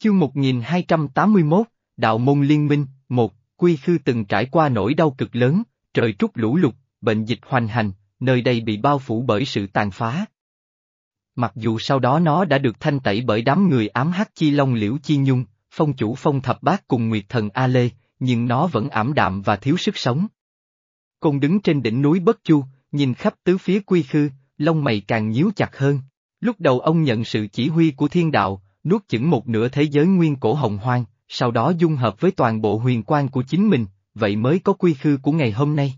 Chương 1281, Đạo môn liên minh, một, Quy Khư từng trải qua nỗi đau cực lớn, trời trút lũ lụt, bệnh dịch hoành hành, nơi đây bị bao phủ bởi sự tàn phá. Mặc dù sau đó nó đã được thanh tẩy bởi đám người ám hắc chi long liễu chi nhung, phong chủ phong thập bát cùng nguyệt thần A Lê, nhưng nó vẫn ảm đạm và thiếu sức sống. Côn đứng trên đỉnh núi Bất Chu, nhìn khắp tứ phía quy khư, lông mày càng nhíu chặt hơn. Lúc đầu ông nhận sự chỉ huy của thiên đạo, nuốt chửng một nửa thế giới nguyên cổ hồng hoang, sau đó dung hợp với toàn bộ huyền quan của chính mình, vậy mới có quy khư của ngày hôm nay.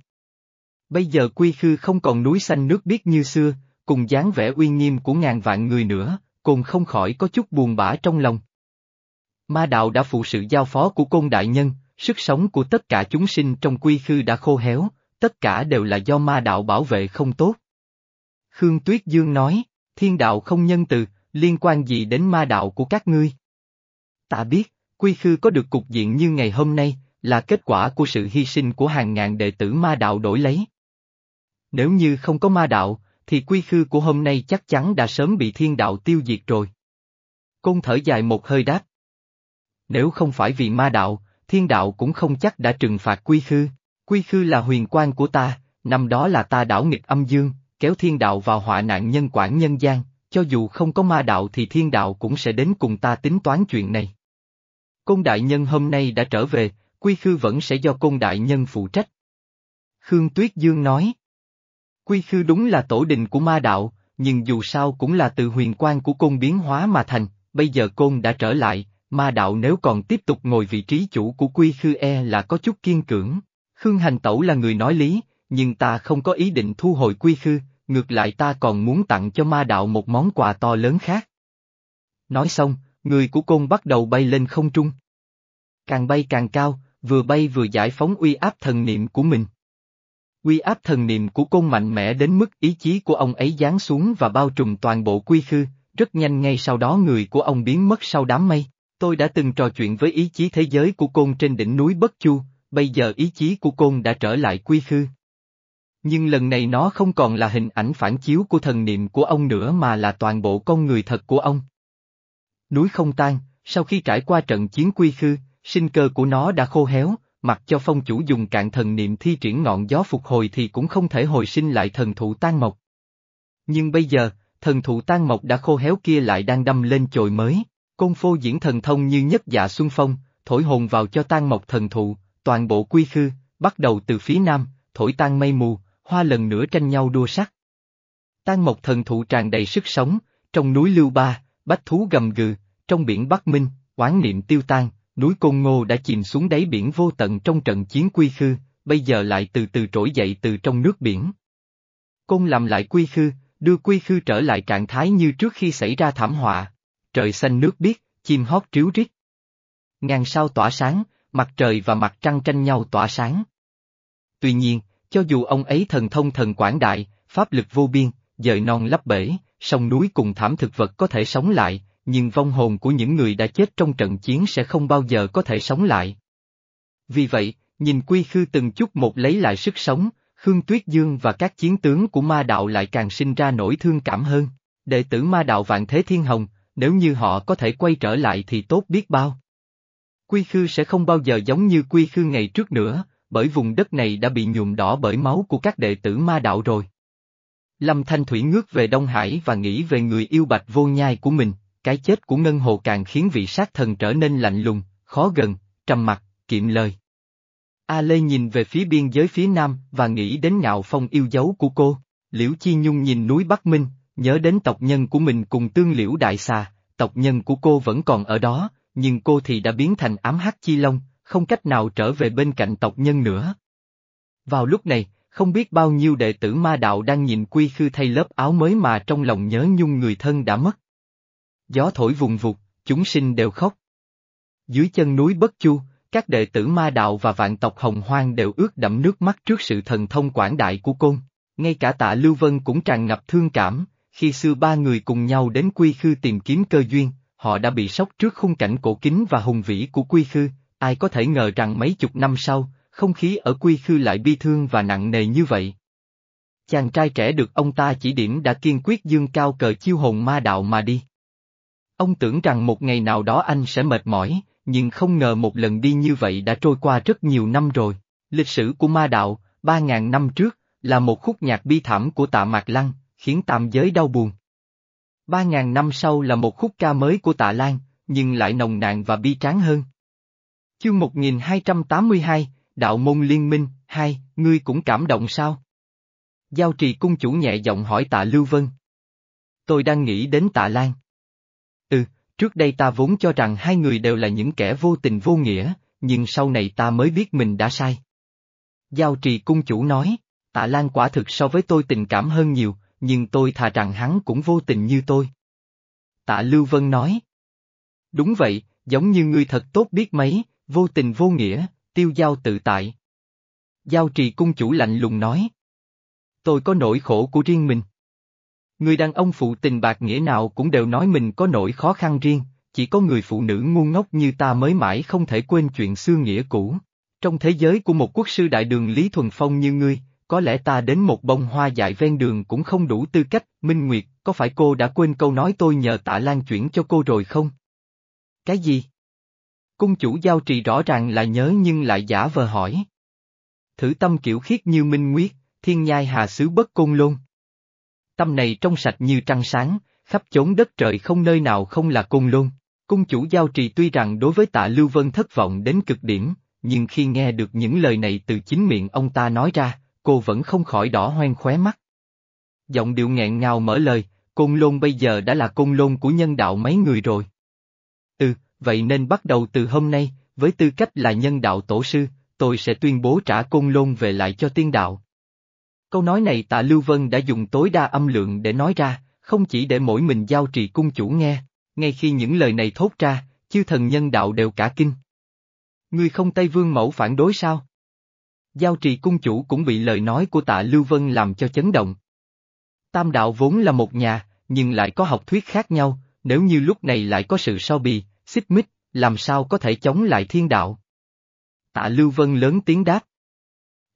Bây giờ quy khư không còn núi xanh nước biếc như xưa, cùng dáng vẻ uy nghiêm của ngàn vạn người nữa, cùng không khỏi có chút buồn bã trong lòng. Ma đạo đã phụ sự giao phó của côn đại nhân, sức sống của tất cả chúng sinh trong quy khư đã khô héo, tất cả đều là do ma đạo bảo vệ không tốt. Khương Tuyết Dương nói, thiên đạo không nhân từ, liên quan gì đến ma đạo của các ngươi? Ta biết, quy khư có được cục diện như ngày hôm nay, là kết quả của sự hy sinh của hàng ngàn đệ tử ma đạo đổi lấy. Nếu như không có ma đạo, thì quy khư của hôm nay chắc chắn đã sớm bị thiên đạo tiêu diệt rồi. Côn thở dài một hơi đáp. Nếu không phải vì ma đạo, thiên đạo cũng không chắc đã trừng phạt quy khư. Quy khư là huyền quan của ta, năm đó là ta đảo nghịch âm dương, kéo thiên đạo vào họa nạn nhân quản nhân gian, cho dù không có ma đạo thì thiên đạo cũng sẽ đến cùng ta tính toán chuyện này. Côn đại nhân hôm nay đã trở về, quy khư vẫn sẽ do côn đại nhân phụ trách. Khương Tuyết Dương nói. Quy khư đúng là tổ đình của ma đạo, nhưng dù sao cũng là từ huyền quan của côn biến hóa mà thành, bây giờ côn đã trở lại, ma đạo nếu còn tiếp tục ngồi vị trí chủ của quy khư e là có chút kiên cưỡng. Khương Hành Tẩu là người nói lý, nhưng ta không có ý định thu hồi quy khư, ngược lại ta còn muốn tặng cho ma đạo một món quà to lớn khác. Nói xong, người của côn bắt đầu bay lên không trung. Càng bay càng cao, vừa bay vừa giải phóng uy áp thần niệm của mình. Uy áp thần niệm của côn mạnh mẽ đến mức ý chí của ông ấy giáng xuống và bao trùm toàn bộ quy khư, rất nhanh ngay sau đó người của ông biến mất sau đám mây. Tôi đã từng trò chuyện với ý chí thế giới của côn trên đỉnh núi Bất Chu, bây giờ ý chí của côn đã trở lại quy khư. Nhưng lần này nó không còn là hình ảnh phản chiếu của thần niệm của ông nữa mà là toàn bộ con người thật của ông. Núi không tan, sau khi trải qua trận chiến quy khư, sinh cơ của nó đã khô héo, mặc cho phong chủ dùng cạn thần niệm thi triển ngọn gió phục hồi thì cũng không thể hồi sinh lại thần thụ tan mộc. Nhưng bây giờ, thần thụ tan mộc đã khô héo kia lại đang đâm lên chồi mới, côn phô diễn thần thông như nhất dạ xuân phong, thổi hồn vào cho tan mộc thần thụ, toàn bộ quy khư, bắt đầu từ phía nam, thổi tan mây mù, hoa lần nữa tranh nhau đua sắc. Tan mộc thần thụ tràn đầy sức sống, trong núi Lưu Ba, bách thú gầm gừ, trong biển Bắc Minh, oán niệm tiêu tan, núi Côn Ngô đã chìm xuống đáy biển vô tận trong trận chiến quy khư, bây giờ lại từ từ trỗi dậy từ trong nước biển. Côn làm lại quy khư, đưa quy khư trở lại trạng thái như trước khi xảy ra thảm họa. Trời xanh nước biếc, chim hót tríu rít. Ngàn sao tỏa sáng, mặt trời và mặt trăng tranh nhau tỏa sáng. Tuy nhiên, cho dù ông ấy thần thông thần quảng đại, pháp lực vô biên, dời non lấp bể, sông núi cùng thảm thực vật có thể sống lại, nhưng vong hồn của những người đã chết trong trận chiến sẽ không bao giờ có thể sống lại. Vì vậy, nhìn Quy Khư từng chút một lấy lại sức sống, Khương Tuyết Dương và các chiến tướng của ma đạo lại càng sinh ra nỗi thương cảm hơn. Đệ tử ma đạo Vạn Thế Thiên Hồng, nếu như họ có thể quay trở lại thì tốt biết bao. Quy Khư sẽ không bao giờ giống như Quy Khư ngày trước nữa, bởi vùng đất này đã bị nhuộm đỏ bởi máu của các đệ tử ma đạo rồi. Lâm Thanh Thủy ngước về Đông Hải và nghĩ về người yêu bạch vô nhai của mình, cái chết của Ngân Hồ càng khiến vị sát thần trở nên lạnh lùng, khó gần, trầm mặc, kiệm lời. A Lê nhìn về phía biên giới phía nam và nghĩ đến ngạo phong yêu dấu của cô, Liễu Chi Nhung nhìn núi Bắc Minh, nhớ đến tộc nhân của mình cùng tương liễu đại xà, tộc nhân của cô vẫn còn ở đó, nhưng cô thì đã biến thành ám hắc chi long, không cách nào trở về bên cạnh tộc nhân nữa. Vào lúc này, không biết bao nhiêu đệ tử ma đạo đang nhìn quy khư thay lớp áo mới mà trong lòng nhớ nhung người thân đã mất. Gió thổi vùng vụt, chúng sinh đều khóc. Dưới chân núi Bất Chu, các đệ tử ma đạo và vạn tộc hồng hoang đều ướt đẫm nước mắt trước sự thần thông quảng đại của côn. Ngay cả tạ Lưu Vân cũng tràn ngập thương cảm, khi xưa ba người cùng nhau đến quy khư tìm kiếm cơ duyên, họ đã bị sốc trước khung cảnh cổ kính và hùng vĩ của quy khư, ai có thể ngờ rằng mấy chục năm sau, không khí ở quy khư lại bi thương và nặng nề như vậy. Chàng trai trẻ được ông ta chỉ điểm đã kiên quyết dương cao cờ chiêu hồn ma đạo mà đi. Ông tưởng rằng một ngày nào đó anh sẽ mệt mỏi, nhưng không ngờ một lần đi như vậy đã trôi qua rất nhiều năm rồi. Lịch sử của ma đạo, ba ngàn năm trước, là một khúc nhạc bi thảm của tạ Mạc Lăng, khiến tam giới đau buồn. Ba ngàn năm sau là một khúc ca mới của tạ Lan, nhưng lại nồng nàn và bi tráng hơn. Chương 1282, Đạo môn liên minh, hai, ngươi cũng cảm động sao? Giao trì cung chủ nhẹ giọng hỏi tạ Lưu Vân. Tôi đang nghĩ đến tạ Lan. Ừ, trước đây ta vốn cho rằng hai người đều là những kẻ vô tình vô nghĩa, nhưng sau này ta mới biết mình đã sai. Giao trì cung chủ nói, tạ Lan quả thực so với tôi tình cảm hơn nhiều, nhưng tôi thà rằng hắn cũng vô tình như tôi. Tạ Lưu Vân nói. Đúng vậy, giống như ngươi thật tốt biết mấy, vô tình vô nghĩa, tiêu giao tự tại. Giao trì cung chủ lạnh lùng nói. Tôi có nỗi khổ của riêng mình. Người đàn ông phụ tình bạc nghĩa nào cũng đều nói mình có nỗi khó khăn riêng, chỉ có người phụ nữ ngu ngốc như ta mới mãi không thể quên chuyện xưa nghĩa cũ. Trong thế giới của một quốc sư đại đường Lý Thuần Phong như ngươi, có lẽ ta đến một bông hoa dại ven đường cũng không đủ tư cách, Minh Nguyệt, có phải cô đã quên câu nói tôi nhờ tạ lan chuyển cho cô rồi không? Cái gì? Cung chủ giao trì rõ ràng là nhớ nhưng lại giả vờ hỏi. Thử tâm kiểu khiết như minh nguyết, thiên nhai hà xứ bất côn lôn. Tâm này trong sạch như trăng sáng, khắp chốn đất trời không nơi nào không là côn lôn. Cung chủ giao trì tuy rằng đối với tạ Lưu Vân thất vọng đến cực điểm, nhưng khi nghe được những lời này từ chính miệng ông ta nói ra, cô vẫn không khỏi đỏ hoen khóe mắt. Giọng điệu nghẹn ngào mở lời, côn lôn bây giờ đã là côn lôn của nhân đạo mấy người rồi. Vậy nên bắt đầu từ hôm nay, với tư cách là nhân đạo tổ sư, tôi sẽ tuyên bố trả côn lôn về lại cho tiên đạo. Câu nói này tạ Lưu Vân đã dùng tối đa âm lượng để nói ra, không chỉ để mỗi mình giao trì cung chủ nghe, ngay khi những lời này thốt ra, chư thần nhân đạo đều cả kinh. Ngươi không Tây Vương mẫu phản đối sao? Giao trì cung chủ cũng bị lời nói của tạ Lưu Vân làm cho chấn động. Tam đạo vốn là một nhà, nhưng lại có học thuyết khác nhau, nếu như lúc này lại có sự so bì, xích mít, làm sao có thể chống lại thiên đạo? Tạ Lưu Vân lớn tiếng đáp.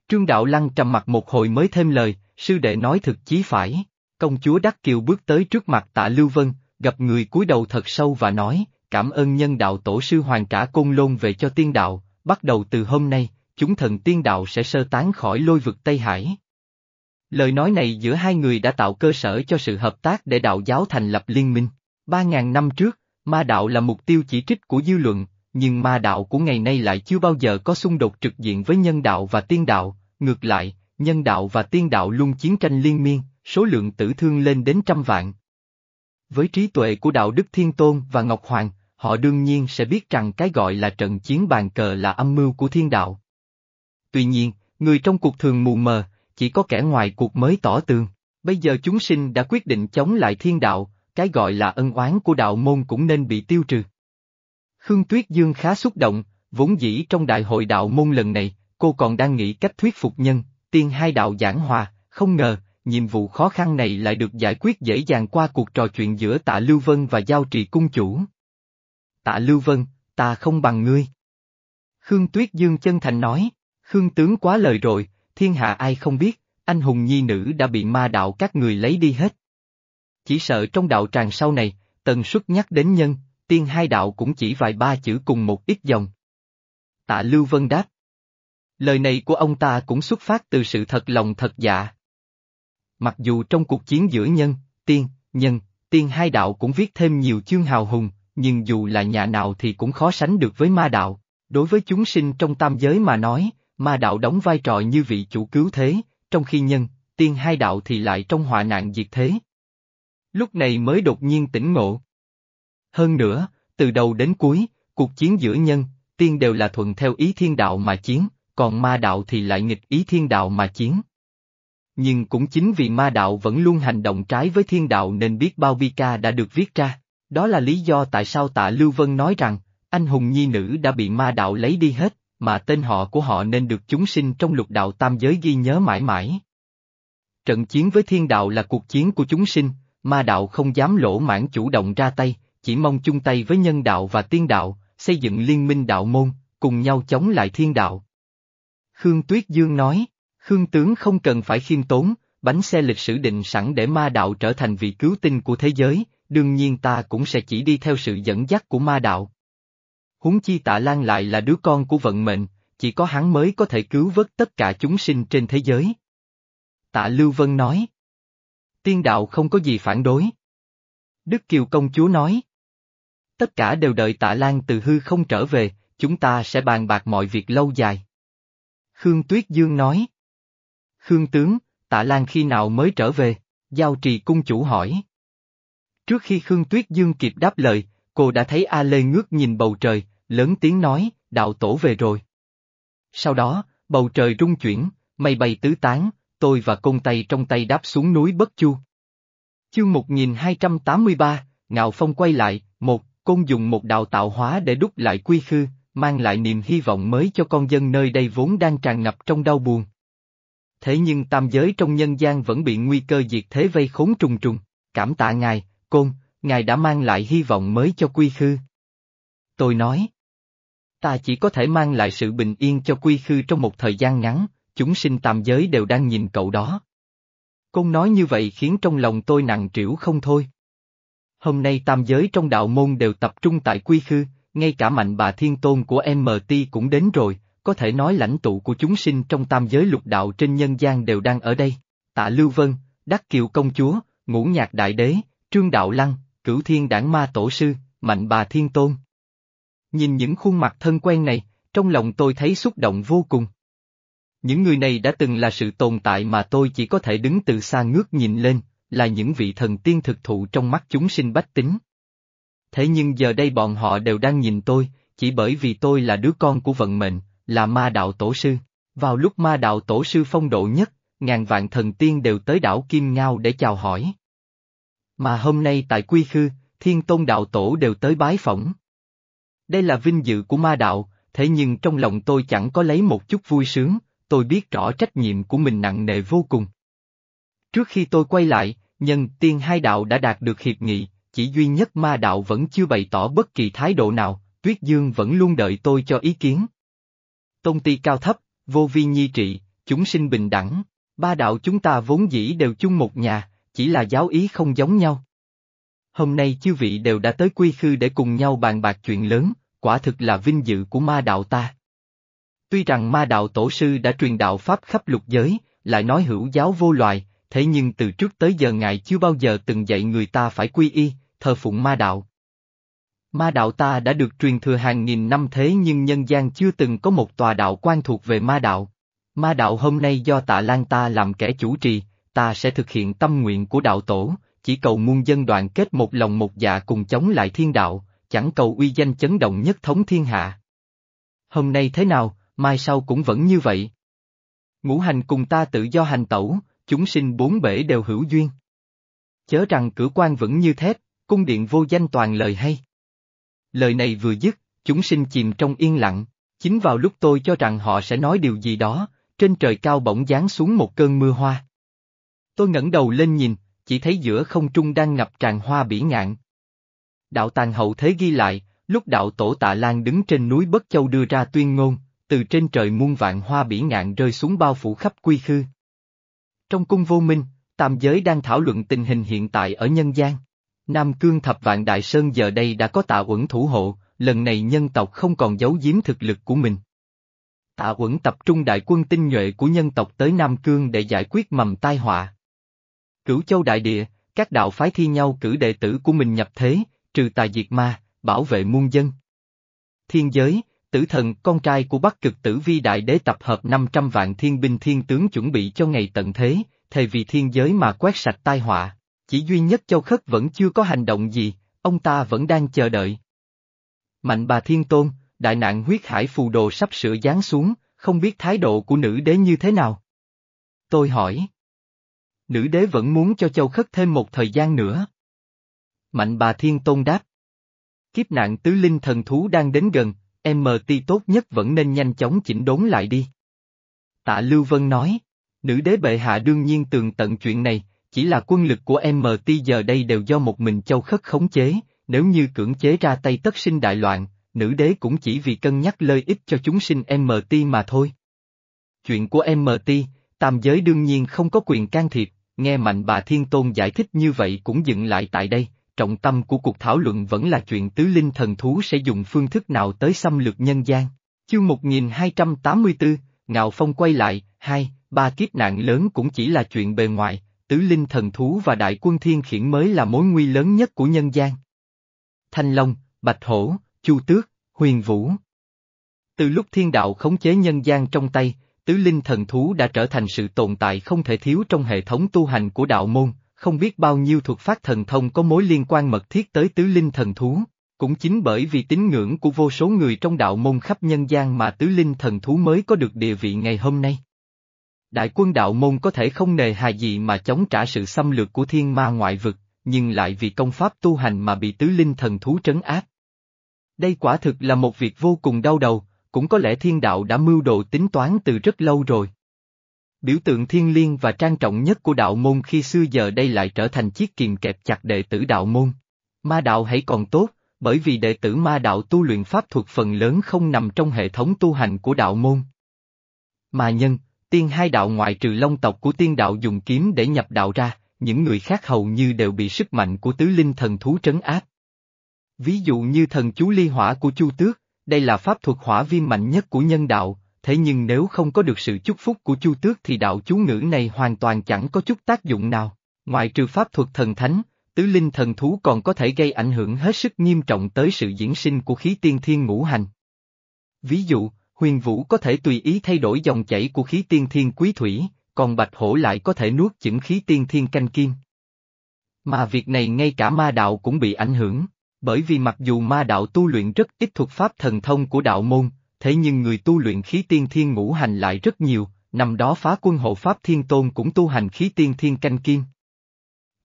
Trương Đạo Lăng trầm mặt một hồi mới thêm lời, sư đệ nói thực chí phải. Công chúa Đắc Kiều bước tới trước mặt tạ Lưu Vân, gặp người cúi đầu thật sâu và nói, cảm ơn nhân đạo tổ sư hoàn trả côn lôn về cho tiên đạo, bắt đầu từ hôm nay, chúng thần tiên đạo sẽ sơ tán khỏi lôi vực Tây Hải. Lời nói này giữa hai người đã tạo cơ sở cho sự hợp tác để đạo giáo thành lập liên minh. Ba ngàn năm trước, ma đạo là mục tiêu chỉ trích của dư luận, nhưng ma đạo của ngày nay lại chưa bao giờ có xung đột trực diện với nhân đạo và tiên đạo, ngược lại, nhân đạo và tiên đạo luôn chiến tranh liên miên, số lượng tử thương lên đến trăm vạn. Với trí tuệ của đạo Đức Thiên Tôn và Ngọc Hoàng, họ đương nhiên sẽ biết rằng cái gọi là trận chiến bàn cờ là âm mưu của thiên đạo. Tuy nhiên, người trong cuộc thường mù mờ, chỉ có kẻ ngoài cuộc mới tỏ tường. Bây giờ chúng sinh đã quyết định chống lại thiên đạo, cái gọi là ân oán của đạo môn cũng nên bị tiêu trừ. Khương Tuyết Dương khá xúc động, vốn dĩ trong đại hội đạo môn lần này, cô còn đang nghĩ cách thuyết phục nhân, tiên hai đạo giảng hòa, không ngờ, nhiệm vụ khó khăn này lại được giải quyết dễ dàng qua cuộc trò chuyện giữa tạ Lưu Vân và giao trì cung chủ. Tạ Lưu Vân, ta không bằng ngươi. Khương Tuyết Dương chân thành nói, Khương tướng quá lời rồi, thiên hạ ai không biết, anh hùng nhi nữ đã bị ma đạo các người lấy đi hết. Chỉ sợ trong đạo tràng sau này, tần suất nhắc đến nhân, tiên hai đạo cũng chỉ vài ba chữ cùng một ít dòng. Tạ Lưu Vân đáp. Lời này của ông ta cũng xuất phát từ sự thật lòng thật dạ. Mặc dù trong cuộc chiến giữa nhân, tiên, nhân, tiên hai đạo cũng viết thêm nhiều chương hào hùng, nhưng dù là nhà nào thì cũng khó sánh được với ma đạo. Đối với chúng sinh trong tam giới mà nói, ma đạo đóng vai trò như vị chủ cứu thế, trong khi nhân, tiên hai đạo thì lại trong họa nạn diệt thế. Lúc này mới đột nhiên tỉnh ngộ. Hơn nữa, từ đầu đến cuối, cuộc chiến giữa nhân, tiên đều là thuận theo ý thiên đạo mà chiến, còn ma đạo thì lại nghịch ý thiên đạo mà chiến. Nhưng cũng chính vì ma đạo vẫn luôn hành động trái với thiên đạo nên biết bao bi ca đã được viết ra. Đó là lý do tại sao tạ Lưu Vân nói rằng, anh hùng nhi nữ đã bị ma đạo lấy đi hết, mà tên họ của họ nên được chúng sinh trong lục đạo tam giới ghi nhớ mãi mãi. Trận chiến với thiên đạo là cuộc chiến của chúng sinh, ma đạo không dám lỗ mãn chủ động ra tay, chỉ mong chung tay với nhân đạo và tiên đạo, xây dựng liên minh đạo môn, cùng nhau chống lại thiên đạo. Khương Tuyết Dương nói, Khương Tướng không cần phải khiêm tốn, bánh xe lịch sử định sẵn để ma đạo trở thành vị cứu tinh của thế giới, đương nhiên ta cũng sẽ chỉ đi theo sự dẫn dắt của ma đạo. Huống chi tạ Lan lại là đứa con của vận mệnh, chỉ có hắn mới có thể cứu vớt tất cả chúng sinh trên thế giới. Tạ Lưu Vân nói. Tiên đạo không có gì phản đối. Đức Kiều công chúa nói. Tất cả đều đợi tạ Lan từ hư không trở về, chúng ta sẽ bàn bạc mọi việc lâu dài. Khương Tuyết Dương nói. Khương tướng, tạ Lan khi nào mới trở về? Giao trì cung chủ hỏi. Trước khi Khương Tuyết Dương kịp đáp lời, cô đã thấy A Lê ngước nhìn bầu trời, lớn tiếng nói, đạo tổ về rồi. Sau đó, bầu trời rung chuyển, mây bay tứ tán, tôi và côn tay trong tay đáp xuống núi Bất Chu. Chương 1283, Ngạo Phong quay lại, một, côn dùng một đạo tạo hóa để đúc lại quy khư, mang lại niềm hy vọng mới cho con dân nơi đây vốn đang tràn ngập trong đau buồn. Thế nhưng tam giới trong nhân gian vẫn bị nguy cơ diệt thế vây khốn trùng trùng, cảm tạ ngài, côn, ngài đã mang lại hy vọng mới cho quy khư. Tôi nói, ta chỉ có thể mang lại sự bình yên cho quy khư trong một thời gian ngắn, chúng sinh tam giới đều đang nhìn cậu đó. Côn nói như vậy khiến trong lòng tôi nặng trĩu không thôi. Hôm nay tam giới trong đạo môn đều tập trung tại quy khư, ngay cả mạnh bà thiên tôn của MT cũng đến rồi, có thể nói lãnh tụ của chúng sinh trong tam giới lục đạo trên nhân gian đều đang ở đây. Tạ Lưu Vân, Đắc Kiều Công Chúa, Ngũ Nhạc Đại Đế, Trương Đạo Lăng, Cửu Thiên Đảng Ma Tổ Sư, Mạnh Bà Thiên Tôn. Nhìn những khuôn mặt thân quen này, trong lòng tôi thấy xúc động vô cùng. Những người này đã từng là sự tồn tại mà tôi chỉ có thể đứng từ xa ngước nhìn lên, là những vị thần tiên thực thụ trong mắt chúng sinh bách tính. Thế nhưng giờ đây bọn họ đều đang nhìn tôi, chỉ bởi vì tôi là đứa con của vận mệnh, là ma đạo tổ sư. Vào lúc ma đạo tổ sư phong độ nhất, ngàn vạn thần tiên đều tới đảo Kim Ngao để chào hỏi. Mà hôm nay tại Quy Khư, thiên tôn đạo tổ đều tới bái phỏng. Đây là vinh dự của ma đạo, thế nhưng trong lòng tôi chẳng có lấy một chút vui sướng, tôi biết rõ trách nhiệm của mình nặng nề vô cùng. Trước khi tôi quay lại, nhân tiên hai đạo đã đạt được hiệp nghị, chỉ duy nhất ma đạo vẫn chưa bày tỏ bất kỳ thái độ nào, Tuyết Dương vẫn luôn đợi tôi cho ý kiến. Tông ti cao thấp, vô vi nhi trị, chúng sinh bình đẳng, ba đạo chúng ta vốn dĩ đều chung một nhà, chỉ là giáo ý không giống nhau. Hôm nay chư vị đều đã tới quy khư để cùng nhau bàn bạc chuyện lớn, quả thực là vinh dự của ma đạo ta. Tuy rằng ma đạo tổ sư đã truyền đạo Pháp khắp lục giới, lại nói hữu giáo vô loài, thế nhưng từ trước tới giờ ngài chưa bao giờ từng dạy người ta phải quy y, thờ phụng ma đạo. Ma đạo ta đã được truyền thừa hàng nghìn năm thế nhưng nhân gian chưa từng có một tòa đạo quan thuộc về ma đạo. Ma đạo hôm nay do tạ lan ta làm kẻ chủ trì, ta sẽ thực hiện tâm nguyện của đạo tổ, chỉ cầu muôn dân đoàn kết một lòng một dạ cùng chống lại thiên đạo, chẳng cầu uy danh chấn động nhất thống thiên hạ. Hôm nay thế nào, mai sau cũng vẫn như vậy. Ngũ hành cùng ta tự do hành tẩu, chúng sinh bốn bể đều hữu duyên. Chớ rằng cửa quan vẫn như thép, cung điện vô danh toàn lời hay. Lời này vừa dứt, chúng sinh chìm trong yên lặng, chính vào lúc tôi cho rằng họ sẽ nói điều gì đó, trên trời cao bỗng giáng xuống một cơn mưa hoa. Tôi ngẩng đầu lên nhìn, chỉ thấy giữa không trung đang ngập tràn hoa bỉ ngạn. Đạo tàng hậu thế ghi lại, lúc đạo tổ tạ Lan đứng trên núi Bất Châu đưa ra tuyên ngôn, từ trên trời muôn vạn hoa bỉ ngạn rơi xuống bao phủ khắp quy khư. Trong cung vô minh, tam giới đang thảo luận tình hình hiện tại ở nhân gian. Nam Cương Thập Vạn Đại Sơn giờ đây đã có tạ uẩn thủ hộ, lần này nhân tộc không còn giấu giếm thực lực của mình. Tạ uẩn tập trung đại quân tinh nhuệ của nhân tộc tới Nam Cương để giải quyết mầm tai họa. Cửu châu đại địa, các đạo phái thi nhau cử đệ tử của mình nhập thế, trừ tà diệt ma, bảo vệ muôn dân. Thiên giới, tử thần con trai của Bắc cực tử vi đại đế tập hợp 500 vạn thiên binh thiên tướng chuẩn bị cho ngày tận thế, thề vì thiên giới mà quét sạch tai họa. Chỉ duy nhất Châu Khất vẫn chưa có hành động gì, ông ta vẫn đang chờ đợi. Mạnh bà Thiên Tôn, đại nạn huyết hải phù đồ sắp sửa giáng xuống, không biết thái độ của nữ đế như thế nào. Tôi hỏi. Nữ đế vẫn muốn cho Châu Khất thêm một thời gian nữa. Mạnh bà Thiên Tôn đáp. Kiếp nạn tứ linh thần thú đang đến gần, MT tốt nhất vẫn nên nhanh chóng chỉnh đốn lại đi. Tạ Lưu Vân nói, nữ đế bệ hạ đương nhiên tường tận chuyện này, chỉ là quân lực của MT giờ đây đều do một mình châu khất khống chế, nếu như cưỡng chế ra tay tất sinh đại loạn, nữ đế cũng chỉ vì cân nhắc lợi ích cho chúng sinh MT mà thôi. Chuyện của MT, tam giới đương nhiên không có quyền can thiệp, nghe mạnh bà Thiên Tôn giải thích như vậy cũng dựng lại tại đây, trọng tâm của cuộc thảo luận vẫn là chuyện tứ linh thần thú sẽ dùng phương thức nào tới xâm lược nhân gian. Chương 1284, Ngạo Phong quay lại, hai, ba kiếp nạn lớn cũng chỉ là chuyện bề ngoài, tứ linh thần thú và đại quân thiên khiển mới là mối nguy lớn nhất của nhân gian. Thanh Long, Bạch Hổ, Chu Tước, Huyền Vũ. Từ lúc thiên đạo khống chế nhân gian trong tay, tứ linh thần thú đã trở thành sự tồn tại không thể thiếu trong hệ thống tu hành của đạo môn, không biết bao nhiêu thuật pháp thần thông có mối liên quan mật thiết tới tứ linh thần thú. Cũng chính bởi vì tín ngưỡng của vô số người trong đạo môn khắp nhân gian mà tứ linh thần thú mới có được địa vị ngày hôm nay. Đại quân đạo môn có thể không nề hà gì mà chống trả sự xâm lược của thiên ma ngoại vực, nhưng lại vì công pháp tu hành mà bị tứ linh thần thú trấn áp. Đây quả thực là một việc vô cùng đau đầu, cũng có lẽ thiên đạo đã mưu đồ tính toán từ rất lâu rồi. Biểu tượng thiên liêng và trang trọng nhất của đạo môn khi xưa giờ đây lại trở thành chiếc kiềm kẹp chặt đệ tử đạo môn. Ma đạo hãy còn tốt, bởi vì đệ tử ma đạo tu luyện pháp thuật phần lớn không nằm trong hệ thống tu hành của đạo môn. Mà nhân, tiên hai đạo ngoại trừ long tộc của tiên đạo dùng kiếm để nhập đạo ra, những người khác hầu như đều bị sức mạnh của tứ linh thần thú trấn áp. Ví dụ như thần chú ly hỏa của Chu Tước, đây là pháp thuật hỏa viêm mạnh nhất của nhân đạo, thế nhưng nếu không có được sự chúc phúc của Chu Tước thì đạo chú ngữ này hoàn toàn chẳng có chút tác dụng nào, ngoại trừ pháp thuật thần thánh, tứ linh thần thú còn có thể gây ảnh hưởng hết sức nghiêm trọng tới sự diễn sinh của khí tiên thiên ngũ hành. Ví dụ, huyền vũ có thể tùy ý thay đổi dòng chảy của khí tiên thiên quý thủy, còn bạch hổ lại có thể nuốt chửng khí tiên thiên canh kim. Mà việc này ngay cả ma đạo cũng bị ảnh hưởng, bởi vì mặc dù ma đạo tu luyện rất ít thuật pháp thần thông của đạo môn, thế nhưng người tu luyện khí tiên thiên ngũ hành lại rất nhiều, năm đó phá quân hộ pháp thiên tôn cũng tu hành khí tiên thiên canh kim.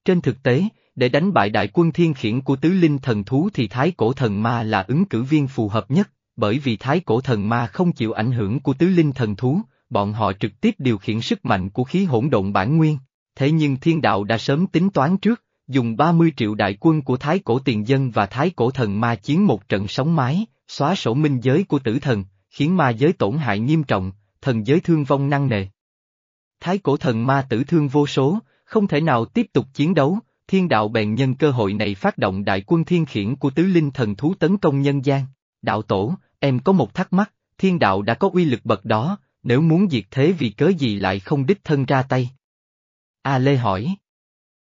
Trên thực tế, để đánh bại đại quân thiên khiển của tứ linh thần thú thì thái cổ thần ma là ứng cử viên phù hợp nhất, bởi vì thái cổ thần ma không chịu ảnh hưởng của tứ linh thần thú, bọn họ trực tiếp điều khiển sức mạnh của khí hỗn độn bản nguyên. Thế nhưng thiên đạo đã sớm tính toán trước, dùng 30 triệu đại quân của thái cổ tiền dân và thái cổ thần ma chiến một trận sóng mái, xóa sổ minh giới của tử thần, khiến ma giới tổn hại nghiêm trọng, thần giới thương vong năng nề. Thái cổ thần ma tử thương vô số, không thể nào tiếp tục chiến đấu, thiên đạo bèn nhân cơ hội này phát động đại quân thiên khiển của tứ linh thần thú tấn công nhân gian. Đạo tổ, em có một thắc mắc, thiên đạo đã có uy lực bậc đó, nếu muốn diệt thế vì cớ gì lại không đích thân ra tay? A Lê hỏi.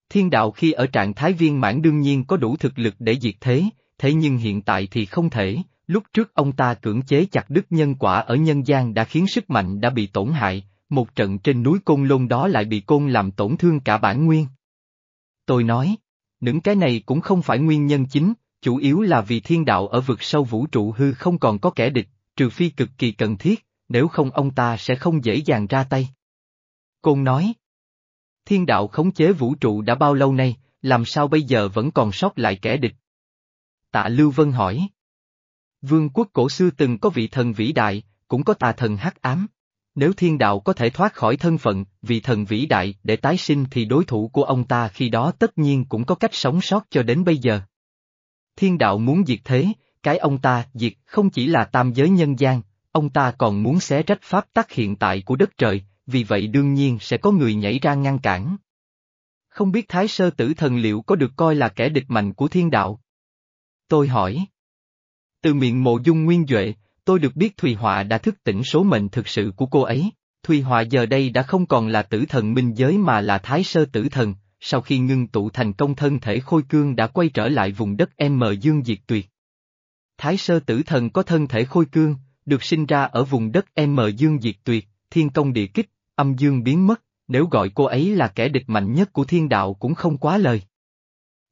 Thiên đạo khi ở trạng thái viên mãn đương nhiên có đủ thực lực để diệt thế, thế nhưng hiện tại thì không thể, lúc trước ông ta cưỡng chế chặt đứt nhân quả ở nhân gian đã khiến sức mạnh đã bị tổn hại, một trận trên núi Côn Lôn đó lại bị Côn làm tổn thương cả bản nguyên. Tôi nói, những cái này cũng không phải nguyên nhân chính, chủ yếu là vì thiên đạo ở vực sâu vũ trụ hư không còn có kẻ địch, trừ phi cực kỳ cần thiết, nếu không ông ta sẽ không dễ dàng ra tay. Côn nói, thiên đạo khống chế vũ trụ đã bao lâu nay, làm sao bây giờ vẫn còn sót lại kẻ địch? Tạ Lưu Vân hỏi. Vương quốc cổ xưa từng có vị thần vĩ đại, cũng có tà thần hắc ám. Nếu thiên đạo có thể thoát khỏi thân phận, vị thần vĩ đại để tái sinh thì đối thủ của ông ta khi đó tất nhiên cũng có cách sống sót cho đến bây giờ. Thiên đạo muốn diệt thế, cái ông ta diệt không chỉ là tam giới nhân gian, ông ta còn muốn xé rách pháp tắc hiện tại của đất trời, vì vậy đương nhiên sẽ có người nhảy ra ngăn cản. Không biết Thái Sơ Tử Thần liệu có được coi là kẻ địch mạnh của thiên đạo? Tôi hỏi. Từ miệng mộ dung nguyên Duệ, tôi được biết Thùy Họa đã thức tỉnh số mệnh thực sự của cô ấy. Thùy Họa giờ đây đã không còn là tử thần minh giới mà là Thái Sơ Tử Thần, sau khi ngưng tụ thành công thân thể khôi cương đã quay trở lại vùng đất M Dương Diệt Tuyệt. Thái Sơ Tử Thần có thân thể khôi cương, được sinh ra ở vùng đất M Dương Diệt Tuyệt, thiên công địa kích, âm dương biến mất, nếu gọi cô ấy là kẻ địch mạnh nhất của thiên đạo cũng không quá lời.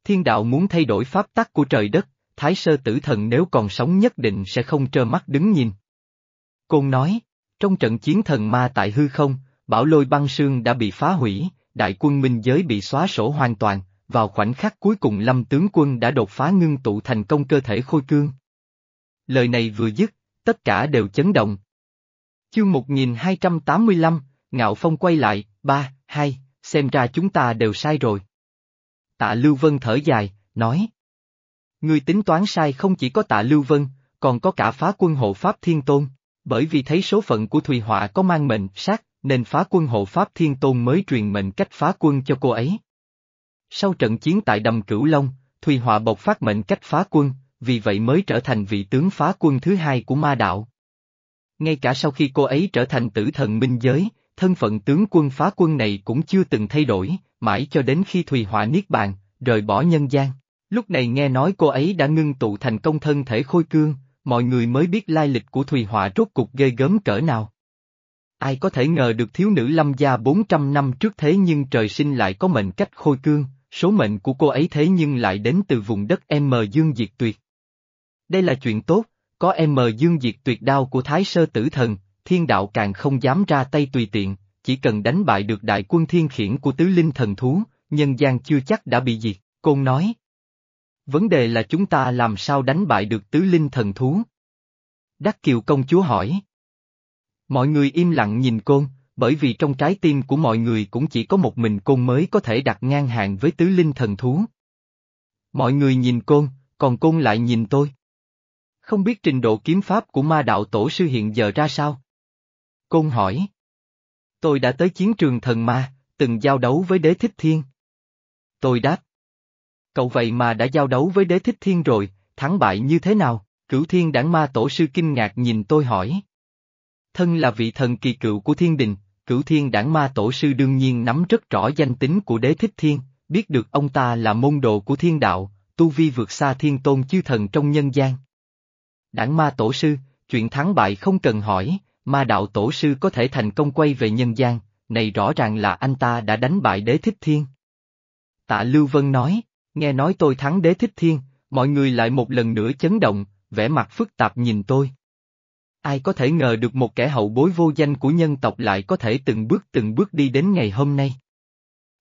Thiên đạo muốn thay đổi pháp tắc của trời đất, Thái Sơ Tử Thần nếu còn sống nhất định sẽ không trơ mắt đứng nhìn. Côn nói, trong trận chiến thần ma tại hư không, bảo lôi băng sương đã bị phá hủy, đại quân minh giới bị xóa sổ hoàn toàn, vào khoảnh khắc cuối cùng lâm tướng quân đã đột phá ngưng tụ thành công cơ thể khôi cương. Lời này vừa dứt, tất cả đều chấn động. Chương 1285, Ngạo Phong quay lại, ba, hai, xem ra chúng ta đều sai rồi. Tạ Lưu Vân thở dài, nói. Người tính toán sai không chỉ có tạ Lưu Vân, còn có cả phá quân hộ Pháp Thiên Tôn, bởi vì thấy số phận của Thùy Họa có mang mệnh sát, nên phá quân hộ Pháp Thiên Tôn mới truyền mệnh cách phá quân cho cô ấy. Sau trận chiến tại Đầm Cửu Long, Thùy Họa bộc phát mệnh cách phá quân, vì vậy mới trở thành vị tướng phá quân thứ hai của ma đạo. Ngay cả sau khi cô ấy trở thành tử thần minh giới, thân phận tướng quân phá quân này cũng chưa từng thay đổi, mãi cho đến khi Thùy Họa niết bàn, rời bỏ nhân gian. Lúc này nghe nói cô ấy đã ngưng tụ thành công thân thể khôi cương, mọi người mới biết lai lịch của Thùy Họa rốt cục ghê gớm cỡ nào. Ai có thể ngờ được thiếu nữ lâm gia 400 năm trước thế nhưng trời sinh lại có mệnh cách khôi cương, số mệnh của cô ấy thế nhưng lại đến từ vùng đất M Dương Diệt Tuyệt. Đây là chuyện tốt, có M Dương Diệt Tuyệt đao của Thái Sơ Tử Thần, thiên đạo càng không dám ra tay tùy tiện, chỉ cần đánh bại được đại quân thiên khiển của tứ linh thần thú, nhân gian chưa chắc đã bị diệt, Côn nói. Vấn đề là chúng ta làm sao đánh bại được tứ linh thần thú? Đắc Kiều công chúa hỏi. Mọi người im lặng nhìn Côn, bởi vì trong trái tim của mọi người cũng chỉ có một mình Côn mới có thể đặt ngang hàng với tứ linh thần thú. Mọi người nhìn Côn, còn Côn lại nhìn tôi. Không biết trình độ kiếm pháp của ma đạo tổ sư hiện giờ ra sao? Côn hỏi. Tôi đã tới chiến trường thần ma, từng giao đấu với đế thích thiên. Tôi đáp. Cậu vậy mà đã giao đấu với đế thích thiên rồi, thắng bại như thế nào? Cửu thiên đảng ma tổ sư kinh ngạc nhìn tôi hỏi. Thân là vị thần kỳ cựu của thiên đình, cửu thiên đảng ma tổ sư đương nhiên nắm rất rõ danh tính của đế thích thiên, biết được ông ta là môn đồ của thiên đạo, tu vi vượt xa thiên tôn chư thần trong nhân gian. Đảng ma tổ sư, chuyện thắng bại không cần hỏi, ma đạo tổ sư có thể thành công quay về nhân gian, này rõ ràng là anh ta đã đánh bại đế thích thiên. Tạ Lưu Vân nói, nghe nói tôi thắng đế thích thiên, mọi người lại một lần nữa chấn động, vẻ mặt phức tạp nhìn tôi. Ai có thể ngờ được một kẻ hậu bối vô danh của nhân tộc lại có thể từng bước từng bước đi đến ngày hôm nay.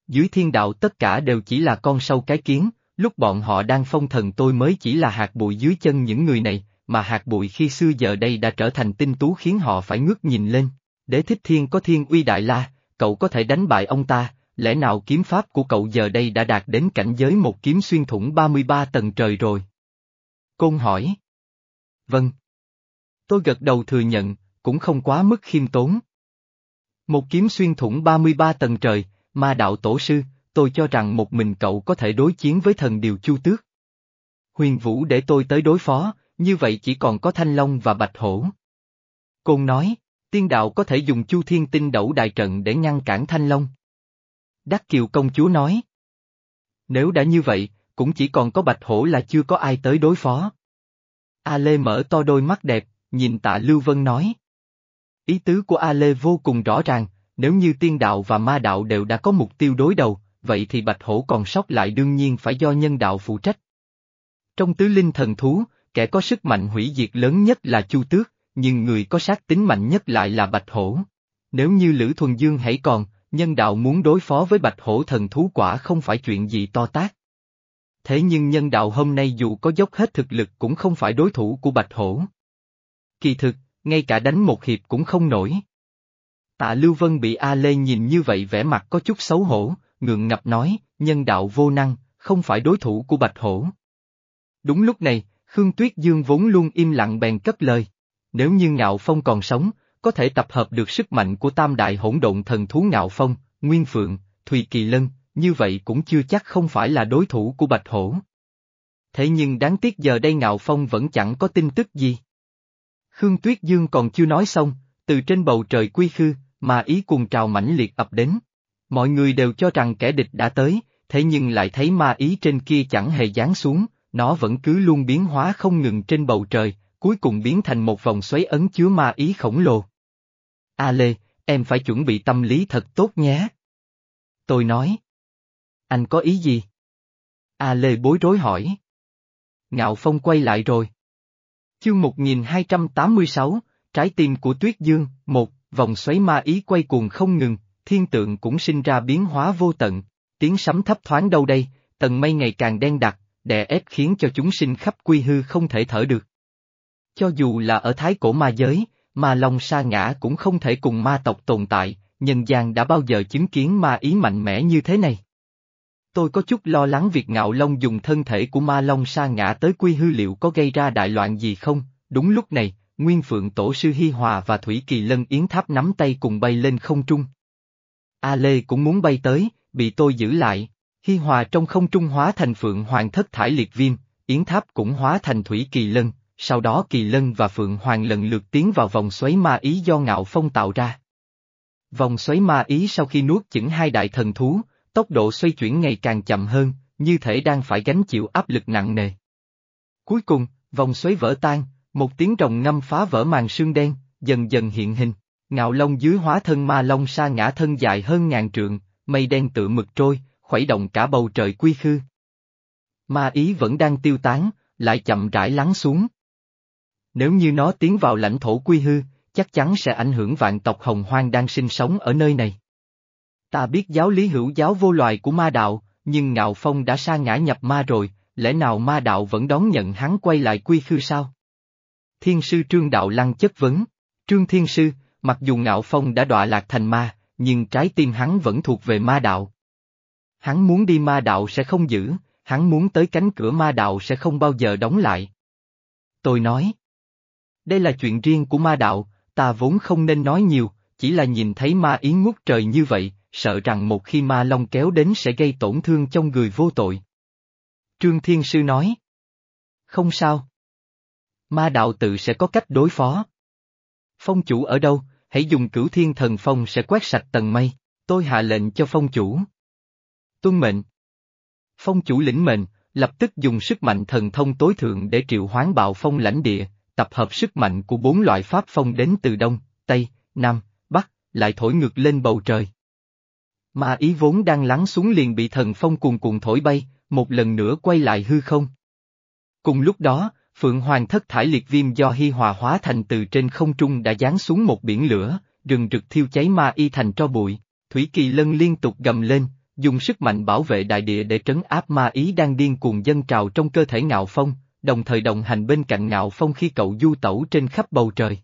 Dưới thiên đạo tất cả đều chỉ là con sâu cái kiến, lúc bọn họ đang phong thần tôi mới chỉ là hạt bụi dưới chân những người này, mà hạt bụi khi xưa giờ đây đã trở thành tinh tú khiến họ phải ngước nhìn lên. Đế thích thiên có thiên uy đại la, cậu có thể đánh bại ông ta, lẽ nào kiếm pháp của cậu giờ đây đã đạt đến cảnh giới một kiếm xuyên thủng 33 tầng trời rồi? Côn hỏi. Vâng. Tôi gật đầu thừa nhận, cũng không quá mức khiêm tốn. Một kiếm xuyên thủng 33 tầng trời, ma đạo tổ sư, tôi cho rằng một mình cậu có thể đối chiến với thần điều chu tước. Huyền Vũ để tôi tới đối phó, như vậy chỉ còn có Thanh Long và Bạch Hổ. Côn nói, tiên đạo có thể dùng chu thiên tinh đẩu đại trận để ngăn cản Thanh Long. Đắc Kiều công chúa nói. Nếu đã như vậy, cũng chỉ còn có Bạch Hổ là chưa có ai tới đối phó. A Lê mở to đôi mắt đẹp, nhìn tạ Lưu Vân nói. Ý tứ của A Lê vô cùng rõ ràng, nếu như tiên đạo và ma đạo đều đã có mục tiêu đối đầu, vậy thì Bạch Hổ còn sót lại đương nhiên phải do nhân đạo phụ trách. Trong tứ linh thần thú, kẻ có sức mạnh hủy diệt lớn nhất là Chu Tước, nhưng người có sát tính mạnh nhất lại là Bạch Hổ. Nếu như Lữ Thuần Dương hãy còn, nhân đạo muốn đối phó với Bạch Hổ thần thú quả không phải chuyện gì to tác. Thế nhưng nhân đạo hôm nay dù có dốc hết thực lực cũng không phải đối thủ của Bạch Hổ. Kỳ thực, ngay cả đánh một hiệp cũng không nổi. Tạ Lưu Vân bị A Lê nhìn như vậy vẻ mặt có chút xấu hổ, ngượng ngập nói, nhân đạo vô năng, không phải đối thủ của Bạch Hổ. Đúng lúc này, Khương Tuyết Dương vốn luôn im lặng bèn cất lời. Nếu như Ngạo Phong còn sống, có thể tập hợp được sức mạnh của tam đại hỗn độn thần thú Ngạo Phong, Nguyên Phượng, Thùy Kỳ Lân, như vậy cũng chưa chắc không phải là đối thủ của Bạch Hổ. Thế nhưng đáng tiếc giờ đây Ngạo Phong vẫn chẳng có tin tức gì. Khương Tuyết Dương còn chưa nói xong, từ trên bầu trời quy khư, mà ý cuồng trào mãnh liệt ập đến. Mọi người đều cho rằng kẻ địch đã tới, thế nhưng lại thấy ma ý trên kia chẳng hề giáng xuống, nó vẫn cứ luôn biến hóa không ngừng trên bầu trời, cuối cùng biến thành một vòng xoáy ấn chứa ma ý khổng lồ. A Lê, em phải chuẩn bị tâm lý thật tốt nhé. Tôi nói. Anh có ý gì? A Lê bối rối hỏi. Ngạo Phong quay lại rồi. Chương 1286, Trái tim của Tuyết Dương, một, vòng xoáy ma ý quay cuồng không ngừng, thiên tượng cũng sinh ra biến hóa vô tận, tiếng sấm thấp thoáng đâu đây, tầng mây ngày càng đen đặc, đè ép khiến cho chúng sinh khắp quy hư không thể thở được. Cho dù là ở thái cổ ma giới, ma long sa ngã cũng không thể cùng ma tộc tồn tại, nhân gian đã bao giờ chứng kiến ma ý mạnh mẽ như thế này. Tôi có chút lo lắng việc ngạo long dùng thân thể của ma long sa ngã tới quy hư liệu có gây ra đại loạn gì không, đúng lúc này, Nguyên Phượng Tổ sư Hi Hòa và Thủy Kỳ Lân Yến Tháp nắm tay cùng bay lên không trung. A Lê cũng muốn bay tới, bị tôi giữ lại. Hi Hòa trong không trung hóa thành Phượng Hoàng thất thải liệt viêm, Yến Tháp cũng hóa thành Thủy Kỳ Lân, sau đó Kỳ Lân và Phượng Hoàng lần lượt tiến vào vòng xoáy ma ý do Ngạo Phong tạo ra. Vòng xoáy ma ý sau khi nuốt chửng hai đại thần thú, tốc độ xoay chuyển ngày càng chậm hơn, như thể đang phải gánh chịu áp lực nặng nề. Cuối cùng, vòng xoáy vỡ tan, một tiếng rồng ngâm phá vỡ màn sương đen, dần dần hiện hình, ngạo long dưới hóa thân ma long sa ngã thân dài hơn ngàn trượng, mây đen tự mực trôi, khuấy động cả bầu trời quy khư. Ma ý vẫn đang tiêu tán, lại chậm rãi lắng xuống. Nếu như nó tiến vào lãnh thổ quy hư, chắc chắn sẽ ảnh hưởng vạn tộc hồng hoang đang sinh sống ở nơi này. Ta biết giáo lý hữu giáo vô loài của ma đạo, nhưng Ngạo Phong đã sa ngã nhập ma rồi, lẽ nào ma đạo vẫn đón nhận hắn quay lại quy khư sao? Thiên sư Trương Đạo Lăng chất vấn, Trương Thiên Sư, mặc dù Ngạo Phong đã đọa lạc thành ma, nhưng trái tim hắn vẫn thuộc về ma đạo. Hắn muốn đi ma đạo sẽ không giữ, hắn muốn tới cánh cửa ma đạo sẽ không bao giờ đóng lại. Tôi nói, đây là chuyện riêng của ma đạo, ta vốn không nên nói nhiều, chỉ là nhìn thấy ma yến ngút trời như vậy, sợ rằng một khi ma long kéo đến sẽ gây tổn thương trong người vô tội. Trương Thiên Sư nói. Không sao. Ma đạo tự sẽ có cách đối phó. Phong chủ ở đâu, hãy dùng cửu thiên thần phong sẽ quét sạch tầng mây, tôi hạ lệnh cho phong chủ. Tuân mệnh. Phong chủ lĩnh mệnh, lập tức dùng sức mạnh thần thông tối thượng để triệu hoán bạo phong lãnh địa, tập hợp sức mạnh của bốn loại pháp phong đến từ Đông, Tây, Nam, Bắc, lại thổi ngược lên bầu trời. Mà ý vốn đang lắng xuống liền bị thần phong cuồn cuộn thổi bay, một lần nữa quay lại hư không. Cùng lúc đó, Phượng Hoàng thất thải liệt viêm do hi hòa hóa thành từ trên không trung đã giáng xuống một biển lửa, rừng rực thiêu cháy ma y thành tro bụi, Thủy Kỳ Lân liên tục gầm lên, dùng sức mạnh bảo vệ đại địa để trấn áp ma ý đang điên cuồng dân trào trong cơ thể ngạo phong, đồng thời đồng hành bên cạnh ngạo phong khi cậu du tẩu trên khắp bầu trời.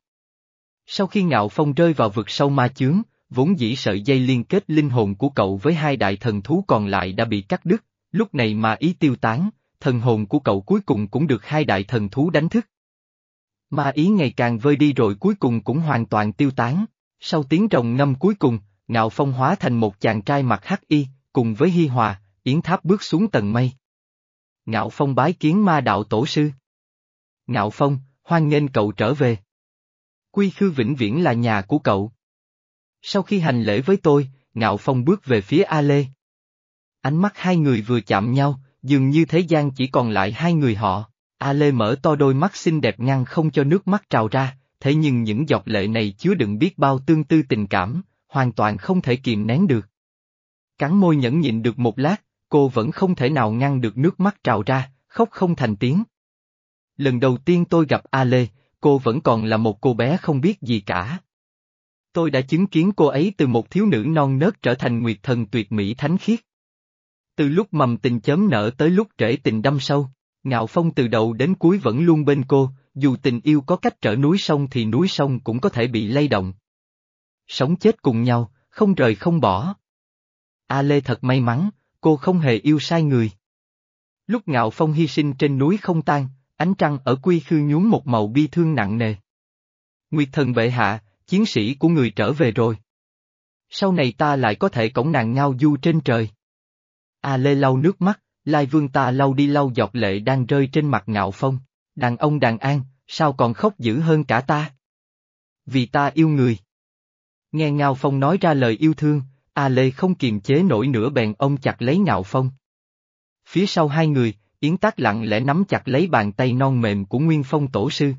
Sau khi ngạo phong rơi vào vực sâu ma chướng, vốn dĩ sợi dây liên kết linh hồn của cậu với hai đại thần thú còn lại đã bị cắt đứt, lúc này mà ý tiêu tán, thần hồn của cậu cuối cùng cũng được hai đại thần thú đánh thức. Ma ý ngày càng vơi đi rồi cuối cùng cũng hoàn toàn tiêu tán, sau tiếng rồng ngâm cuối cùng, Ngạo Phong hóa thành một chàng trai mặc hắc y, cùng với Hi Hòa, Yến Tháp bước xuống tầng mây. Ngạo Phong bái kiến ma đạo tổ sư. Ngạo Phong, hoan nghênh cậu trở về. Quy khư vĩnh viễn là nhà của cậu. Sau khi hành lễ với tôi, Ngạo Phong bước về phía A Lê. Ánh mắt hai người vừa chạm nhau, dường như thế gian chỉ còn lại hai người họ. A Lê mở to đôi mắt xinh đẹp ngăn không cho nước mắt trào ra, thế nhưng những giọt lệ này chứa đựng biết bao tương tư tình cảm, hoàn toàn không thể kìm nén được. Cắn môi nhẫn nhịn được một lát, cô vẫn không thể nào ngăn được nước mắt trào ra, khóc không thành tiếng. Lần đầu tiên tôi gặp A Lê, cô vẫn còn là một cô bé không biết gì cả. Tôi đã chứng kiến cô ấy từ một thiếu nữ non nớt trở thành nguyệt thần tuyệt mỹ thánh khiết. Từ lúc mầm tình chớm nở tới lúc trễ tình đâm sâu, Ngạo Phong từ đầu đến cuối vẫn luôn bên cô, dù tình yêu có cách trở núi sông thì núi sông cũng có thể bị lay động. Sống chết cùng nhau, không rời không bỏ. A Lê thật may mắn, cô không hề yêu sai người. Lúc Ngạo Phong hy sinh trên núi không tan, ánh trăng ở quy khư nhuốm một màu bi thương nặng nề. Nguyệt thần bệ hạ, chiến sĩ của người trở về rồi. Sau này ta lại có thể cổng nàng ngao du trên trời. A Lê lau nước mắt, Lai Vương ta lau đi lau giọt lệ đang rơi trên mặt ngạo phong. Đàn ông đàn an, sao còn khóc dữ hơn cả ta? Vì ta yêu người. Nghe Ngao Phong nói ra lời yêu thương, A Lê không kiềm chế nổi nữa bèn ông chặt lấy Ngạo Phong. Phía sau hai người, Yến Tác lặng lẽ nắm chặt lấy bàn tay non mềm của Nguyên Phong tổ sư.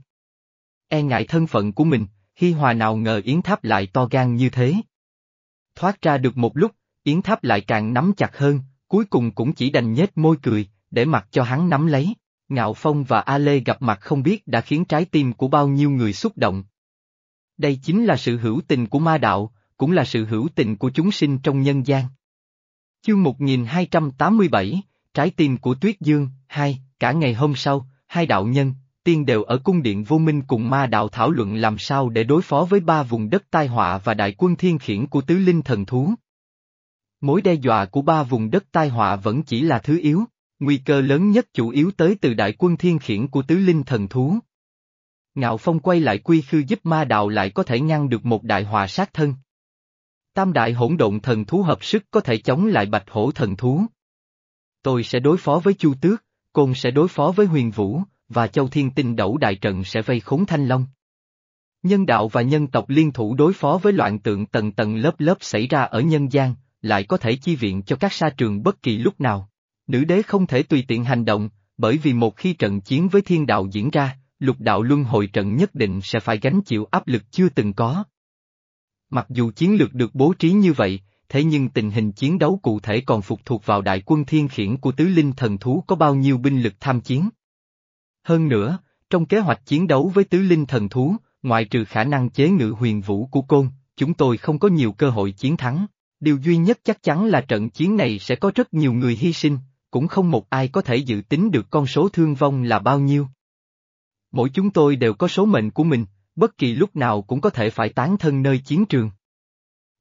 E ngại thân phận của mình, Hi Hòa nào ngờ Yến Tháp lại to gan như thế. Thoát ra được một lúc, Yến Tháp lại càng nắm chặt hơn, cuối cùng cũng chỉ đành nhếch môi cười, để mặc cho hắn nắm lấy. Ngạo Phong và A Lê gặp mặt không biết đã khiến trái tim của bao nhiêu người xúc động. Đây chính là sự hữu tình của ma đạo, cũng là sự hữu tình của chúng sinh trong nhân gian. Chương 1287, Trái tim của Tuyết Dương, hai, cả ngày hôm sau, hai đạo nhân, tiên đều ở cung điện vô minh cùng ma đạo thảo luận làm sao để đối phó với ba vùng đất tai họa và đại quân thiên khiển của tứ linh thần thú. Mối đe dọa của ba vùng đất tai họa vẫn chỉ là thứ yếu, nguy cơ lớn nhất chủ yếu tới từ đại quân thiên khiển của tứ linh thần thú. Ngạo Phong quay lại quy khư giúp ma đạo lại có thể ngăn được một đại họa sát thân. Tam đại hỗn độn thần thú hợp sức có thể chống lại bạch hổ thần thú. Tôi sẽ đối phó với Chu Tước, Côn sẽ đối phó với Huyền Vũ, và Châu Thiên Tinh Đẩu Đại Trận sẽ vây khốn Thanh Long. Nhân đạo và nhân tộc liên thủ đối phó với loạn tượng tầng tầng lớp lớp xảy ra ở nhân gian, lại có thể chi viện cho các sa trường bất kỳ lúc nào. Nữ đế không thể tùy tiện hành động, bởi vì một khi trận chiến với thiên đạo diễn ra, lục đạo luân hồi trận nhất định sẽ phải gánh chịu áp lực chưa từng có. Mặc dù chiến lược được bố trí như vậy, thế nhưng tình hình chiến đấu cụ thể còn phụ thuộc vào đại quân thiên khiển của tứ linh thần thú có bao nhiêu binh lực tham chiến. Hơn nữa, trong kế hoạch chiến đấu với tứ linh thần thú, ngoại trừ khả năng chế ngự huyền vũ của côn, chúng tôi không có nhiều cơ hội chiến thắng. Điều duy nhất chắc chắn là trận chiến này sẽ có rất nhiều người hy sinh, cũng không một ai có thể dự tính được con số thương vong là bao nhiêu. Mỗi chúng tôi đều có số mệnh của mình, bất kỳ lúc nào cũng có thể phải tán thân nơi chiến trường.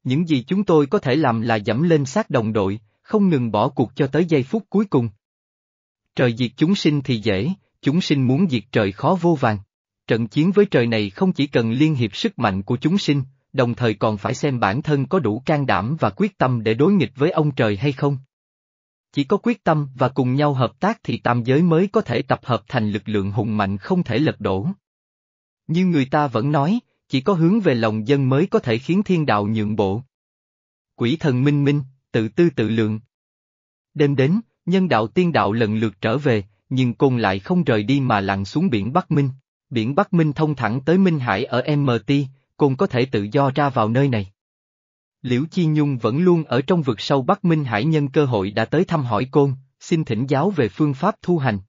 Những gì chúng tôi có thể làm là dẫm lên xác đồng đội, không ngừng bỏ cuộc cho tới giây phút cuối cùng. Trời diệt chúng sinh thì dễ, chúng sinh muốn diệt trời khó vô vàng. Trận chiến với trời này không chỉ cần liên hiệp sức mạnh của chúng sinh, đồng thời còn phải xem bản thân có đủ can đảm và quyết tâm để đối nghịch với ông trời hay không. Chỉ có quyết tâm và cùng nhau hợp tác thì tam giới mới có thể tập hợp thành lực lượng hùng mạnh không thể lật đổ. Như người ta vẫn nói, chỉ có hướng về lòng dân mới có thể khiến thiên đạo nhượng bộ. Quỷ thần minh minh, tự tư tự lượng. Đêm đến, nhân đạo tiên đạo lần lượt trở về, nhưng côn lại không rời đi mà lặn xuống biển Bắc Minh. Biển Bắc Minh thông thẳng tới Minh Hải ở MT, côn có thể tự do ra vào nơi này. Liễu Chi Nhung vẫn luôn ở trong vực sâu Bắc Minh Hải nhân cơ hội đã tới thăm hỏi côn, xin thỉnh giáo về phương pháp thu hành.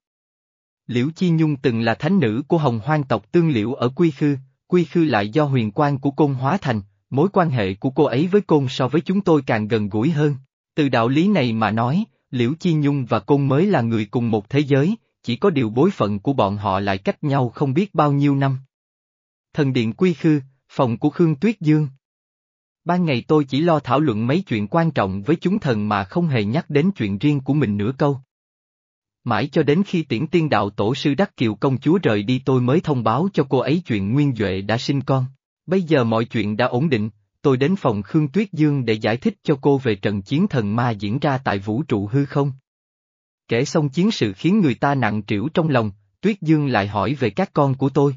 Liễu Chi Nhung từng là thánh nữ của hồng hoang tộc tương liễu ở Quy Khư, Quy Khư lại do huyền quan của côn hóa thành, mối quan hệ của cô ấy với côn so với chúng tôi càng gần gũi hơn. Từ đạo lý này mà nói, Liễu Chi Nhung và côn mới là người cùng một thế giới, chỉ có điều bối phận của bọn họ lại cách nhau không biết bao nhiêu năm. Thần điện Quy Khư, phòng của Khương Tuyết Dương. Ban ngày tôi chỉ lo thảo luận mấy chuyện quan trọng với chúng thần mà không hề nhắc đến chuyện riêng của mình nửa câu. Mãi cho đến khi tiễn tiên đạo tổ sư Đắc Kiều công chúa rời đi tôi mới thông báo cho cô ấy chuyện Nguyên Duệ đã sinh con. Bây giờ mọi chuyện đã ổn định, tôi đến phòng Khương Tuyết Dương để giải thích cho cô về trận chiến thần ma diễn ra tại vũ trụ hư không. Kể xong chiến sự khiến người ta nặng trĩu trong lòng, Tuyết Dương lại hỏi về các con của tôi.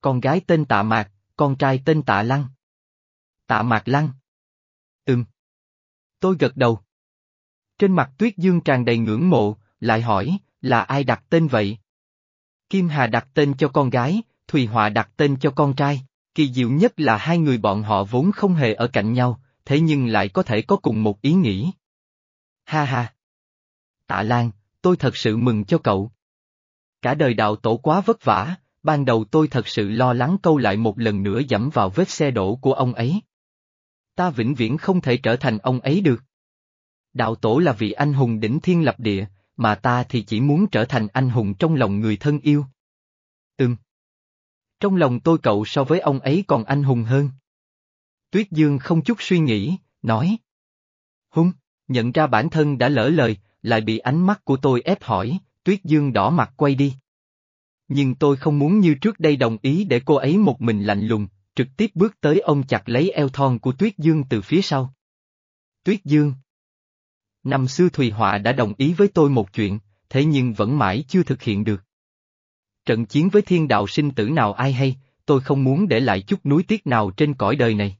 Con gái tên Tạ Mạc, con trai tên Tạ Lăng. Tạ Mạc Lăng. Ừm. Tôi gật đầu. Trên mặt Tuyết Dương tràn đầy ngưỡng mộ, lại hỏi, là ai đặt tên vậy? Kim Hà đặt tên cho con gái, Thùy Họa đặt tên cho con trai, kỳ diệu nhất là hai người bọn họ vốn không hề ở cạnh nhau, thế nhưng lại có thể có cùng một ý nghĩ. Ha ha! Tạ Lan, tôi thật sự mừng cho cậu. Cả đời đạo tổ quá vất vả, ban đầu tôi thật sự lo lắng câu lại một lần nữa dẫm vào vết xe đổ của ông ấy. Ta vĩnh viễn không thể trở thành ông ấy được. Đạo tổ là vị anh hùng đỉnh thiên lập địa, mà ta thì chỉ muốn trở thành anh hùng trong lòng người thân yêu. Ừm. Trong lòng tôi cậu so với ông ấy còn anh hùng hơn. Tuyết Dương không chút suy nghĩ, nói. Hung, nhận ra bản thân đã lỡ lời, lại bị ánh mắt của tôi ép hỏi, Tuyết Dương đỏ mặt quay đi. Nhưng tôi không muốn như trước đây đồng ý để cô ấy một mình lạnh lùng, trực tiếp bước tới ông chặt lấy eo thon của Tuyết Dương từ phía sau. Tuyết Dương Năm xưa Thùy Họa đã đồng ý với tôi một chuyện, thế nhưng vẫn mãi chưa thực hiện được. Trận chiến với thiên đạo sinh tử nào ai hay, tôi không muốn để lại chút núi tiếc nào trên cõi đời này.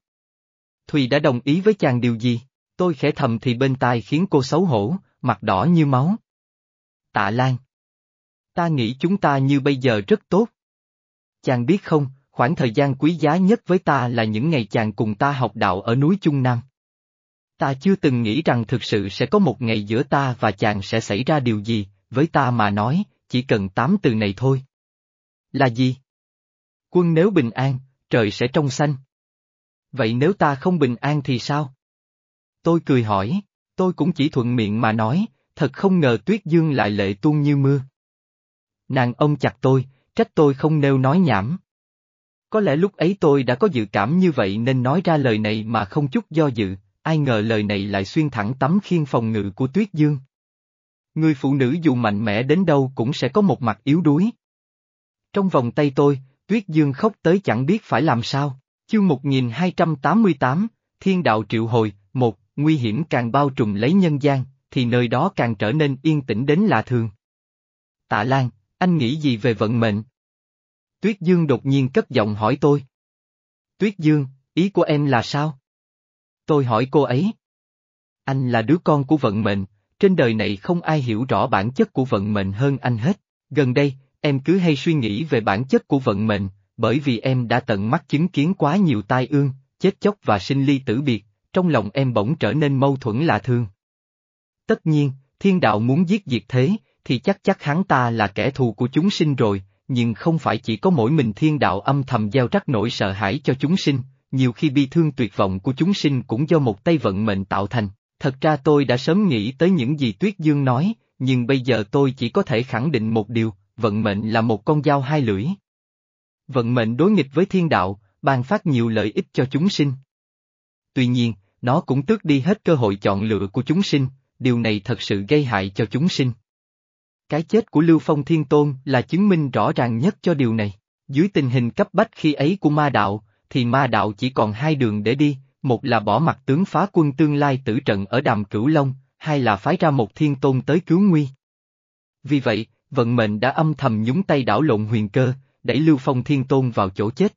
Thùy đã đồng ý với chàng điều gì, tôi khẽ thầm thì bên tai khiến cô xấu hổ, mặt đỏ như máu. Tạ Lan. Ta nghĩ chúng ta như bây giờ rất tốt. Chàng biết không, khoảng thời gian quý giá nhất với ta là những ngày chàng cùng ta học đạo ở núi Trung Nam. Ta chưa từng nghĩ rằng thực sự sẽ có một ngày giữa ta và chàng sẽ xảy ra điều gì, với ta mà nói, chỉ cần tám từ này thôi. Là gì? Quân nếu bình an, trời sẽ trong xanh. Vậy nếu ta không bình an thì sao? Tôi cười hỏi, tôi cũng chỉ thuận miệng mà nói, thật không ngờ tuyết dương lại lệ tuôn như mưa. Nàng ông chặt tôi, trách tôi không nêu nói nhảm. Có lẽ lúc ấy tôi đã có dự cảm như vậy nên nói ra lời này mà không chút do dự, ai ngờ lời này lại xuyên thẳng tấm khiên phòng ngự của Tuyết Dương. Người phụ nữ dù mạnh mẽ đến đâu cũng sẽ có một mặt yếu đuối. Trong vòng tay tôi, Tuyết Dương khóc tới chẳng biết phải làm sao. Chương 1288, Thiên đạo triệu hồi, một, nguy hiểm càng bao trùm lấy nhân gian, thì nơi đó càng trở nên yên tĩnh đến lạ thường. Tạ Lan, anh nghĩ gì về vận mệnh? Tuyết Dương đột nhiên cất giọng hỏi tôi. Tuyết Dương, ý của em là sao? Tôi hỏi cô ấy. Anh là đứa con của vận mệnh, trên đời này không ai hiểu rõ bản chất của vận mệnh hơn anh hết. Gần đây, em cứ hay suy nghĩ về bản chất của vận mệnh, bởi vì em đã tận mắt chứng kiến quá nhiều tai ương, chết chóc và sinh ly tử biệt, trong lòng em bỗng trở nên mâu thuẫn lạ thương. Tất nhiên, thiên đạo muốn giết diệt thế, thì chắc chắc hắn ta là kẻ thù của chúng sinh rồi, nhưng không phải chỉ có mỗi mình thiên đạo âm thầm gieo rắc nỗi sợ hãi cho chúng sinh, nhiều khi bi thương tuyệt vọng của chúng sinh cũng do một tay vận mệnh tạo thành. Thật ra tôi đã sớm nghĩ tới những gì Tuyết Dương nói, nhưng bây giờ tôi chỉ có thể khẳng định một điều, vận mệnh là một con dao hai lưỡi. Vận mệnh đối nghịch với thiên đạo, ban phát nhiều lợi ích cho chúng sinh. Tuy nhiên, nó cũng tước đi hết cơ hội chọn lựa của chúng sinh, điều này thật sự gây hại cho chúng sinh. Cái chết của Lưu Phong Thiên Tôn là chứng minh rõ ràng nhất cho điều này. Dưới tình hình cấp bách khi ấy của ma đạo, thì ma đạo chỉ còn hai đường để đi, một là bỏ mặt tướng phá quân tương lai tử trận ở đàm cửu Long, hai là phái ra một thiên tôn tới cứu nguy. Vì vậy, vận mệnh đã âm thầm nhúng tay đảo lộn huyền cơ, đẩy Lưu Phong Thiên Tôn vào chỗ chết.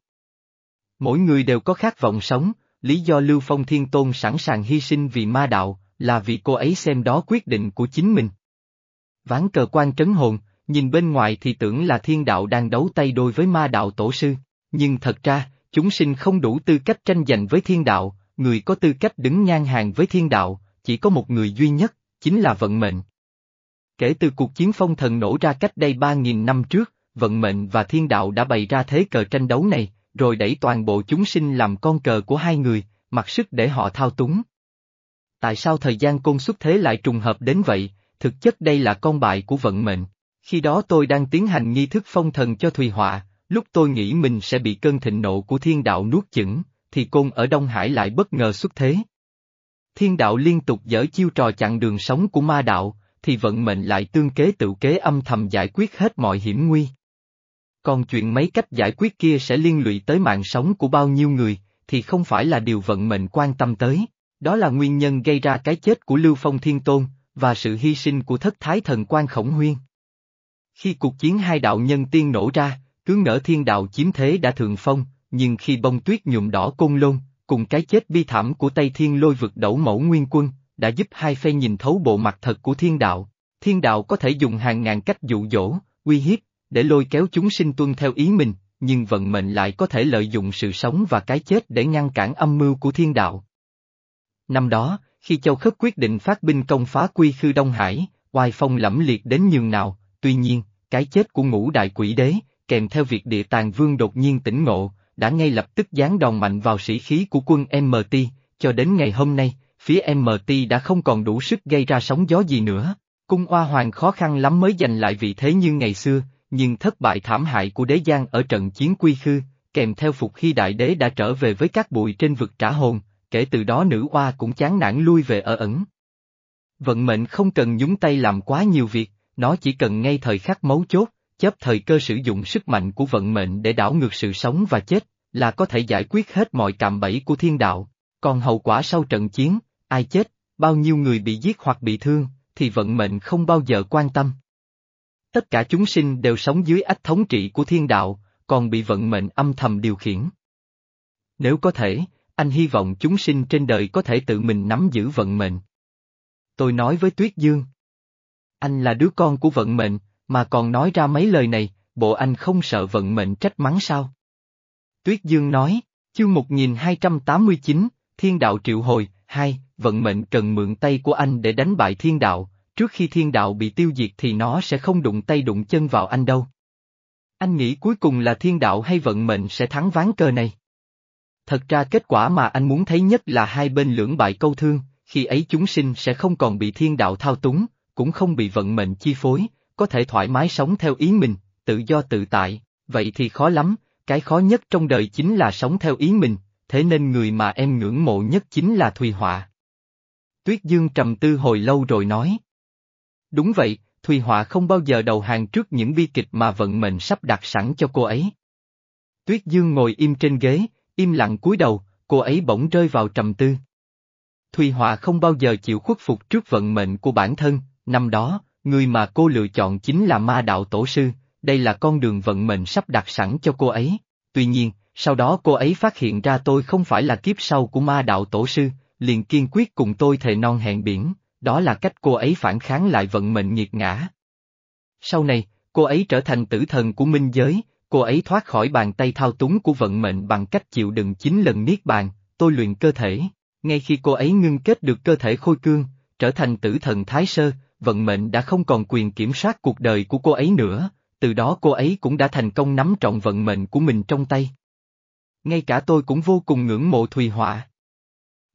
Mỗi người đều có khát vọng sống, lý do Lưu Phong Thiên Tôn sẵn sàng hy sinh vì ma đạo, là vì cô ấy xem đó quyết định của chính mình. Ván cờ quan trấn hồn, nhìn bên ngoài thì tưởng là thiên đạo đang đấu tay đôi với ma đạo tổ sư, nhưng thật ra, chúng sinh không đủ tư cách tranh giành với thiên đạo, người có tư cách đứng ngang hàng với thiên đạo, chỉ có một người duy nhất, chính là vận mệnh. Kể từ cuộc chiến phong thần nổ ra cách đây 3.000 năm trước, vận mệnh và thiên đạo đã bày ra thế cờ tranh đấu này, rồi đẩy toàn bộ chúng sinh làm con cờ của hai người, mặc sức để họ thao túng. Tại sao thời gian côn xuất thế lại trùng hợp đến vậy, thực chất đây là con bại của vận mệnh. Khi đó tôi đang tiến hành nghi thức phong thần cho Thùy Họa, lúc tôi nghĩ mình sẽ bị cơn thịnh nộ của thiên đạo nuốt chửng, thì côn ở Đông Hải lại bất ngờ xuất thế. Thiên đạo liên tục dở chiêu trò chặn đường sống của ma đạo, thì vận mệnh lại tương kế tự kế âm thầm giải quyết hết mọi hiểm nguy. Còn chuyện mấy cách giải quyết kia sẽ liên lụy tới mạng sống của bao nhiêu người, thì không phải là điều vận mệnh quan tâm tới. Đó là nguyên nhân gây ra cái chết của Lưu Phong Thiên Tôn, và sự hy sinh của thất thái thần quan khổng huyên. Khi cuộc chiến hai đạo nhân tiên nổ ra, cứ ngỡ thiên đạo chiếm thế đã thượng phong, nhưng khi bông tuyết nhuộm đỏ côn lôn, cùng cái chết bi thảm của Tây Thiên lôi vực đẩu mẫu nguyên quân, đã giúp hai phe nhìn thấu bộ mặt thật của thiên đạo. Thiên đạo có thể dùng hàng ngàn cách dụ dỗ, uy hiếp, để lôi kéo chúng sinh tuân theo ý mình, nhưng vận mệnh lại có thể lợi dụng sự sống và cái chết để ngăn cản âm mưu của thiên đạo. Năm đó, khi Châu Khất quyết định phát binh công phá quy khư Đông Hải, oai phong lẫm liệt đến nhường nào, tuy nhiên, cái chết của ngũ đại quỷ đế, kèm theo việc địa tàng vương đột nhiên tỉnh ngộ, đã ngay lập tức giáng đòn mạnh vào sĩ khí của quân MT, cho đến ngày hôm nay, phía MT đã không còn đủ sức gây ra sóng gió gì nữa. Cung Hoa Hoàng khó khăn lắm mới giành lại vị thế như ngày xưa, nhưng thất bại thảm hại của đế giang ở trận chiến quy khư, kèm theo phục khi đại đế đã trở về với các bụi trên vực trả hồn, kể từ đó nữ oa cũng chán nản lui về ở ẩn. Vận mệnh không cần nhúng tay làm quá nhiều việc, nó chỉ cần ngay thời khắc mấu chốt, chấp thời cơ sử dụng sức mạnh của vận mệnh để đảo ngược sự sống và chết, là có thể giải quyết hết mọi cạm bẫy của thiên đạo. Còn hậu quả sau trận chiến, ai chết, bao nhiêu người bị giết hoặc bị thương, thì vận mệnh không bao giờ quan tâm. Tất cả chúng sinh đều sống dưới ách thống trị của thiên đạo, còn bị vận mệnh âm thầm điều khiển. Nếu có thể, anh hy vọng chúng sinh trên đời có thể tự mình nắm giữ vận mệnh. Tôi nói với Tuyết Dương. Anh là đứa con của vận mệnh, mà còn nói ra mấy lời này, bộ anh không sợ vận mệnh trách mắng sao? Tuyết Dương nói, chương 1289, Thiên đạo triệu hồi, hai, vận mệnh cần mượn tay của anh để đánh bại thiên đạo, trước khi thiên đạo bị tiêu diệt thì nó sẽ không đụng tay đụng chân vào anh đâu. Anh nghĩ cuối cùng là thiên đạo hay vận mệnh sẽ thắng ván cờ này? Thật ra kết quả mà anh muốn thấy nhất là hai bên lưỡng bại câu thương, khi ấy chúng sinh sẽ không còn bị thiên đạo thao túng, cũng không bị vận mệnh chi phối, có thể thoải mái sống theo ý mình, tự do tự tại, vậy thì khó lắm, cái khó nhất trong đời chính là sống theo ý mình, thế nên người mà em ngưỡng mộ nhất chính là Thùy Họa. Tuyết Dương trầm tư hồi lâu rồi nói. Đúng vậy, Thùy Họa không bao giờ đầu hàng trước những bi kịch mà vận mệnh sắp đặt sẵn cho cô ấy. Tuyết Dương ngồi im trên ghế, im lặng cúi đầu, cô ấy bỗng rơi vào trầm tư. Thùy Họa không bao giờ chịu khuất phục trước vận mệnh của bản thân, năm đó, người mà cô lựa chọn chính là ma đạo tổ sư, đây là con đường vận mệnh sắp đặt sẵn cho cô ấy. Tuy nhiên, sau đó cô ấy phát hiện ra tôi không phải là kiếp sau của ma đạo tổ sư, liền kiên quyết cùng tôi thề non hẹn biển, đó là cách cô ấy phản kháng lại vận mệnh nghiệt ngã. Sau này, cô ấy trở thành tử thần của minh giới, cô ấy thoát khỏi bàn tay thao túng của vận mệnh bằng cách chịu đựng chín lần niết bàn, tôi luyện cơ thể. Ngay khi cô ấy ngưng kết được cơ thể khôi cương, trở thành tử thần Thái Sơ, vận mệnh đã không còn quyền kiểm soát cuộc đời của cô ấy nữa, từ đó cô ấy cũng đã thành công nắm trọn vận mệnh của mình trong tay. Ngay cả tôi cũng vô cùng ngưỡng mộ Thùy Họa.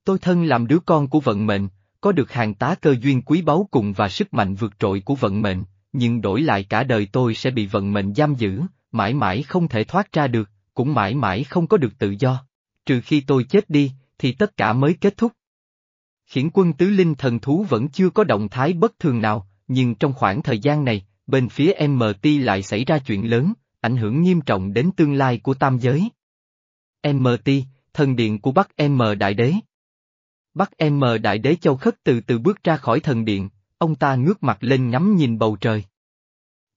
Tôi thân làm đứa con của vận mệnh, có được hàng tá cơ duyên quý báu cùng và sức mạnh vượt trội của vận mệnh, nhưng đổi lại cả đời tôi sẽ bị vận mệnh giam giữ, mãi mãi không thể thoát ra được, cũng mãi mãi không có được tự do. Trừ khi tôi chết đi, thì tất cả mới kết thúc. Khiển quân tứ linh thần thú vẫn chưa có động thái bất thường nào, nhưng trong khoảng thời gian này, bên phía MT lại xảy ra chuyện lớn, ảnh hưởng nghiêm trọng đến tương lai của tam giới. MT, thần điện của Bắc M Đại Đế Bắc M Đại Đế Châu Khất từ từ bước ra khỏi thần điện, ông ta ngước mặt lên ngắm nhìn bầu trời.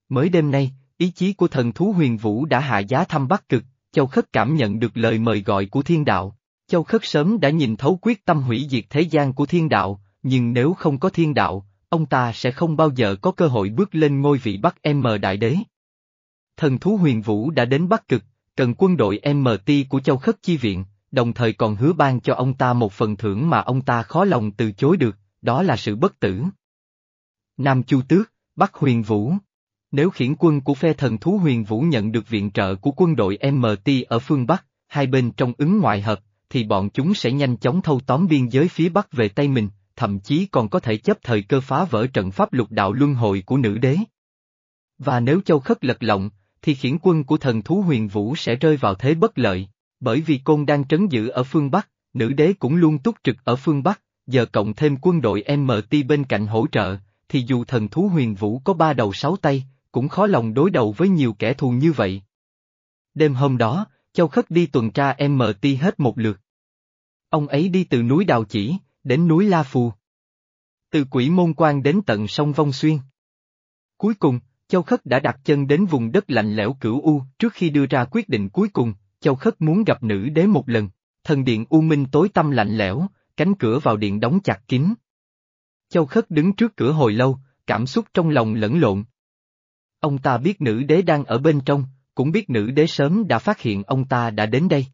Mới đêm nay, ý chí của thần thú huyền vũ đã hạ giá thăm Bắc Cực, Châu Khất cảm nhận được lời mời gọi của thiên đạo. Châu Khất sớm đã nhìn thấu quyết tâm hủy diệt thế gian của thiên đạo, nhưng nếu không có thiên đạo, ông ta sẽ không bao giờ có cơ hội bước lên ngôi vị Bắc M Đại Đế. Thần thú huyền vũ đã đến Bắc Cực, cần quân đội MT của Châu Khất chi viện, đồng thời còn hứa ban cho ông ta một phần thưởng mà ông ta khó lòng từ chối được, đó là sự bất tử. Nam Chu Tước, Bắc Huyền Vũ Nếu khiển quân của phe thần thú huyền vũ nhận được viện trợ của quân đội MT ở phương Bắc, hai bên trong ứng ngoại hợp, thì bọn chúng sẽ nhanh chóng thâu tóm biên giới phía Bắc về tay mình, thậm chí còn có thể chấp thời cơ phá vỡ trận pháp lục đạo luân hồi của nữ đế. Và nếu châu khất lật lọng, thì khiển quân của thần thú huyền vũ sẽ rơi vào thế bất lợi, bởi vì côn đang trấn giữ ở phương Bắc, nữ đế cũng luôn túc trực ở phương Bắc, giờ cộng thêm quân đội MT bên cạnh hỗ trợ, thì dù thần thú huyền vũ có ba đầu sáu tay, cũng khó lòng đối đầu với nhiều kẻ thù như vậy. Đêm hôm đó, Châu Khất đi tuần tra MT hết một lượt. Ông ấy đi từ núi Đào Chỉ, đến núi La Phù. Từ quỷ môn quan đến tận sông Vong Xuyên. Cuối cùng, Châu Khất đã đặt chân đến vùng đất lạnh lẽo cửu U, trước khi đưa ra quyết định cuối cùng, Châu Khất muốn gặp nữ đế một lần, thần điện U Minh tối tăm lạnh lẽo, cánh cửa vào điện đóng chặt kín. Châu Khất đứng trước cửa hồi lâu, cảm xúc trong lòng lẫn lộn. Ông ta biết nữ đế đang ở bên trong, cũng biết nữ đế sớm đã phát hiện ông ta đã đến đây.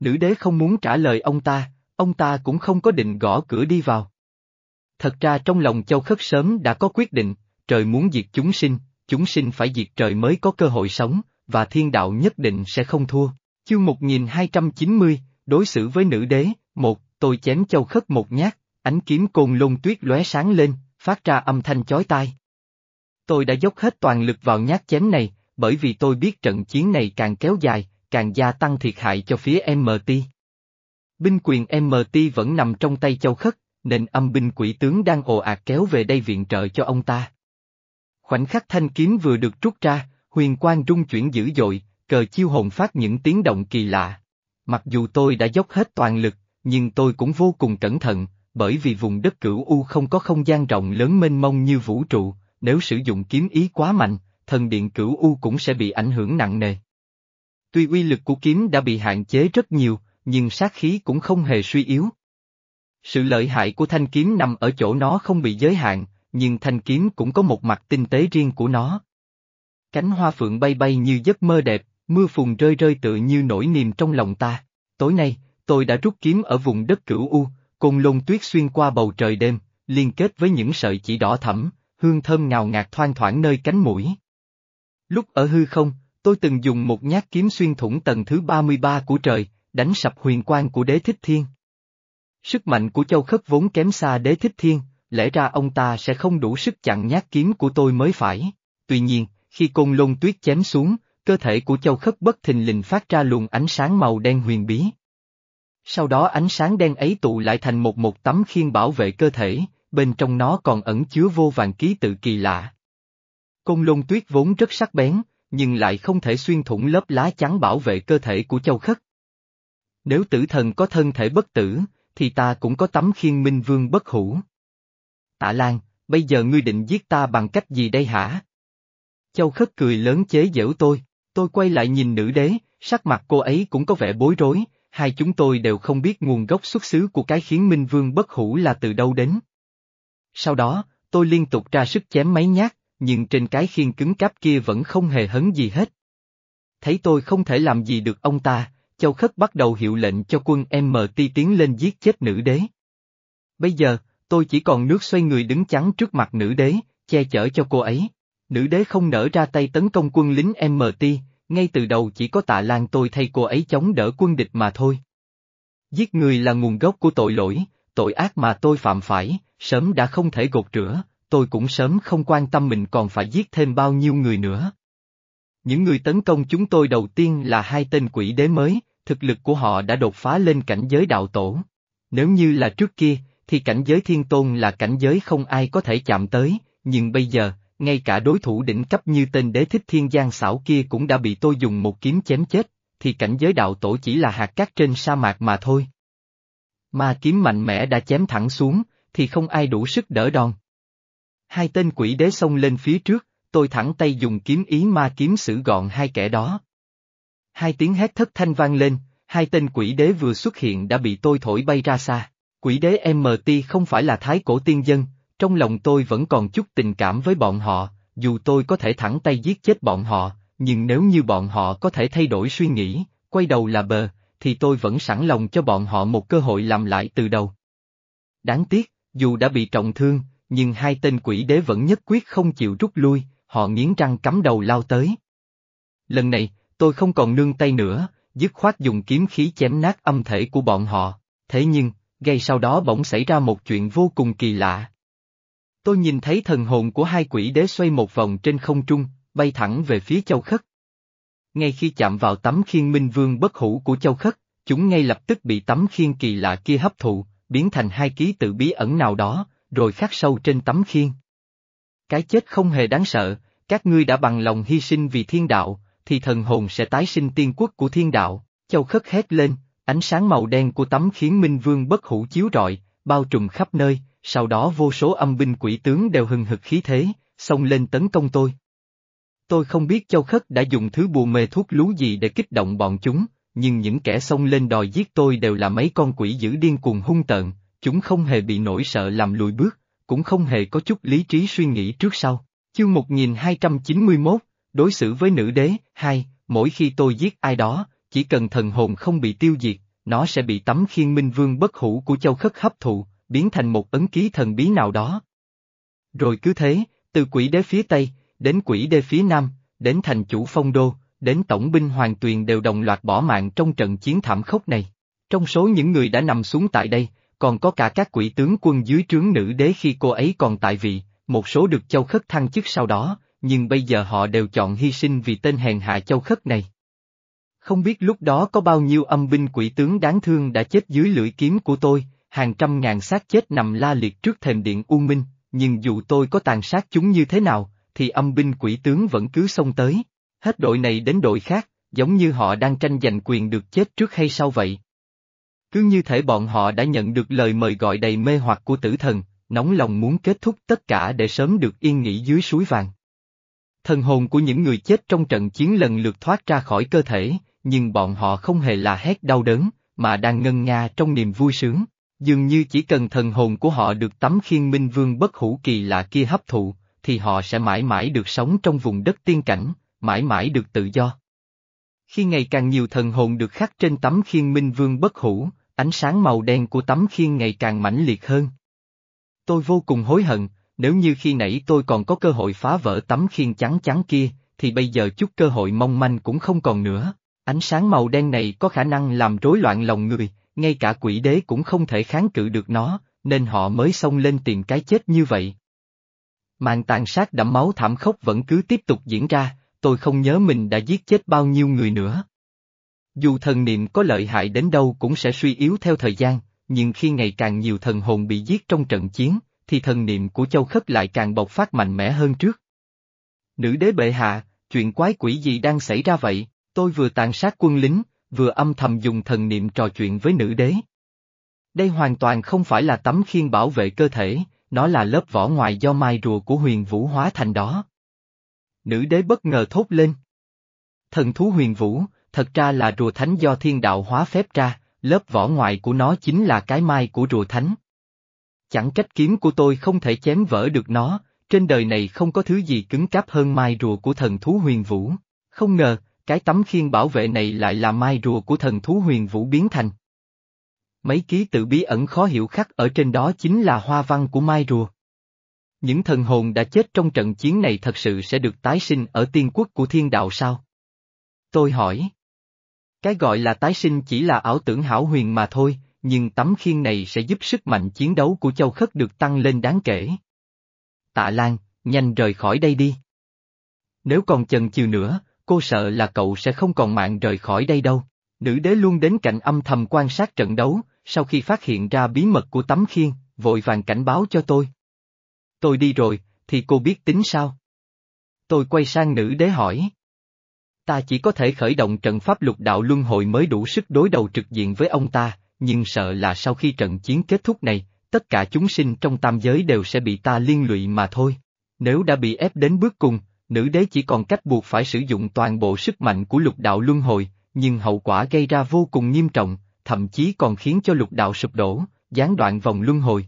Nữ đế không muốn trả lời ông ta, ông ta cũng không có định gõ cửa đi vào. Thật ra trong lòng Châu Khất sớm đã có quyết định, trời muốn diệt chúng sinh, chúng sinh phải diệt trời mới có cơ hội sống, và thiên đạo nhất định sẽ không thua. Chương 1290, đối xử với nữ đế, một, tôi chém Châu Khất một nhát, ánh kiếm côn lôn tuyết lóe sáng lên, phát ra âm thanh chói tai. Tôi đã dốc hết toàn lực vào nhát chém này, bởi vì tôi biết trận chiến này càng kéo dài, càng gia tăng thiệt hại cho phía MT. Binh quyền MT vẫn nằm trong tay châu khất, nên âm binh quỷ tướng đang ồ ạt kéo về đây viện trợ cho ông ta. Khoảnh khắc thanh kiếm vừa được rút ra, huyền quang rung chuyển dữ dội, cờ chiêu hồn phát những tiếng động kỳ lạ. Mặc dù tôi đã dốc hết toàn lực, nhưng tôi cũng vô cùng cẩn thận, bởi vì vùng đất cửu U không có không gian rộng lớn mênh mông như vũ trụ, nếu sử dụng kiếm ý quá mạnh, thần điện cửu U cũng sẽ bị ảnh hưởng nặng nề. Tuy uy lực của kiếm đã bị hạn chế rất nhiều, nhưng sát khí cũng không hề suy yếu. Sự lợi hại của thanh kiếm nằm ở chỗ nó không bị giới hạn, nhưng thanh kiếm cũng có một mặt tinh tế riêng của nó. Cánh hoa phượng bay bay như giấc mơ đẹp, mưa phùn rơi rơi tự như nỗi niềm trong lòng ta. Tối nay, tôi đã rút kiếm ở vùng đất cửu U, cùng lôn tuyết xuyên qua bầu trời đêm, liên kết với những sợi chỉ đỏ thẫm, hương thơm ngào ngạt thoang thoảng nơi cánh mũi. Lúc ở hư không, tôi từng dùng một nhát kiếm xuyên thủng tầng thứ 33 của trời, đánh sập huyền quang của đế thích thiên. Sức mạnh của châu khất vốn kém xa đế thích thiên, lẽ ra ông ta sẽ không đủ sức chặn nhát kiếm của tôi mới phải. Tuy nhiên, khi côn lôn tuyết chém xuống, cơ thể của châu khất bất thình lình phát ra luồng ánh sáng màu đen huyền bí. Sau đó ánh sáng đen ấy tụ lại thành một một tấm khiên bảo vệ cơ thể, bên trong nó còn ẩn chứa vô vàng ký tự kỳ lạ. Côn lôn tuyết vốn rất sắc bén, nhưng lại không thể xuyên thủng lớp lá chắn bảo vệ cơ thể của châu khất. Nếu tử thần có thân thể bất tử, thì ta cũng có tấm khiên minh vương bất hủ. Tạ Lan, bây giờ ngươi định giết ta bằng cách gì đây hả? Châu Khất cười lớn chế giễu tôi, tôi quay lại nhìn nữ đế, sắc mặt cô ấy cũng có vẻ bối rối, hai chúng tôi đều không biết nguồn gốc xuất xứ của cái khiến Minh Vương bất hủ là từ đâu đến. Sau đó, tôi liên tục ra sức chém mấy nhát, nhưng trên cái khiên cứng cáp kia vẫn không hề hấn gì hết. Thấy tôi không thể làm gì được ông ta, Châu Khất bắt đầu hiệu lệnh cho quân MT tiến lên giết chết nữ đế. Bây giờ, tôi chỉ còn nước xoay người đứng chắn trước mặt nữ đế, che chở cho cô ấy. Nữ đế không nở ra tay tấn công quân lính MT, ngay từ đầu chỉ có tạ lan tôi thay cô ấy chống đỡ quân địch mà thôi. Giết người là nguồn gốc của tội lỗi, tội ác mà tôi phạm phải, sớm đã không thể gột rửa, tôi cũng sớm không quan tâm mình còn phải giết thêm bao nhiêu người nữa. Những người tấn công chúng tôi đầu tiên là hai tên quỷ đế mới, thực lực của họ đã đột phá lên cảnh giới đạo tổ. Nếu như là trước kia, thì cảnh giới thiên tôn là cảnh giới không ai có thể chạm tới, nhưng bây giờ, ngay cả đối thủ đỉnh cấp như tên đế thích thiên giang xảo kia cũng đã bị tôi dùng một kiếm chém chết, thì cảnh giới đạo tổ chỉ là hạt cát trên sa mạc mà thôi. Ma kiếm mạnh mẽ đã chém thẳng xuống, thì không ai đủ sức đỡ đòn. Hai tên quỷ đế xông lên phía trước, tôi thẳng tay dùng kiếm ý ma kiếm xử gọn hai kẻ đó. Hai tiếng hét thất thanh vang lên, hai tên quỷ đế vừa xuất hiện đã bị tôi thổi bay ra xa. Quỷ đế MT không phải là thái cổ tiên dân, trong lòng tôi vẫn còn chút tình cảm với bọn họ, dù tôi có thể thẳng tay giết chết bọn họ, nhưng nếu như bọn họ có thể thay đổi suy nghĩ, quay đầu là bờ, thì tôi vẫn sẵn lòng cho bọn họ một cơ hội làm lại từ đầu. Đáng tiếc, dù đã bị trọng thương, nhưng hai tên quỷ đế vẫn nhất quyết không chịu rút lui, họ nghiến răng cắm đầu lao tới. Lần này, tôi không còn nương tay nữa, dứt khoát dùng kiếm khí chém nát âm thể của bọn họ, thế nhưng, ngay sau đó bỗng xảy ra một chuyện vô cùng kỳ lạ. Tôi nhìn thấy thần hồn của hai quỷ đế xoay một vòng trên không trung, bay thẳng về phía châu khất. Ngay khi chạm vào tấm khiên minh vương bất hủ của châu khất, chúng ngay lập tức bị tấm khiên kỳ lạ kia hấp thụ, biến thành hai ký tự bí ẩn nào đó, rồi khắc sâu trên tấm khiên. Cái chết không hề đáng sợ, các ngươi đã bằng lòng hy sinh vì thiên đạo, thì thần hồn sẽ tái sinh tiên quốc của thiên đạo, châu khất hét lên, ánh sáng màu đen của tấm khiến minh vương bất hủ chiếu rọi, bao trùm khắp nơi, sau đó vô số âm binh quỷ tướng đều hừng hực khí thế, xông lên tấn công tôi. Tôi không biết Châu Khất đã dùng thứ bùa mê thuốc lú gì để kích động bọn chúng, nhưng những kẻ xông lên đòi giết tôi đều là mấy con quỷ dữ điên cuồng hung tợn, chúng không hề bị nổi sợ làm lùi bước, cũng không hề có chút lý trí suy nghĩ trước sau. Chương 1291, đối xử với nữ đế, hai, mỗi khi tôi giết ai đó, chỉ cần thần hồn không bị tiêu diệt, nó sẽ bị tấm khiên minh vương bất hủ của châu khất hấp thụ, biến thành một ấn ký thần bí nào đó. Rồi cứ thế, từ quỷ đế phía Tây, đến quỷ đế phía Nam, đến thành chủ phong đô, đến tổng binh hoàng tuyền đều đồng loạt bỏ mạng trong trận chiến thảm khốc này. Trong số những người đã nằm xuống tại đây, còn có cả các quỷ tướng quân dưới trướng nữ đế khi cô ấy còn tại vị, một số được châu khất thăng chức sau đó, nhưng bây giờ họ đều chọn hy sinh vì tên hèn hạ châu khất này. Không biết lúc đó có bao nhiêu âm binh quỷ tướng đáng thương đã chết dưới lưỡi kiếm của tôi, hàng trăm ngàn xác chết nằm la liệt trước thềm điện U Minh, nhưng dù tôi có tàn sát chúng như thế nào, thì âm binh quỷ tướng vẫn cứ xông tới. Hết đội này đến đội khác, giống như họ đang tranh giành quyền được chết trước hay sau vậy. Cứ như thể bọn họ đã nhận được lời mời gọi đầy mê hoặc của tử thần, nóng lòng muốn kết thúc tất cả để sớm được yên nghỉ dưới suối vàng. Thần hồn của những người chết trong trận chiến lần lượt thoát ra khỏi cơ thể, nhưng bọn họ không hề là hét đau đớn, mà đang ngân nga trong niềm vui sướng. Dường như chỉ cần thần hồn của họ được tấm khiên minh vương bất hủ kỳ lạ kia hấp thụ, thì họ sẽ mãi mãi được sống trong vùng đất tiên cảnh, mãi mãi được tự do. Khi ngày càng nhiều thần hồn được khắc trên tấm khiên minh vương bất hủ, ánh sáng màu đen của tấm khiên ngày càng mãnh liệt hơn. Tôi vô cùng hối hận, nếu như khi nãy tôi còn có cơ hội phá vỡ tấm khiên trắng trắng kia, thì bây giờ chút cơ hội mong manh cũng không còn nữa. Ánh sáng màu đen này có khả năng làm rối loạn lòng người, ngay cả quỷ đế cũng không thể kháng cự được nó, nên họ mới xông lên tìm cái chết như vậy. Màn tàn sát đẫm máu thảm khốc vẫn cứ tiếp tục diễn ra, tôi không nhớ mình đã giết chết bao nhiêu người nữa. Dù thần niệm có lợi hại đến đâu cũng sẽ suy yếu theo thời gian, nhưng khi ngày càng nhiều thần hồn bị giết trong trận chiến, thì thần niệm của châu khất lại càng bộc phát mạnh mẽ hơn trước. Nữ đế bệ hạ, chuyện quái quỷ gì đang xảy ra vậy, tôi vừa tàn sát quân lính, vừa âm thầm dùng thần niệm trò chuyện với nữ đế. Đây hoàn toàn không phải là tấm khiên bảo vệ cơ thể, nó là lớp vỏ ngoài do mai rùa của huyền vũ hóa thành đó. Nữ đế bất ngờ thốt lên. Thần thú huyền vũ, thật ra là rùa thánh do thiên đạo hóa phép ra, lớp vỏ ngoài của nó chính là cái mai của rùa thánh. Chẳng trách kiếm của tôi không thể chém vỡ được nó, trên đời này không có thứ gì cứng cáp hơn mai rùa của thần thú huyền vũ. Không ngờ, cái tấm khiên bảo vệ này lại là mai rùa của thần thú huyền vũ biến thành. Mấy ký tự bí ẩn khó hiểu khắc ở trên đó chính là hoa văn của mai rùa. Những thần hồn đã chết trong trận chiến này thật sự sẽ được tái sinh ở tiên quốc của thiên đạo sao? Tôi hỏi. Cái gọi là tái sinh chỉ là ảo tưởng hảo huyền mà thôi, nhưng tấm khiên này sẽ giúp sức mạnh chiến đấu của châu khất được tăng lên đáng kể. Tạ Lan, nhanh rời khỏi đây đi. Nếu còn chần chừ nữa, cô sợ là cậu sẽ không còn mạng rời khỏi đây đâu. Nữ đế luôn đến cạnh âm thầm quan sát trận đấu, sau khi phát hiện ra bí mật của tấm khiên, vội vàng cảnh báo cho tôi. Tôi đi rồi, thì cô biết tính sao? Tôi quay sang nữ đế hỏi. Ta chỉ có thể khởi động trận pháp lục đạo luân hồi mới đủ sức đối đầu trực diện với ông ta, nhưng sợ là sau khi trận chiến kết thúc này, tất cả chúng sinh trong tam giới đều sẽ bị ta liên lụy mà thôi. Nếu đã bị ép đến bước cùng, nữ đế chỉ còn cách buộc phải sử dụng toàn bộ sức mạnh của lục đạo luân hồi, nhưng hậu quả gây ra vô cùng nghiêm trọng, thậm chí còn khiến cho lục đạo sụp đổ, gián đoạn vòng luân hồi.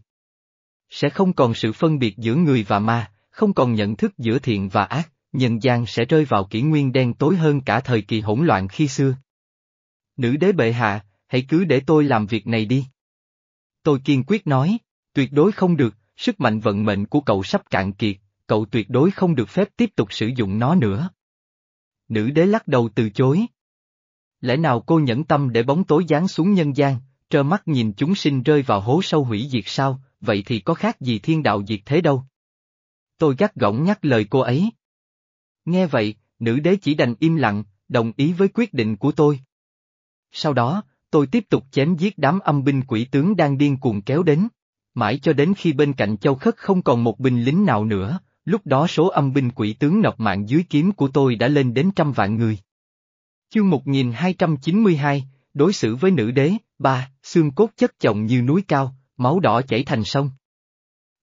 Sẽ không còn sự phân biệt giữa người và ma, không còn nhận thức giữa thiện và ác, nhân gian sẽ rơi vào kỷ nguyên đen tối hơn cả thời kỳ hỗn loạn khi xưa. Nữ đế bệ hạ, hãy cứ để tôi làm việc này đi. Tôi kiên quyết nói, tuyệt đối không được, sức mạnh vận mệnh của cậu sắp cạn kiệt, cậu tuyệt đối không được phép tiếp tục sử dụng nó nữa. Nữ đế lắc đầu từ chối. Lẽ nào cô nhẫn tâm để bóng tối giáng xuống nhân gian, trơ mắt nhìn chúng sinh rơi vào hố sâu hủy diệt sao, vậy thì có khác gì thiên đạo diệt thế đâu. Tôi gắt gỏng nhắc lời cô ấy. Nghe vậy, nữ đế chỉ đành im lặng, đồng ý với quyết định của tôi. Sau đó, tôi tiếp tục chém giết đám âm binh quỷ tướng đang điên cuồng kéo đến. Mãi cho đến khi bên cạnh châu khất không còn một binh lính nào nữa, lúc đó số âm binh quỷ tướng nộp mạng dưới kiếm của tôi đã lên đến trăm vạn người. Chương 1292, đối xử với nữ đế, ba, xương cốt chất chồng như núi cao, máu đỏ chảy thành sông.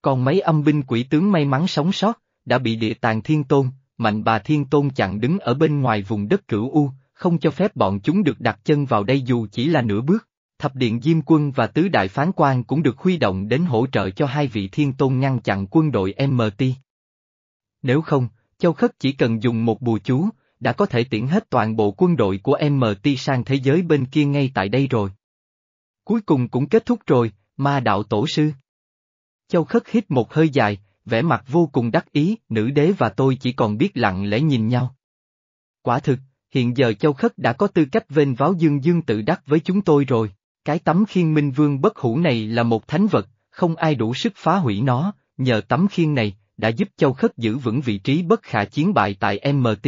Còn mấy âm binh quỷ tướng may mắn sống sót, đã bị địa tàng thiên tôn, mạnh bà thiên tôn chặn đứng ở bên ngoài vùng đất cửu U, không cho phép bọn chúng được đặt chân vào đây dù chỉ là nửa bước. Thập điện Diêm quân và tứ đại phán quan cũng được huy động đến hỗ trợ cho hai vị thiên tôn ngăn chặn quân đội MT. Nếu không, Châu Khất chỉ cần dùng một bùa chú, đã có thể tiễn hết toàn bộ quân đội của MT sang thế giới bên kia ngay tại đây rồi. Cuối cùng cũng kết thúc rồi, ma đạo tổ sư. Châu Khất hít một hơi dài, vẻ mặt vô cùng đắc ý, nữ đế và tôi chỉ còn biết lặng lẽ nhìn nhau. Quả thực, hiện giờ Châu Khất đã có tư cách vênh váo dương dương tự đắc với chúng tôi rồi. Cái tấm khiên minh vương bất hủ này là một thánh vật, không ai đủ sức phá hủy nó, nhờ tấm khiên này, đã giúp Châu Khất giữ vững vị trí bất khả chiến bại tại MT.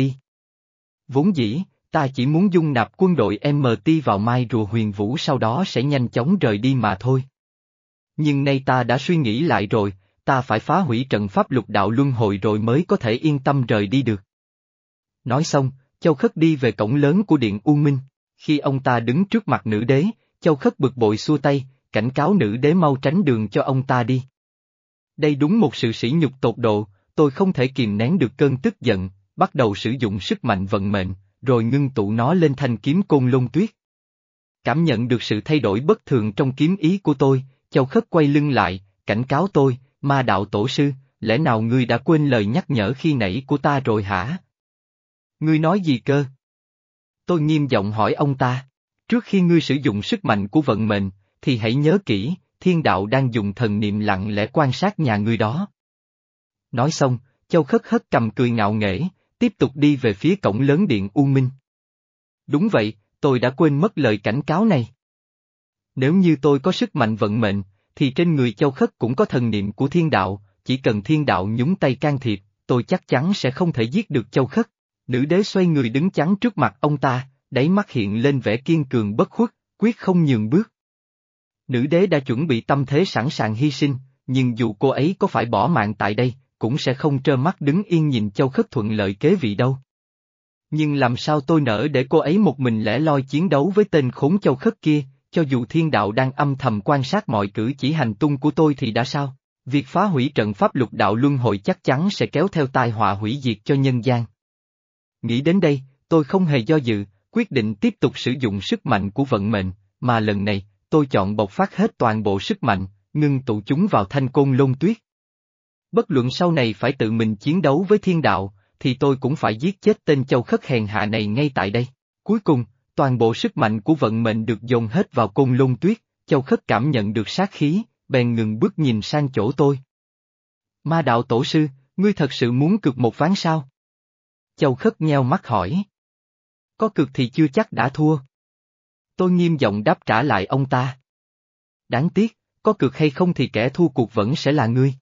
Vốn dĩ, ta chỉ muốn dung nạp quân đội MT vào mai rùa huyền vũ sau đó sẽ nhanh chóng rời đi mà thôi. Nhưng nay ta đã suy nghĩ lại rồi, ta phải phá hủy trận pháp lục đạo luân hồi rồi mới có thể yên tâm rời đi được. Nói xong, Châu Khất đi về cổng lớn của điện U Minh. Khi ông ta đứng trước mặt nữ đế, Châu Khất bực bội xua tay, cảnh cáo nữ đế mau tránh đường cho ông ta đi. Đây đúng một sự sỉ nhục tột độ, tôi không thể kìm nén được cơn tức giận, bắt đầu sử dụng sức mạnh vận mệnh, rồi ngưng tụ nó lên thanh kiếm côn lôn tuyết. Cảm nhận được sự thay đổi bất thường trong kiếm ý của tôi, Châu Khất quay lưng lại, cảnh cáo tôi, ma đạo tổ sư, lẽ nào ngươi đã quên lời nhắc nhở khi nãy của ta rồi hả? Ngươi nói gì cơ? Tôi nghiêm giọng hỏi ông ta, trước khi ngươi sử dụng sức mạnh của vận mệnh, thì hãy nhớ kỹ, thiên đạo đang dùng thần niệm lặng lẽ quan sát nhà ngươi đó. Nói xong, Châu Khất hất cầm cười ngạo nghễ, tiếp tục đi về phía cổng lớn điện U Minh. Đúng vậy, tôi đã quên mất lời cảnh cáo này. Nếu như tôi có sức mạnh vận mệnh, thì trên người Châu Khất cũng có thần niệm của thiên đạo, chỉ cần thiên đạo nhúng tay can thiệp, tôi chắc chắn sẽ không thể giết được Châu Khất. Nữ đế xoay người đứng chắn trước mặt ông ta, đáy mắt hiện lên vẻ kiên cường bất khuất, quyết không nhường bước. Nữ đế đã chuẩn bị tâm thế sẵn sàng hy sinh, nhưng dù cô ấy có phải bỏ mạng tại đây, cũng sẽ không trơ mắt đứng yên nhìn châu khất thuận lợi kế vị đâu. Nhưng làm sao tôi nỡ để cô ấy một mình lẻ loi chiến đấu với tên khốn châu khất kia, cho dù thiên đạo đang âm thầm quan sát mọi cử chỉ hành tung của tôi thì đã sao? Việc phá hủy trận pháp lục đạo luân hồi chắc chắn sẽ kéo theo tai họa hủy diệt cho nhân gian. Nghĩ đến đây, tôi không hề do dự, quyết định tiếp tục sử dụng sức mạnh của vận mệnh, mà lần này, tôi chọn bộc phát hết toàn bộ sức mạnh, ngưng tụ chúng vào thanh côn lôn tuyết. Bất luận sau này phải tự mình chiến đấu với thiên đạo, thì tôi cũng phải giết chết tên châu khất hèn hạ này ngay tại đây. Cuối cùng, toàn bộ sức mạnh của vận mệnh được dồn hết vào côn lôn tuyết, châu khất cảm nhận được sát khí, bèn ngừng bước nhìn sang chỗ tôi. Ma đạo tổ sư, ngươi thật sự muốn cực một ván sao? Châu khất nheo mắt hỏi. Có cực thì chưa chắc đã thua. Tôi nghiêm giọng đáp trả lại ông ta. Đáng tiếc, có cực hay không thì kẻ thua cuộc vẫn sẽ là ngươi.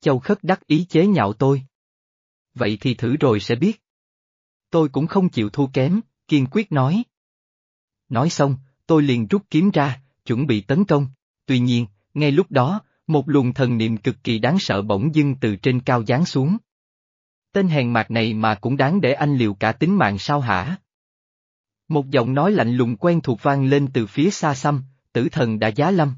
Châu khất đắc ý chế nhạo tôi. Vậy thì thử rồi sẽ biết. Tôi cũng không chịu thua kém, kiên quyết nói. Nói xong, tôi liền rút kiếm ra, chuẩn bị tấn công. Tuy nhiên, ngay lúc đó, một luồng thần niệm cực kỳ đáng sợ bỗng dưng từ trên cao giáng xuống. Tên hèn mạc này mà cũng đáng để anh liều cả tính mạng sao hả? Một giọng nói lạnh lùng quen thuộc vang lên từ phía xa xăm, tử thần đã giá lâm.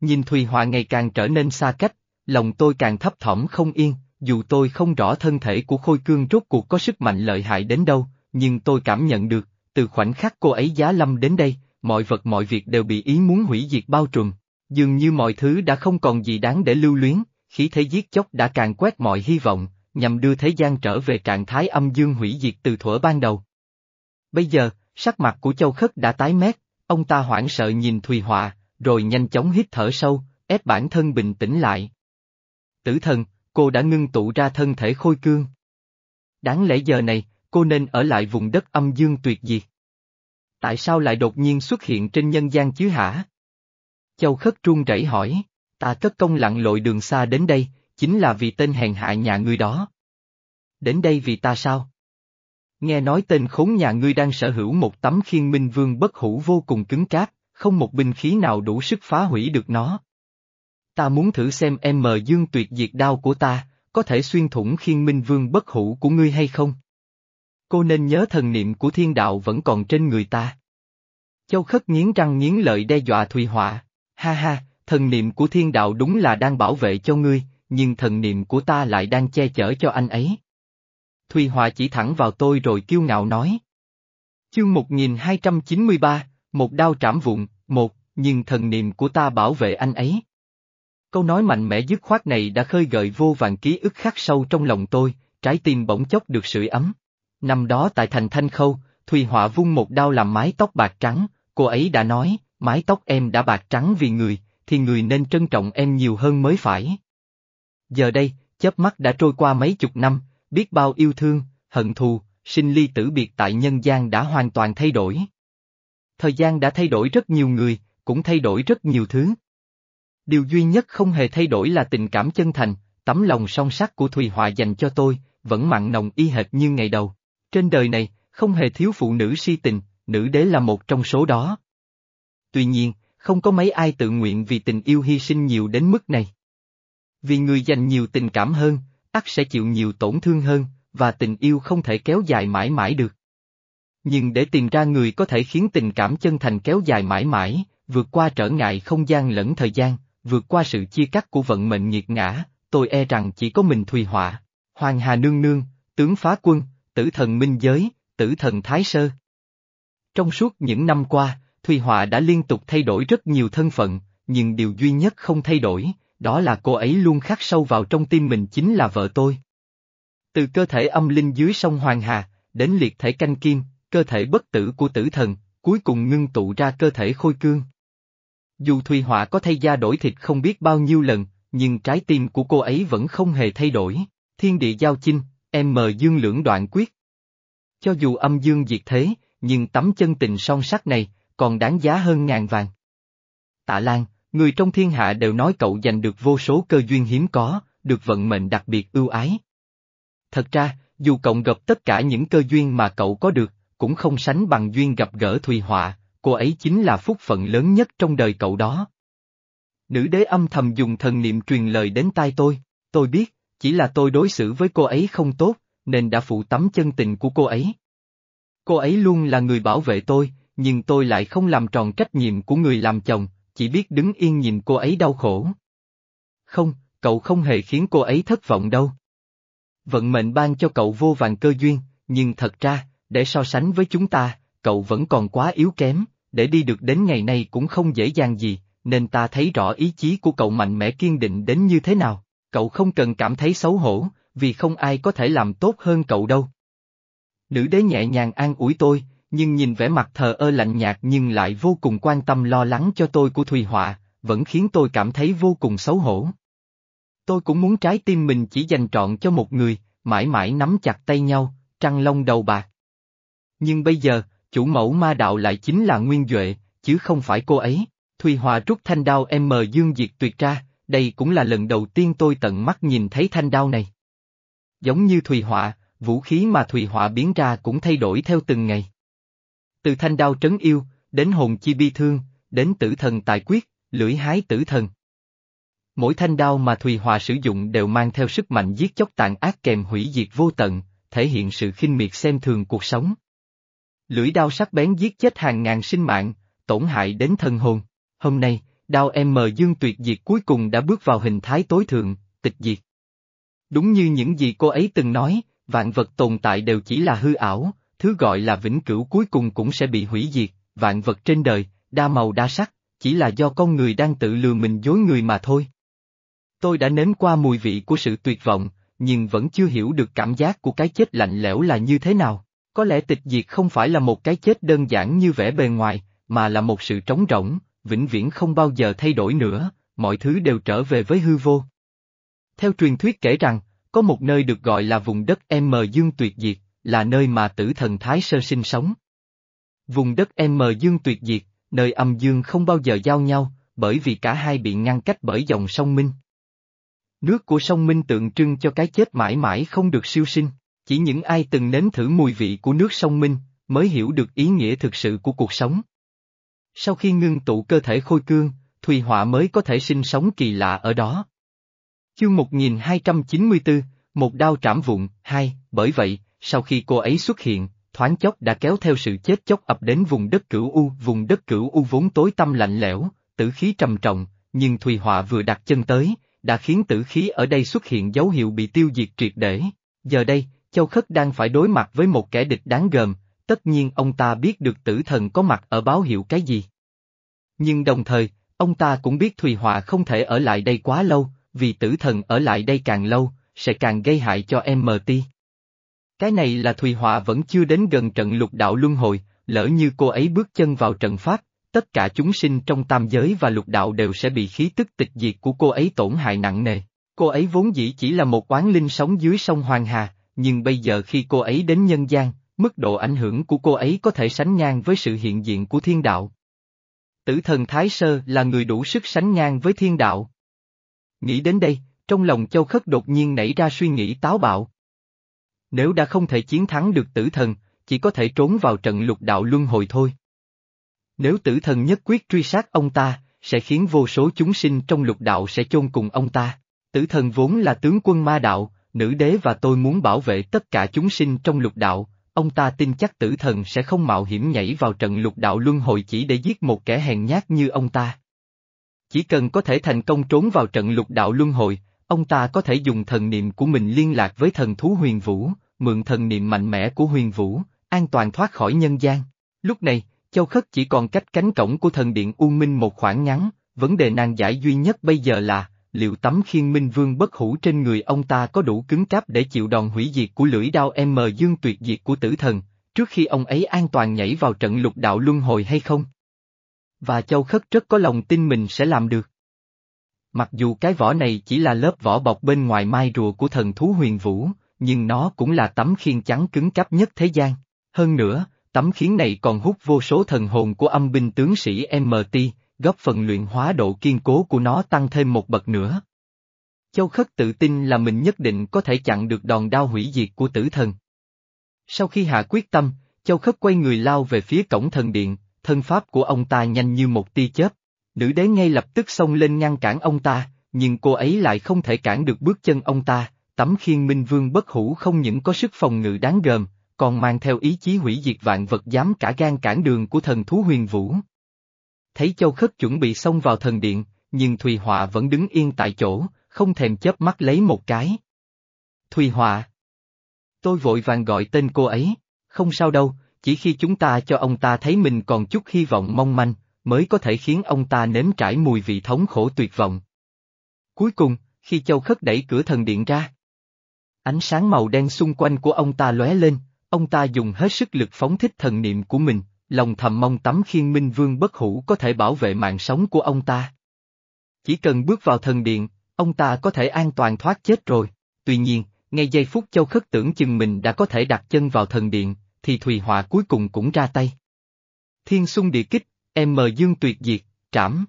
Nhìn Thùy Họa ngày càng trở nên xa cách, lòng tôi càng thấp thỏm không yên, dù tôi không rõ thân thể của Khôi Cương rốt cuộc có sức mạnh lợi hại đến đâu, nhưng tôi cảm nhận được, từ khoảnh khắc cô ấy giá lâm đến đây, mọi vật mọi việc đều bị ý muốn hủy diệt bao trùm. Dường như mọi thứ đã không còn gì đáng để lưu luyến, khí thế giết chóc đã càng quét mọi hy vọng, nhằm đưa thế gian trở về trạng thái âm dương hủy diệt từ thuở ban đầu. Bây giờ, sắc mặt của Châu Khất đã tái mét, ông ta hoảng sợ nhìn Thùy Họa, rồi nhanh chóng hít thở sâu, ép bản thân bình tĩnh lại. Tử thần, cô đã ngưng tụ ra thân thể khôi cương. Đáng lẽ giờ này, cô nên ở lại vùng đất âm dương tuyệt diệt. Tại sao lại đột nhiên xuất hiện trên nhân gian chứ hả? Châu Khất run rẩy hỏi, ta cất công lặn lội đường xa đến đây, chính là vì tên hèn hạ nhà ngươi đó. Đến đây vì ta sao? Nghe nói tên khốn nhà ngươi đang sở hữu một tấm khiên minh vương bất hủ vô cùng cứng cáp, không một binh khí nào đủ sức phá hủy được nó. Ta muốn thử xem em mờ dương tuyệt diệt đao của ta, có thể xuyên thủng khiên minh vương bất hủ của ngươi hay không? Cô nên nhớ thần niệm của thiên đạo vẫn còn trên người ta. Châu khất nghiến răng nghiến lợi đe dọa Thùy Họa, ha ha, thần niệm của thiên đạo đúng là đang bảo vệ cho ngươi, nhưng thần niệm của ta lại đang che chở cho anh ấy. Thùy Họa chỉ thẳng vào tôi rồi kiêu ngạo nói. Chương 1293, một đao trảm vụn, một, nhưng thần niệm của ta bảo vệ anh ấy. Câu nói mạnh mẽ dứt khoát này đã khơi gợi vô vàng ký ức khắc sâu trong lòng tôi, trái tim bỗng chốc được sưởi ấm. Năm đó tại thành Thanh Khâu, Thùy Họa vung một đao làm mái tóc bạc trắng, cô ấy đã nói, mái tóc em đã bạc trắng vì người, thì người nên trân trọng em nhiều hơn mới phải. Giờ đây, chớp mắt đã trôi qua mấy chục năm, biết bao yêu thương, hận thù, sinh ly tử biệt tại nhân gian đã hoàn toàn thay đổi. Thời gian đã thay đổi rất nhiều người, cũng thay đổi rất nhiều thứ. Điều duy nhất không hề thay đổi là tình cảm chân thành, tấm lòng song sắc của Thùy Họa dành cho tôi, vẫn mặn nồng y hệt như ngày đầu. Trên đời này, không hề thiếu phụ nữ si tình, nữ đế là một trong số đó. Tuy nhiên, không có mấy ai tự nguyện vì tình yêu hy sinh nhiều đến mức này. Vì người dành nhiều tình cảm hơn, ắt sẽ chịu nhiều tổn thương hơn, và tình yêu không thể kéo dài mãi mãi được. Nhưng để tìm ra người có thể khiến tình cảm chân thành kéo dài mãi mãi, vượt qua trở ngại không gian lẫn thời gian, vượt qua sự chia cắt của vận mệnh nghiệt ngã, tôi e rằng chỉ có mình Thùy Họa, Hoàng Hà Nương Nương, Tướng Phá Quân, Tử Thần Minh Giới, Tử Thần Thái Sơ. Trong suốt những năm qua, Thùy Họa đã liên tục thay đổi rất nhiều thân phận, nhưng điều duy nhất không thay đổi, đó là cô ấy luôn khắc sâu vào trong tim mình chính là vợ tôi. Từ cơ thể âm linh dưới sông Hoàng Hà, đến liệt thể canh kim, cơ thể bất tử của tử thần, cuối cùng ngưng tụ ra cơ thể khôi cương. Dù Thùy Họa có thay da đổi thịt không biết bao nhiêu lần, nhưng trái tim của cô ấy vẫn không hề thay đổi, thiên địa giao chinh, em mờ dương lưỡng đoạn quyết. Cho dù âm dương diệt thế, nhưng tấm chân tình song sắc này, còn đáng giá hơn ngàn vàng. Tạ Lan, người trong thiên hạ đều nói cậu giành được vô số cơ duyên hiếm có, được vận mệnh đặc biệt ưu ái. Thật ra, dù cộng gặp tất cả những cơ duyên mà cậu có được, cũng không sánh bằng duyên gặp gỡ Thùy Họa, cô ấy chính là phúc phận lớn nhất trong đời cậu đó. Nữ đế âm thầm dùng thần niệm truyền lời đến tai tôi, tôi biết, chỉ là tôi đối xử với cô ấy không tốt, nên đã phụ tấm chân tình của cô ấy. Cô ấy luôn là người bảo vệ tôi, nhưng tôi lại không làm tròn trách nhiệm của người làm chồng, chỉ biết đứng yên nhìn cô ấy đau khổ. Không, cậu không hề khiến cô ấy thất vọng đâu. Vận mệnh ban cho cậu vô vàng cơ duyên, nhưng thật ra, để so sánh với chúng ta, cậu vẫn còn quá yếu kém, để đi được đến ngày nay cũng không dễ dàng gì, nên ta thấy rõ ý chí của cậu mạnh mẽ kiên định đến như thế nào, cậu không cần cảm thấy xấu hổ, vì không ai có thể làm tốt hơn cậu đâu. Nữ đế nhẹ nhàng an ủi tôi, nhưng nhìn vẻ mặt thờ ơ lạnh nhạt nhưng lại vô cùng quan tâm lo lắng cho tôi của Thùy Họa, vẫn khiến tôi cảm thấy vô cùng xấu hổ. Tôi cũng muốn trái tim mình chỉ dành trọn cho một người, mãi mãi nắm chặt tay nhau, trăng lông đầu bạc. Nhưng bây giờ, chủ mẫu ma đạo lại chính là Nguyên Duệ, chứ không phải cô ấy. Thùy Hòa rút thanh đao M Dương Diệt tuyệt ra, đây cũng là lần đầu tiên tôi tận mắt nhìn thấy thanh đao này. Giống như Thùy Họa, vũ khí mà Thùy Họa biến ra cũng thay đổi theo từng ngày. Từ thanh đao trấn yêu, đến hồn chi bi thương, đến tử thần tài quyết, lưỡi hái tử thần. Mỗi thanh đao mà Thùy Họa sử dụng đều mang theo sức mạnh giết chóc tàn ác kèm hủy diệt vô tận, thể hiện sự khinh miệt xem thường cuộc sống. Lưỡi đao sắc bén giết chết hàng ngàn sinh mạng, tổn hại đến thân hồn. Hôm nay, đao em mờ Dương tuyệt diệt cuối cùng đã bước vào hình thái tối thượng, tịch diệt. Đúng như những gì cô ấy từng nói, vạn vật tồn tại đều chỉ là hư ảo, thứ gọi là vĩnh cửu cuối cùng cũng sẽ bị hủy diệt, vạn vật trên đời, đa màu đa sắc, chỉ là do con người đang tự lừa mình dối người mà thôi. Tôi đã nếm qua mùi vị của sự tuyệt vọng, nhưng vẫn chưa hiểu được cảm giác của cái chết lạnh lẽo là như thế nào. Có lẽ tịch diệt không phải là một cái chết đơn giản như vẻ bề ngoài, mà là một sự trống rỗng, vĩnh viễn không bao giờ thay đổi nữa, mọi thứ đều trở về với hư vô. Theo truyền thuyết kể rằng, có một nơi được gọi là vùng đất M Dương tuyệt diệt, là nơi mà tử thần Thái Sơ sinh sống. Vùng đất M Dương tuyệt diệt, nơi âm dương không bao giờ giao nhau, bởi vì cả hai bị ngăn cách bởi dòng sông Minh. Nước của sông Minh tượng trưng cho cái chết mãi mãi không được siêu sinh, chỉ những ai từng nếm thử mùi vị của nước sông Minh, mới hiểu được ý nghĩa thực sự của cuộc sống. Sau khi ngưng tụ cơ thể khôi cương, Thùy Họa mới có thể sinh sống kỳ lạ ở đó. Chương 1294, một đao trảm vụn, hai, bởi vậy, sau khi cô ấy xuất hiện, thoáng chốc đã kéo theo sự chết chóc ập đến vùng đất cửu U, vùng đất cửu U vốn tối tâm lạnh lẽo, tử khí trầm trọng, nhưng Thùy Họa vừa đặt chân tới, đã khiến tử khí ở đây xuất hiện dấu hiệu bị tiêu diệt triệt để. Giờ đây, Châu Khất đang phải đối mặt với một kẻ địch đáng gờm, tất nhiên ông ta biết được tử thần có mặt ở báo hiệu cái gì. Nhưng đồng thời, ông ta cũng biết Thùy Họa không thể ở lại đây quá lâu, vì tử thần ở lại đây càng lâu, sẽ càng gây hại cho MT. Cái này là Thùy Họa vẫn chưa đến gần trận lục đạo luân hồi, lỡ như cô ấy bước chân vào trận pháp, tất cả chúng sinh trong tam giới và lục đạo đều sẽ bị khí tức tịch diệt của cô ấy tổn hại nặng nề. Cô ấy vốn dĩ chỉ là một oán linh sống dưới sông Hoàng Hà, nhưng bây giờ khi cô ấy đến nhân gian, mức độ ảnh hưởng của cô ấy có thể sánh ngang với sự hiện diện của thiên đạo. Tử thần Thái Sơ là người đủ sức sánh ngang với thiên đạo. Nghĩ đến đây, trong lòng Châu Khất đột nhiên nảy ra suy nghĩ táo bạo. Nếu đã không thể chiến thắng được tử thần, chỉ có thể trốn vào trận lục đạo luân hồi thôi. Nếu tử thần nhất quyết truy sát ông ta, sẽ khiến vô số chúng sinh trong lục đạo sẽ chôn cùng ông ta. Tử thần vốn là tướng quân ma đạo, nữ đế và tôi muốn bảo vệ tất cả chúng sinh trong lục đạo, ông ta tin chắc tử thần sẽ không mạo hiểm nhảy vào trận lục đạo luân hồi chỉ để giết một kẻ hèn nhát như ông ta. Chỉ cần có thể thành công trốn vào trận lục đạo luân hồi, ông ta có thể dùng thần niệm của mình liên lạc với thần thú huyền vũ, mượn thần niệm mạnh mẽ của huyền vũ, an toàn thoát khỏi nhân gian. Lúc này, Châu Khất chỉ còn cách cánh cổng của thần điện U Minh một khoảng ngắn, vấn đề nan giải duy nhất bây giờ là, liệu tấm khiên minh vương bất hủ trên người ông ta có đủ cứng cáp để chịu đòn hủy diệt của lưỡi đao M dương tuyệt diệt của tử thần, trước khi ông ấy an toàn nhảy vào trận lục đạo luân hồi hay không? Và Châu Khất rất có lòng tin mình sẽ làm được. Mặc dù cái vỏ này chỉ là lớp vỏ bọc bên ngoài mai rùa của thần thú huyền vũ, nhưng nó cũng là tấm khiên trắng cứng cáp nhất thế gian. Hơn nữa, tấm khiên này còn hút vô số thần hồn của âm binh tướng sĩ MT, góp phần luyện hóa độ kiên cố của nó tăng thêm một bậc nữa. Châu Khất tự tin là mình nhất định có thể chặn được đòn đao hủy diệt của tử thần. Sau khi hạ quyết tâm, Châu Khất quay người lao về phía cổng thần điện, thân pháp của ông ta nhanh như một tia chớp. Nữ đế ngay lập tức xông lên ngăn cản ông ta, nhưng cô ấy lại không thể cản được bước chân ông ta, tấm khiên minh vương bất hủ không những có sức phòng ngự đáng gờm, còn mang theo ý chí hủy diệt vạn vật dám cả gan cản đường của thần thú huyền vũ. Thấy Châu Khất chuẩn bị xông vào thần điện, nhưng Thùy Họa vẫn đứng yên tại chỗ, không thèm chớp mắt lấy một cái. Thùy Họa. Tôi vội vàng gọi tên cô ấy, không sao đâu, chỉ khi chúng ta cho ông ta thấy mình còn chút hy vọng mong manh, mới có thể khiến ông ta nếm trải mùi vị thống khổ tuyệt vọng. Cuối cùng, khi Châu Khất đẩy cửa thần điện ra, ánh sáng màu đen xung quanh của ông ta lóe lên, ông ta dùng hết sức lực phóng thích thần niệm của mình, lòng thầm mong tấm khiên minh vương bất hủ có thể bảo vệ mạng sống của ông ta. Chỉ cần bước vào thần điện, ông ta có thể an toàn thoát chết rồi. Tuy nhiên, ngay giây phút Châu Khất tưởng chừng mình đã có thể đặt chân vào thần điện, thì Thùy Họa cuối cùng cũng ra tay. Thiên xung địa kích, em mờ dương tuyệt diệt, trảm.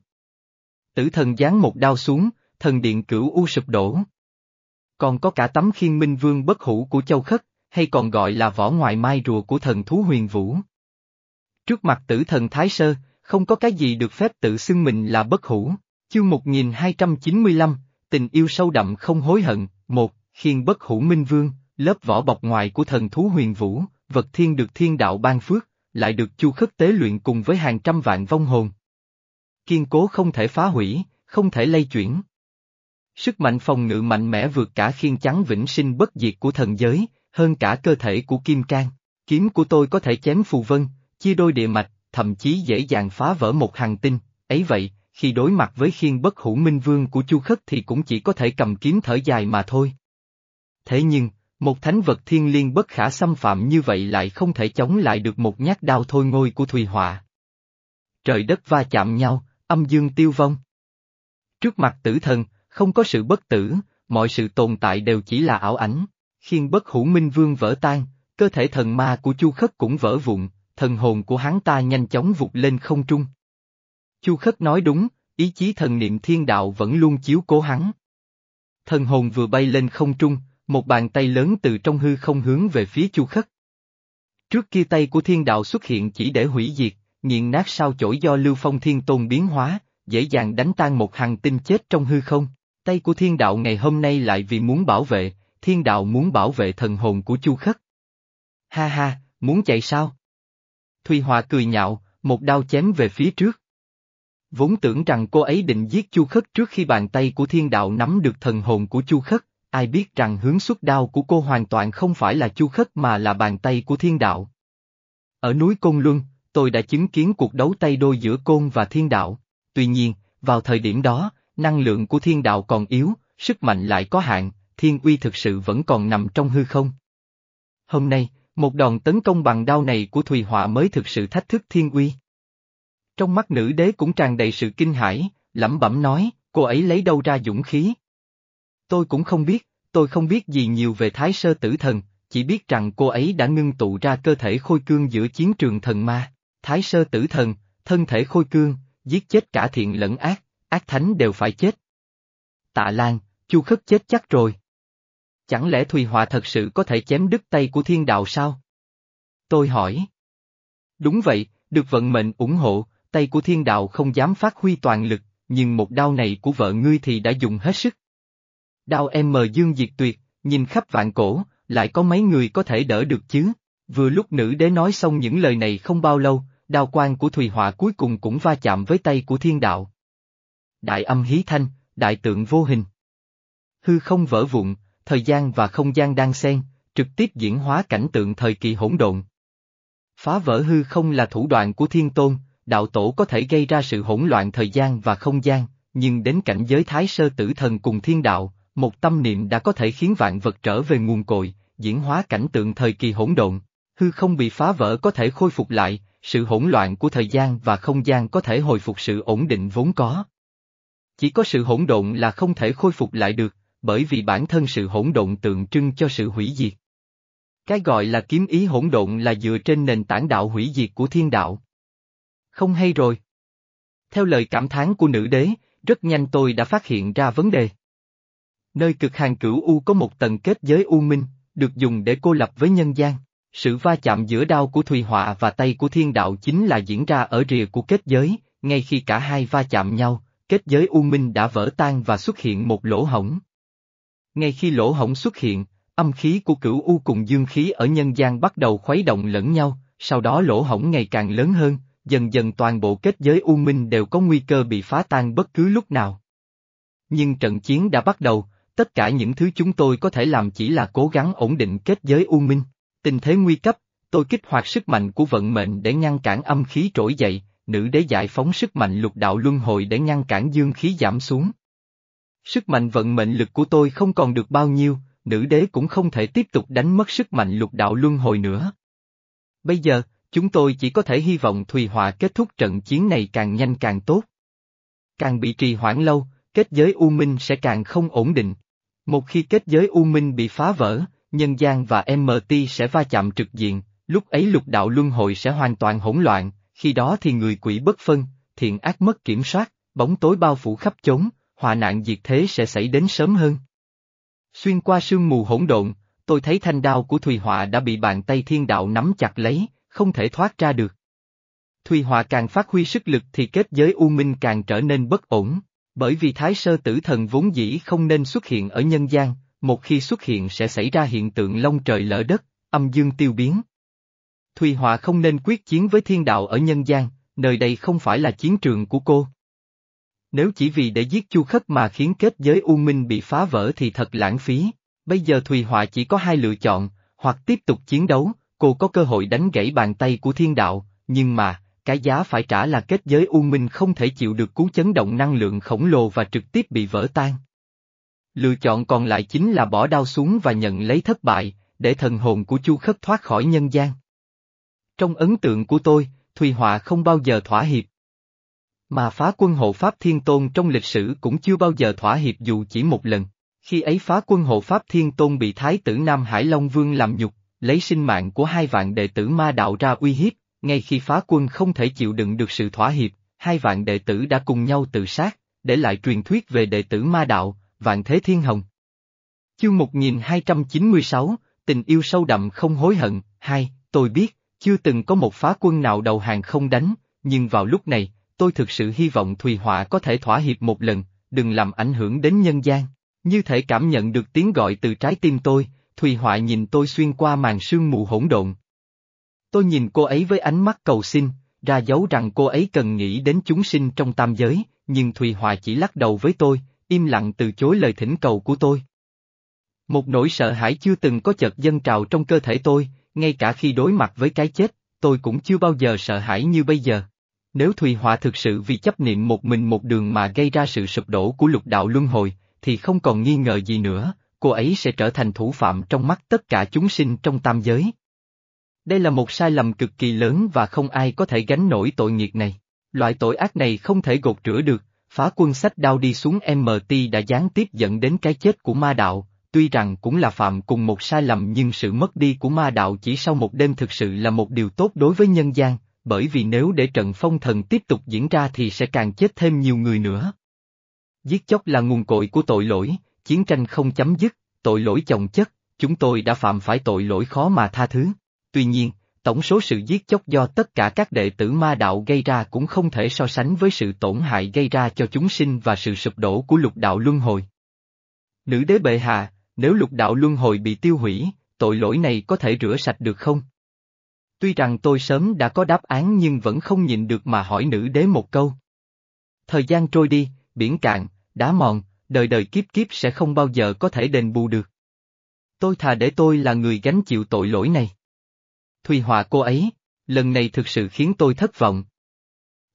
Tử thần giáng một đao xuống, thần điện cửu u sụp đổ. Còn có cả tấm khiên minh vương bất hủ của Châu Khất, hay còn gọi là vỏ ngoài mai rùa của thần thú huyền vũ. Trước mặt tử thần Thái Sơ, không có cái gì được phép tự xưng mình là bất hủ. Chương 1295, tình yêu sâu đậm không hối hận, một, khiên bất hủ minh vương, lớp vỏ bọc ngoài của thần thú huyền vũ, vật thiên được thiên đạo ban phước, lại được chu khất tế luyện cùng với hàng trăm vạn vong hồn. Kiên cố không thể phá hủy, không thể lay chuyển. Sức mạnh phòng ngự mạnh mẽ vượt cả khiên trắng vĩnh sinh bất diệt của thần giới, hơn cả cơ thể của Kim Cang. Kiếm của tôi có thể chém phù vân, chia đôi địa mạch, thậm chí dễ dàng phá vỡ một hàng tinh, ấy vậy, khi đối mặt với khiên bất hủ minh vương của Chu Khất thì cũng chỉ có thể cầm kiếm thở dài mà thôi. Thế nhưng, một thánh vật thiên liên bất khả xâm phạm như vậy lại không thể chống lại được một nhát đao thôi ngôi của Thùy Họa. Trời đất va chạm nhau, âm dương tiêu vong. Trước mặt tử thần, không có sự bất tử, mọi sự tồn tại đều chỉ là ảo ảnh. Khiên bất hủ minh vương vỡ tan, cơ thể thần ma của Chu Khất cũng vỡ vụn, thần hồn của hắn ta nhanh chóng vụt lên không trung. Chu Khất nói đúng, ý chí thần niệm thiên đạo vẫn luôn chiếu cố hắn. Thần hồn vừa bay lên không trung, một bàn tay lớn từ trong hư không hướng về phía Chu Khất. Trước kia tay của thiên đạo xuất hiện chỉ để hủy diệt, nghiền nát sao chổi do Lưu Phong Thiên Tôn biến hóa, dễ dàng đánh tan một hàng tinh chết trong hư không. Tay của thiên đạo ngày hôm nay lại vì muốn bảo vệ, thiên đạo muốn bảo vệ thần hồn của Chu Khất. Ha ha, muốn chạy sao? Thùy Hòa cười nhạo, một đao chém về phía trước. Vốn tưởng rằng cô ấy định giết Chu Khất trước khi bàn tay của thiên đạo nắm được thần hồn của Chu Khất, ai biết rằng hướng xuất đao của cô hoàn toàn không phải là Chu Khất mà là bàn tay của thiên đạo. Ở núi Côn Luân, tôi đã chứng kiến cuộc đấu tay đôi giữa Côn và thiên đạo, tuy nhiên, vào thời điểm đó, năng lượng của thiên đạo còn yếu, sức mạnh lại có hạn, thiên uy thực sự vẫn còn nằm trong hư không. Hôm nay, một đòn tấn công bằng đao này của Thùy Họa mới thực sự thách thức thiên uy. Trong mắt nữ đế cũng tràn đầy sự kinh hãi, lẩm bẩm nói, cô ấy lấy đâu ra dũng khí. Tôi cũng không biết, tôi không biết gì nhiều về Thái Sơ Tử Thần, chỉ biết rằng cô ấy đã ngưng tụ ra cơ thể khôi cương giữa chiến trường thần ma. Thái Sơ Tử Thần, thân thể khôi cương, giết chết cả thiện lẫn ác, ác thánh đều phải chết. Tạ Lan, Chu Khất chết chắc rồi. Chẳng lẽ Thùy Họa thật sự có thể chém đứt tay của thiên đạo sao? Tôi hỏi. Đúng vậy, được vận mệnh ủng hộ, tay của thiên đạo không dám phát huy toàn lực, nhưng một đao này của vợ ngươi thì đã dùng hết sức. Đao em mờ dương diệt tuyệt, nhìn khắp vạn cổ, lại có mấy người có thể đỡ được chứ? Vừa lúc nữ đế nói xong những lời này không bao lâu, đao quan của Thùy Họa cuối cùng cũng va chạm với tay của thiên đạo. Đại âm hí thanh, đại tượng vô hình. Hư không vỡ vụn, thời gian và không gian đang xen, trực tiếp diễn hóa cảnh tượng thời kỳ hỗn độn. Phá vỡ hư không là thủ đoạn của thiên tôn, đạo tổ có thể gây ra sự hỗn loạn thời gian và không gian, nhưng đến cảnh giới thái sơ tử thần cùng thiên đạo, một tâm niệm đã có thể khiến vạn vật trở về nguồn cội, diễn hóa cảnh tượng thời kỳ hỗn độn. Hư không bị phá vỡ có thể khôi phục lại, sự hỗn loạn của thời gian và không gian có thể hồi phục sự ổn định vốn có. Chỉ có sự hỗn độn là không thể khôi phục lại được, bởi vì bản thân sự hỗn độn tượng trưng cho sự hủy diệt. Cái gọi là kiếm ý hỗn độn là dựa trên nền tảng đạo hủy diệt của thiên đạo. Không hay rồi. Theo lời cảm thán của nữ đế, rất nhanh tôi đã phát hiện ra vấn đề. Nơi cực hàng cửu U có một tầng kết giới U Minh, được dùng để cô lập với nhân gian. Sự va chạm giữa đao của Thùy Họa và tay của thiên đạo chính là diễn ra ở rìa của kết giới, ngay khi cả hai va chạm nhau, kết giới U Minh đã vỡ tan và xuất hiện một lỗ hổng. Ngay khi lỗ hổng xuất hiện, âm khí của cửu U cùng dương khí ở nhân gian bắt đầu khuấy động lẫn nhau, sau đó lỗ hổng ngày càng lớn hơn, dần dần toàn bộ kết giới U Minh đều có nguy cơ bị phá tan bất cứ lúc nào. Nhưng trận chiến đã bắt đầu, tất cả những thứ chúng tôi có thể làm chỉ là cố gắng ổn định kết giới U Minh. Tình thế nguy cấp, tôi kích hoạt sức mạnh của vận mệnh để ngăn cản âm khí trỗi dậy, nữ đế giải phóng sức mạnh lục đạo luân hồi để ngăn cản dương khí giảm xuống. Sức mạnh vận mệnh lực của tôi không còn được bao nhiêu, nữ đế cũng không thể tiếp tục đánh mất sức mạnh lục đạo luân hồi nữa. Bây giờ, chúng tôi chỉ có thể hy vọng Thùy Họa kết thúc trận chiến này càng nhanh càng tốt. Càng bị trì hoãn lâu, kết giới U Minh sẽ càng không ổn định. Một khi kết giới U Minh bị phá vỡ, Nhân gian và MT sẽ va chạm trực diện, lúc ấy lục đạo luân hồi sẽ hoàn toàn hỗn loạn, khi đó thì người quỷ bất phân, thiện ác mất kiểm soát, bóng tối bao phủ khắp chốn, họa nạn diệt thế sẽ xảy đến sớm hơn. Xuyên qua sương mù hỗn độn, tôi thấy thanh đao của Thùy Họa đã bị bàn tay thiên đạo nắm chặt lấy, không thể thoát ra được. Thùy Họa càng phát huy sức lực thì kết giới U Minh càng trở nên bất ổn, bởi vì Thái Sơ Tử Thần vốn dĩ không nên xuất hiện ở nhân gian, một khi xuất hiện sẽ xảy ra hiện tượng long trời lỡ đất, âm dương tiêu biến. Thùy Họa không nên quyết chiến với thiên đạo ở nhân gian, nơi đây không phải là chiến trường của cô. Nếu chỉ vì để giết Chu Khất mà khiến kết giới U Minh bị phá vỡ thì thật lãng phí, bây giờ Thùy Họa chỉ có hai lựa chọn, hoặc tiếp tục chiến đấu, cô có cơ hội đánh gãy bàn tay của thiên đạo, nhưng mà, cái giá phải trả là kết giới U Minh không thể chịu được cú chấn động năng lượng khổng lồ và trực tiếp bị vỡ tan. Lựa chọn còn lại chính là bỏ đao xuống và nhận lấy thất bại, để thần hồn của Chu Khất thoát khỏi nhân gian. Trong ấn tượng của tôi, Thùy Họa không bao giờ thỏa hiệp. Mà phá quân hộ Pháp Thiên Tôn trong lịch sử cũng chưa bao giờ thỏa hiệp dù chỉ một lần. Khi ấy phá quân hộ Pháp Thiên Tôn bị Thái tử Nam Hải Long Vương làm nhục, lấy sinh mạng của hai vạn đệ tử ma đạo ra uy hiếp, ngay khi phá quân không thể chịu đựng được sự thỏa hiệp, hai vạn đệ tử đã cùng nhau tự sát, để lại truyền thuyết về đệ tử ma đạo, Vạn Thế Thiên Hồng. Chương 1296, tình yêu sâu đậm không hối hận, hai, tôi biết, chưa từng có một phá quân nào đầu hàng không đánh, nhưng vào lúc này, tôi thực sự hy vọng Thùy Họa có thể thỏa hiệp một lần, đừng làm ảnh hưởng đến nhân gian. Như thể cảm nhận được tiếng gọi từ trái tim tôi, Thùy Họa nhìn tôi xuyên qua màn sương mù hỗn độn. Tôi nhìn cô ấy với ánh mắt cầu xin, ra dấu rằng cô ấy cần nghĩ đến chúng sinh trong tam giới, nhưng Thùy Họa chỉ lắc đầu với tôi, im lặng từ chối lời thỉnh cầu của tôi. Một nỗi sợ hãi chưa từng có chợt dâng trào trong cơ thể tôi, ngay cả khi đối mặt với cái chết, tôi cũng chưa bao giờ sợ hãi như bây giờ. Nếu Thùy Họa thực sự vì chấp niệm một mình một đường mà gây ra sự sụp đổ của lục đạo luân hồi, thì không còn nghi ngờ gì nữa, cô ấy sẽ trở thành thủ phạm trong mắt tất cả chúng sinh trong tam giới. Đây là một sai lầm cực kỳ lớn và không ai có thể gánh nổi tội nghiệt này. Loại tội ác này không thể gột rửa được, phá quân sách đao đi xuống MT đã gián tiếp dẫn đến cái chết của ma đạo, tuy rằng cũng là phạm cùng một sai lầm nhưng sự mất đi của ma đạo chỉ sau một đêm thực sự là một điều tốt đối với nhân gian, bởi vì nếu để trận phong thần tiếp tục diễn ra thì sẽ càng chết thêm nhiều người nữa. Giết chóc là nguồn cội của tội lỗi, chiến tranh không chấm dứt, tội lỗi chồng chất, chúng tôi đã phạm phải tội lỗi khó mà tha thứ. Tuy nhiên, tổng số sự giết chóc do tất cả các đệ tử ma đạo gây ra cũng không thể so sánh với sự tổn hại gây ra cho chúng sinh và sự sụp đổ của lục đạo luân hồi. Nữ đế bệ hạ, nếu lục đạo luân hồi bị tiêu hủy, tội lỗi này có thể rửa sạch được không? Tuy rằng tôi sớm đã có đáp án nhưng vẫn không nhịn được mà hỏi nữ đế một câu. Thời gian trôi đi, biển cạn, đá mòn, đời đời kiếp kiếp sẽ không bao giờ có thể đền bù được. Tôi thà để tôi là người gánh chịu tội lỗi này. Thùy Họa cô ấy, lần này thực sự khiến tôi thất vọng.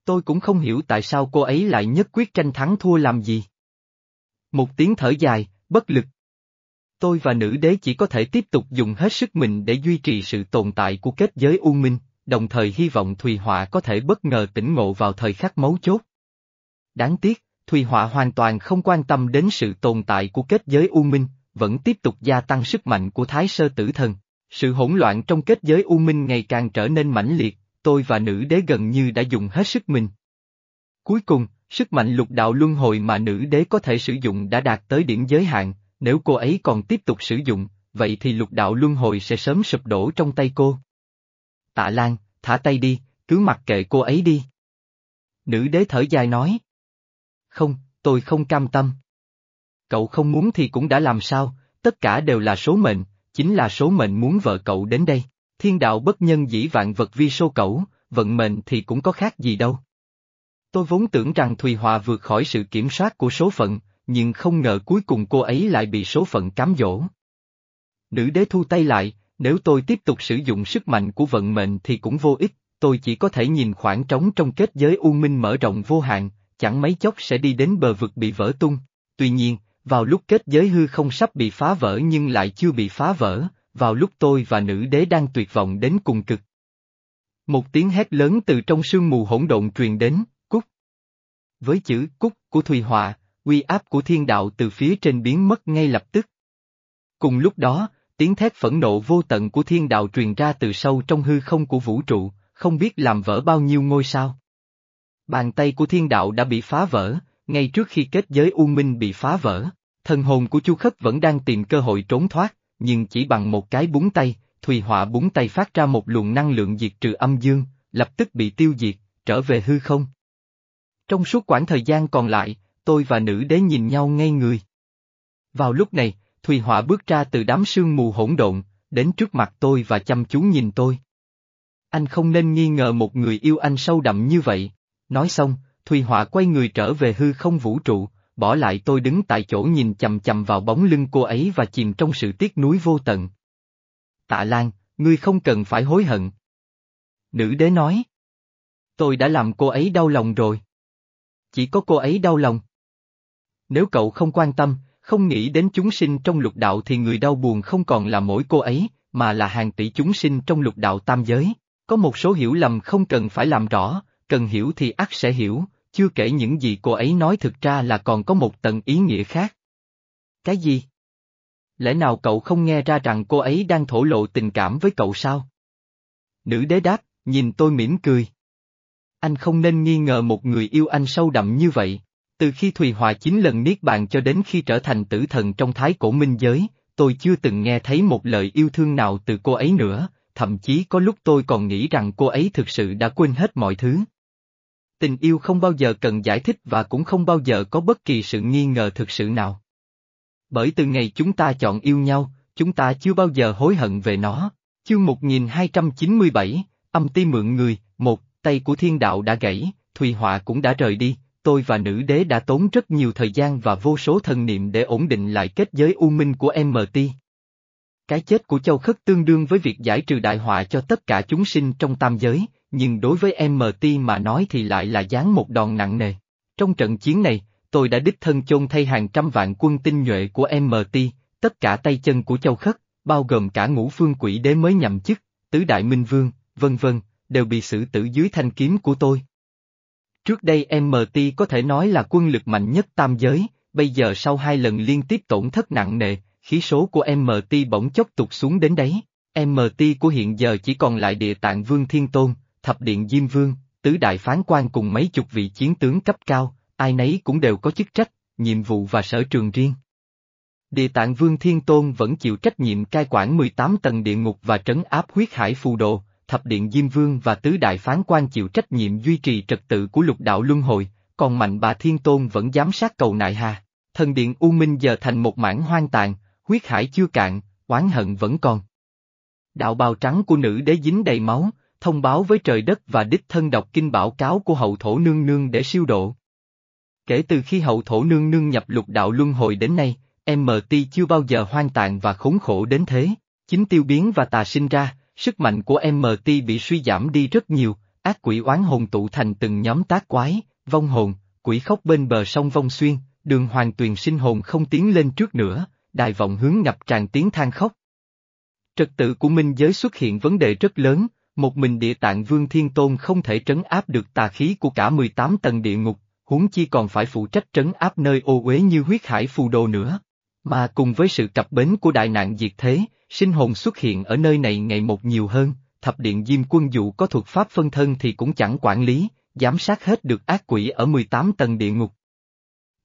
Tôi cũng không hiểu tại sao cô ấy lại nhất quyết tranh thắng thua làm gì. Một tiếng thở dài, bất lực. Tôi và nữ đế chỉ có thể tiếp tục dùng hết sức mình để duy trì sự tồn tại của kết giới U Minh, đồng thời hy vọng Thùy Họa có thể bất ngờ tỉnh ngộ vào thời khắc mấu chốt. Đáng tiếc, Thùy Họa hoàn toàn không quan tâm đến sự tồn tại của kết giới U Minh, vẫn tiếp tục gia tăng sức mạnh của Thái Sơ Tử Thần. Sự hỗn loạn trong kết giới U Minh ngày càng trở nên mãnh liệt, tôi và nữ đế gần như đã dùng hết sức mình. Cuối cùng, sức mạnh lục đạo luân hồi mà nữ đế có thể sử dụng đã đạt tới điểm giới hạn, nếu cô ấy còn tiếp tục sử dụng, vậy thì lục đạo luân hồi sẽ sớm sụp đổ trong tay cô. Tạ Lan, thả tay đi, cứ mặc kệ cô ấy đi. Nữ đế thở dài nói. Không, tôi không cam tâm. Cậu không muốn thì cũng đã làm sao, tất cả đều là số mệnh, chính là số mệnh muốn vợ cậu đến đây. Thiên đạo bất nhân dĩ vạn vật vi số cẩu, vận mệnh thì cũng có khác gì đâu. Tôi vốn tưởng rằng Thùy Hòa vượt khỏi sự kiểm soát của số phận, nhưng không ngờ cuối cùng cô ấy lại bị số phận cám dỗ. Nữ đế thu tay lại, nếu tôi tiếp tục sử dụng sức mạnh của vận mệnh thì cũng vô ích, tôi chỉ có thể nhìn khoảng trống trong kết giới u minh mở rộng vô hạn, chẳng mấy chốc sẽ đi đến bờ vực bị vỡ tung. Tuy nhiên, vào lúc kết giới hư không sắp bị phá vỡ nhưng lại chưa bị phá vỡ, vào lúc tôi và nữ đế đang tuyệt vọng đến cùng cực. Một tiếng hét lớn từ trong sương mù hỗn độn truyền đến, cúc. Với chữ cúc của Thùy Họa, uy áp của thiên đạo từ phía trên biến mất ngay lập tức. Cùng lúc đó, tiếng thét phẫn nộ vô tận của thiên đạo truyền ra từ sâu trong hư không của vũ trụ, không biết làm vỡ bao nhiêu ngôi sao. Bàn tay của thiên đạo đã bị phá vỡ, ngay trước khi kết giới U Minh bị phá vỡ, thần hồn của Chu Khất vẫn đang tìm cơ hội trốn thoát, nhưng chỉ bằng một cái búng tay, Thùy Họa búng tay phát ra một luồng năng lượng diệt trừ âm dương, lập tức bị tiêu diệt, trở về hư không. Trong suốt quãng thời gian còn lại, tôi và nữ đế nhìn nhau ngay người. Vào lúc này, Thùy Họa bước ra từ đám sương mù hỗn độn, đến trước mặt tôi và chăm chú nhìn tôi. Anh không nên nghi ngờ một người yêu anh sâu đậm như vậy. Nói xong, Thùy Họa quay người trở về hư không vũ trụ, bỏ lại tôi đứng tại chỗ nhìn chầm chầm vào bóng lưng cô ấy và chìm trong sự tiếc nuối vô tận. Tạ Lan, ngươi không cần phải hối hận. Nữ đế nói. Tôi đã làm cô ấy đau lòng rồi. Chỉ có cô ấy đau lòng. Nếu cậu không quan tâm, không nghĩ đến chúng sinh trong lục đạo thì người đau buồn không còn là mỗi cô ấy, mà là hàng tỷ chúng sinh trong lục đạo tam giới. Có một số hiểu lầm không cần phải làm rõ, cần hiểu thì ắt sẽ hiểu, chưa kể những gì cô ấy nói thực ra là còn có một tầng ý nghĩa khác. Cái gì? Lẽ nào cậu không nghe ra rằng cô ấy đang thổ lộ tình cảm với cậu sao? Nữ đế đáp, nhìn tôi mỉm cười. Anh không nên nghi ngờ một người yêu anh sâu đậm như vậy. Từ khi Thùy Hòa chín lần niết bàn cho đến khi trở thành tử thần trong thái cổ minh giới, tôi chưa từng nghe thấy một lời yêu thương nào từ cô ấy nữa, thậm chí có lúc tôi còn nghĩ rằng cô ấy thực sự đã quên hết mọi thứ. Tình yêu không bao giờ cần giải thích và cũng không bao giờ có bất kỳ sự nghi ngờ thực sự nào. Bởi từ ngày chúng ta chọn yêu nhau, chúng ta chưa bao giờ hối hận về nó. Chương 1297, âm ti mượn người, một, tay của thiên đạo đã gãy, Thùy Họa cũng đã rời đi, tôi và nữ đế đã tốn rất nhiều thời gian và vô số thần niệm để ổn định lại kết giới u minh của MT. Cái chết của Châu Khất tương đương với việc giải trừ đại họa cho tất cả chúng sinh trong tam giới, nhưng đối với MT mà nói thì lại là giáng một đòn nặng nề. Trong trận chiến này, tôi đã đích thân chôn thay hàng trăm vạn quân tinh nhuệ của MT, tất cả tay chân của Châu Khất, bao gồm cả ngũ phương quỷ đế mới nhậm chức, tứ đại minh vương, vân vân, đều bị xử tử dưới thanh kiếm của tôi. Trước đây MT có thể nói là quân lực mạnh nhất tam giới, bây giờ sau hai lần liên tiếp tổn thất nặng nề, khí số của MT bỗng chốc tụt xuống đến đấy. MT của hiện giờ chỉ còn lại địa tạng vương thiên tôn, thập điện diêm vương, tứ đại phán quan cùng mấy chục vị chiến tướng cấp cao, ai nấy cũng đều có chức trách, nhiệm vụ và sở trường riêng. Địa tạng vương thiên tôn vẫn chịu trách nhiệm cai quản 18 tầng địa ngục và trấn áp huyết hải phù đồ, thập điện diêm vương và tứ đại phán quan chịu trách nhiệm duy trì trật tự của lục đạo luân hồi, còn mạnh bà thiên tôn vẫn giám sát cầu nại hà. Thần điện U Minh giờ thành một mảng hoang tàn, huyết hải chưa cạn, oán hận vẫn còn. Đạo bào trắng của nữ đế dính đầy máu, thông báo với trời đất và đích thân đọc kinh bảo cáo của hậu thổ nương nương để siêu độ. Kể từ khi hậu thổ nương nương nhập lục đạo luân hồi đến nay, MT chưa bao giờ hoang tàn và khốn khổ đến thế, chính tiêu biến và tà sinh ra, sức mạnh của MT bị suy giảm đi rất nhiều, ác quỷ oán hồn tụ thành từng nhóm tác quái, vong hồn, quỷ khóc bên bờ sông vong xuyên, đường hoàng tuyền sinh hồn không tiến lên trước nữa, đài vọng hướng ngập tràn tiếng than khóc. Trật tự của minh giới xuất hiện vấn đề rất lớn, một mình địa tạng vương thiên tôn không thể trấn áp được tà khí của cả 18 tầng địa ngục, huống chi còn phải phụ trách trấn áp nơi ô uế như huyết hải phù đồ nữa. Mà cùng với sự cập bến của đại nạn diệt thế, sinh hồn xuất hiện ở nơi này ngày một nhiều hơn, thập điện diêm quân dụ có thuật pháp phân thân thì cũng chẳng quản lý, giám sát hết được ác quỷ ở 18 tầng địa ngục.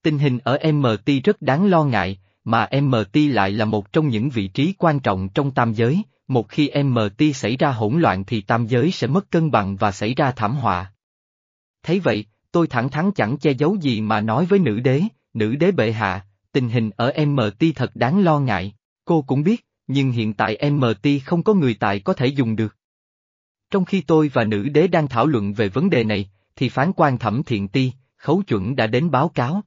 Tình hình ở MT rất đáng lo ngại, mà MT lại là một trong những vị trí quan trọng trong tam giới, một khi MT xảy ra hỗn loạn thì tam giới sẽ mất cân bằng và xảy ra thảm họa. Thấy vậy, tôi thẳng thắn chẳng che giấu gì mà nói với nữ đế, nữ đế bệ hạ, tình hình ở MT thật đáng lo ngại, Cô cũng biết, nhưng hiện tại MT không có người tài có thể dùng được. Trong khi tôi và nữ đế đang thảo luận về vấn đề này, thì phán quan thẩm thiện ti, khấu chuẩn đã đến báo cáo.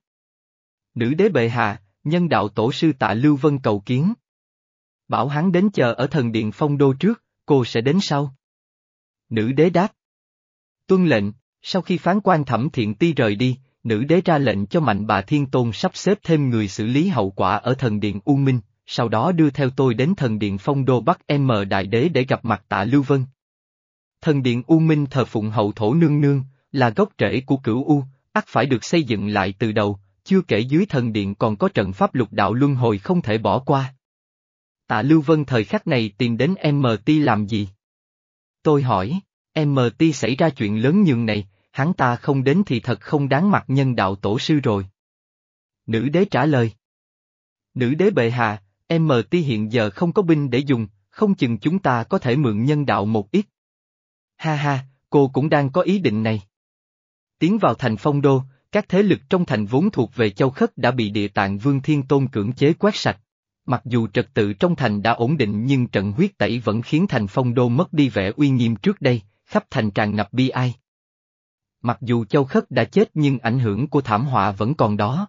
Nữ đế bệ hạ, nhân đạo tổ sư tạ Lưu Vân cầu kiến. Bảo hắn đến chờ ở thần điện phong đô trước, cô sẽ đến sau. Nữ đế đáp. Tuân lệnh, sau khi phán quan thẩm thiện ti rời đi, nữ đế ra lệnh cho mạnh bà thiên tôn sắp xếp thêm người xử lý hậu quả ở thần điện U Minh, sau đó đưa theo tôi đến thần điện phong đô Bắc M Đại Đế để gặp mặt tạ Lưu Vân. Thần điện U Minh thờ phụng hậu thổ nương nương, là gốc rễ của cửu U, ắt phải được xây dựng lại từ đầu, chưa kể dưới thần điện còn có trận pháp lục đạo luân hồi không thể bỏ qua. Tạ Lưu Vân thời khắc này tìm đến MT làm gì? Tôi hỏi, MT xảy ra chuyện lớn nhường này, hắn ta không đến thì thật không đáng mặt nhân đạo tổ sư rồi. Nữ đế trả lời. Nữ đế bệ hạ, MT hiện giờ không có binh để dùng, không chừng chúng ta có thể mượn nhân đạo một ít. Ha ha, cô cũng đang có ý định này. Tiến vào thành phong đô, các thế lực trong thành vốn thuộc về châu khất đã bị địa tạng vương thiên tôn cưỡng chế quét sạch. Mặc dù trật tự trong thành đã ổn định nhưng trận huyết tẩy vẫn khiến thành phong đô mất đi vẻ uy nghiêm trước đây, khắp thành tràn ngập bi ai. Mặc dù châu khất đã chết nhưng ảnh hưởng của thảm họa vẫn còn đó.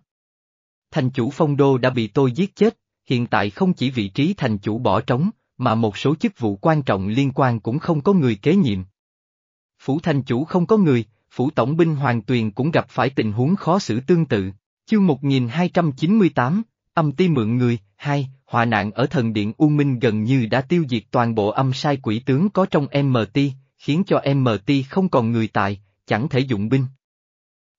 Thành chủ phong đô đã bị tôi giết chết, hiện tại không chỉ vị trí thành chủ bỏ trống, mà một số chức vụ quan trọng liên quan cũng không có người kế nhiệm. Phủ thành chủ không có người, phủ tổng binh Hoàng Tuyền cũng gặp phải tình huống khó xử tương tự. Chương 1298, âm ti mượn người, hai, họa nạn ở thần điện U Minh gần như đã tiêu diệt toàn bộ âm sai quỷ tướng có trong MT, khiến cho MT không còn người tài, chẳng thể dụng binh.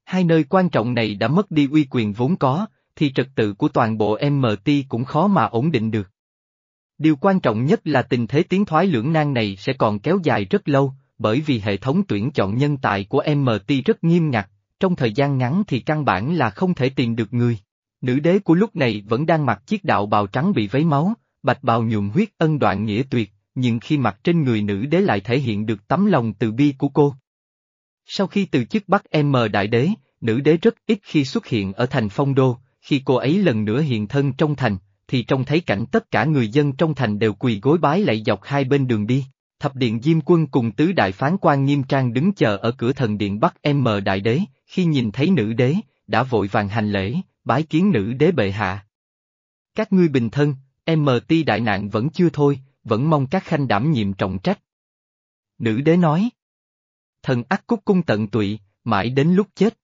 Hai nơi quan trọng này đã mất đi uy quyền vốn có, thì trật tự của toàn bộ MT cũng khó mà ổn định được. Điều quan trọng nhất là tình thế tiến thoái lưỡng nan này sẽ còn kéo dài rất lâu, bởi vì hệ thống tuyển chọn nhân tài của MT rất nghiêm ngặt, trong thời gian ngắn thì căn bản là không thể tìm được người. Nữ đế của lúc này vẫn đang mặc chiếc đạo bào trắng bị vấy máu, bạch bào nhuộm huyết ân đoạn nghĩa tuyệt, nhưng khi mặc trên người nữ đế lại thể hiện được tấm lòng từ bi của cô. Sau khi từ chức bắt M đại đế, nữ đế rất ít khi xuất hiện ở thành phong đô, khi cô ấy lần nữa hiện thân trong thành, thì trông thấy cảnh tất cả người dân trong thành đều quỳ gối bái lạy dọc hai bên đường đi. Thập điện Diêm Quân cùng tứ đại phán quan nghiêm trang đứng chờ ở cửa thần điện Bắc M Đại Đế, khi nhìn thấy nữ đế, đã vội vàng hành lễ, bái kiến nữ đế bệ hạ. Các ngươi bình thân, MT đại nạn vẫn chưa thôi, vẫn mong các khanh đảm nhiệm trọng trách. Nữ đế nói. Thần ác cúc cung tận tụy, mãi đến lúc chết.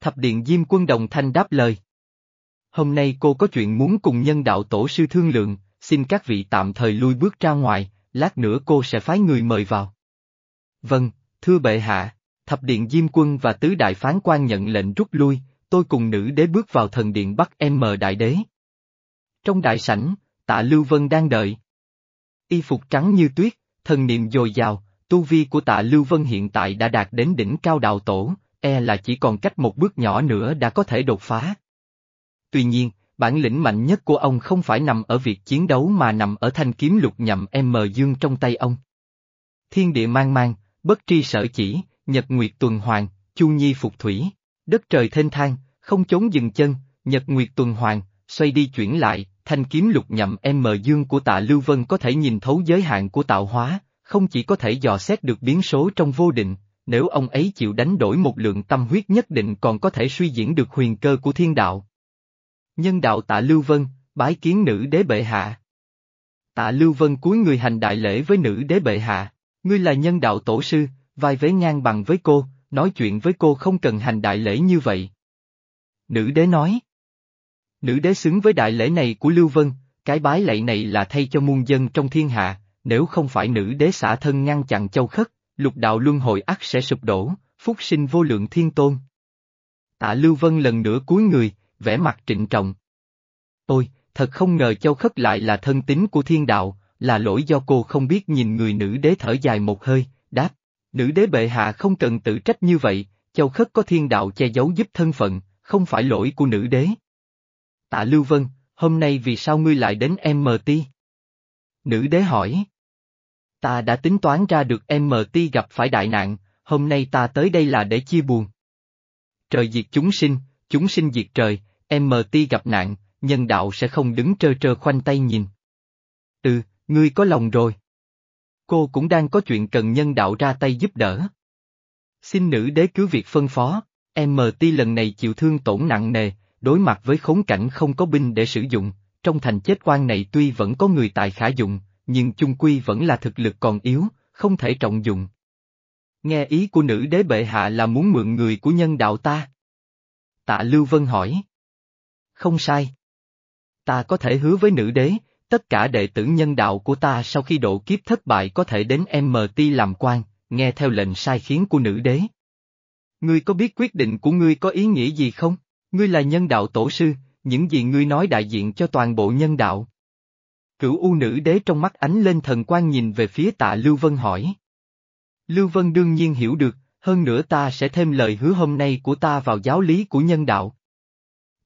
Thập điện Diêm Quân đồng thanh đáp lời. Hôm nay cô có chuyện muốn cùng nhân đạo tổ sư thương lượng, xin các vị tạm thời lui bước ra ngoài, lát nữa cô sẽ phái người mời vào. Vâng, thưa bệ hạ, thập điện Diêm Quân và tứ đại phán quan nhận lệnh rút lui, tôi cùng nữ đế bước vào thần điện Bắc M Đại Đế. Trong đại sảnh, tạ Lưu Vân đang đợi. Y phục trắng như tuyết, thần niệm dồi dào, tu vi của tạ Lưu Vân hiện tại đã đạt đến đỉnh cao đạo tổ, e là chỉ còn cách một bước nhỏ nữa đã có thể đột phá. Tuy nhiên, bản lĩnh mạnh nhất của ông không phải nằm ở việc chiến đấu mà nằm ở thanh kiếm lục nhậm M dương trong tay ông. Thiên địa mang mang, bất tri sở chỉ, nhật nguyệt tuần hoàn, chu nhi phục thủy, đất trời thênh thang, không chốn dừng chân, nhật nguyệt tuần hoàn, xoay đi chuyển lại, thanh kiếm lục nhậm M dương của tạ Lưu Vân có thể nhìn thấu giới hạn của tạo hóa, không chỉ có thể dò xét được biến số trong vô định, nếu ông ấy chịu đánh đổi một lượng tâm huyết nhất định còn có thể suy diễn được huyền cơ của thiên đạo. Nhân đạo tạ Lưu Vân, bái kiến nữ đế bệ hạ. Tạ Lưu Vân cúi người hành đại lễ với nữ đế bệ hạ, ngươi là nhân đạo tổ sư, vai vế ngang bằng với cô, nói chuyện với cô không cần hành đại lễ như vậy. Nữ đế nói. Nữ đế xứng với đại lễ này của Lưu Vân, cái bái lạy này là thay cho muôn dân trong thiên hạ, nếu không phải nữ đế xả thân ngăn chặn châu khất, lục đạo luân hồi ắt sẽ sụp đổ, phúc sinh vô lượng thiên tôn. Tạ Lưu Vân lần nữa cúi người, vẻ mặt trịnh trọng. Ôi, thật không ngờ châu khất lại là thân tín của thiên đạo, là lỗi do cô không biết nhìn người nữ đế thở dài một hơi, đáp. Nữ đế bệ hạ không cần tự trách như vậy, châu khất có thiên đạo che giấu giúp thân phận, không phải lỗi của nữ đế. Tạ Lưu Vân, hôm nay vì sao ngươi lại đến MT? Nữ đế hỏi. Ta đã tính toán ra được MT gặp phải đại nạn, hôm nay ta tới đây là để chia buồn. Trời diệt chúng sinh, chúng sinh diệt trời, MT gặp nạn, nhân đạo sẽ không đứng trơ trơ khoanh tay nhìn. Ừ, ngươi có lòng rồi. Cô cũng đang có chuyện cần nhân đạo ra tay giúp đỡ. Xin nữ đế cứ việc phân phó, MT lần này chịu thương tổn nặng nề, đối mặt với khốn cảnh không có binh để sử dụng, trong thành chết quan này tuy vẫn có người tài khả dụng, nhưng chung quy vẫn là thực lực còn yếu, không thể trọng dụng. Nghe ý của nữ đế bệ hạ là muốn mượn người của nhân đạo ta. Tạ Lưu Vân hỏi. Không sai. Ta có thể hứa với nữ đế, tất cả đệ tử nhân đạo của ta sau khi độ kiếp thất bại có thể đến MT làm quan, nghe theo lệnh sai khiến của nữ đế. Ngươi có biết quyết định của ngươi có ý nghĩa gì không? Ngươi là nhân đạo tổ sư, những gì ngươi nói đại diện cho toàn bộ nhân đạo. Cửu U nữ đế trong mắt ánh lên thần quan nhìn về phía tạ Lưu Vân hỏi. Lưu Vân đương nhiên hiểu được, hơn nữa ta sẽ thêm lời hứa hôm nay của ta vào giáo lý của nhân đạo.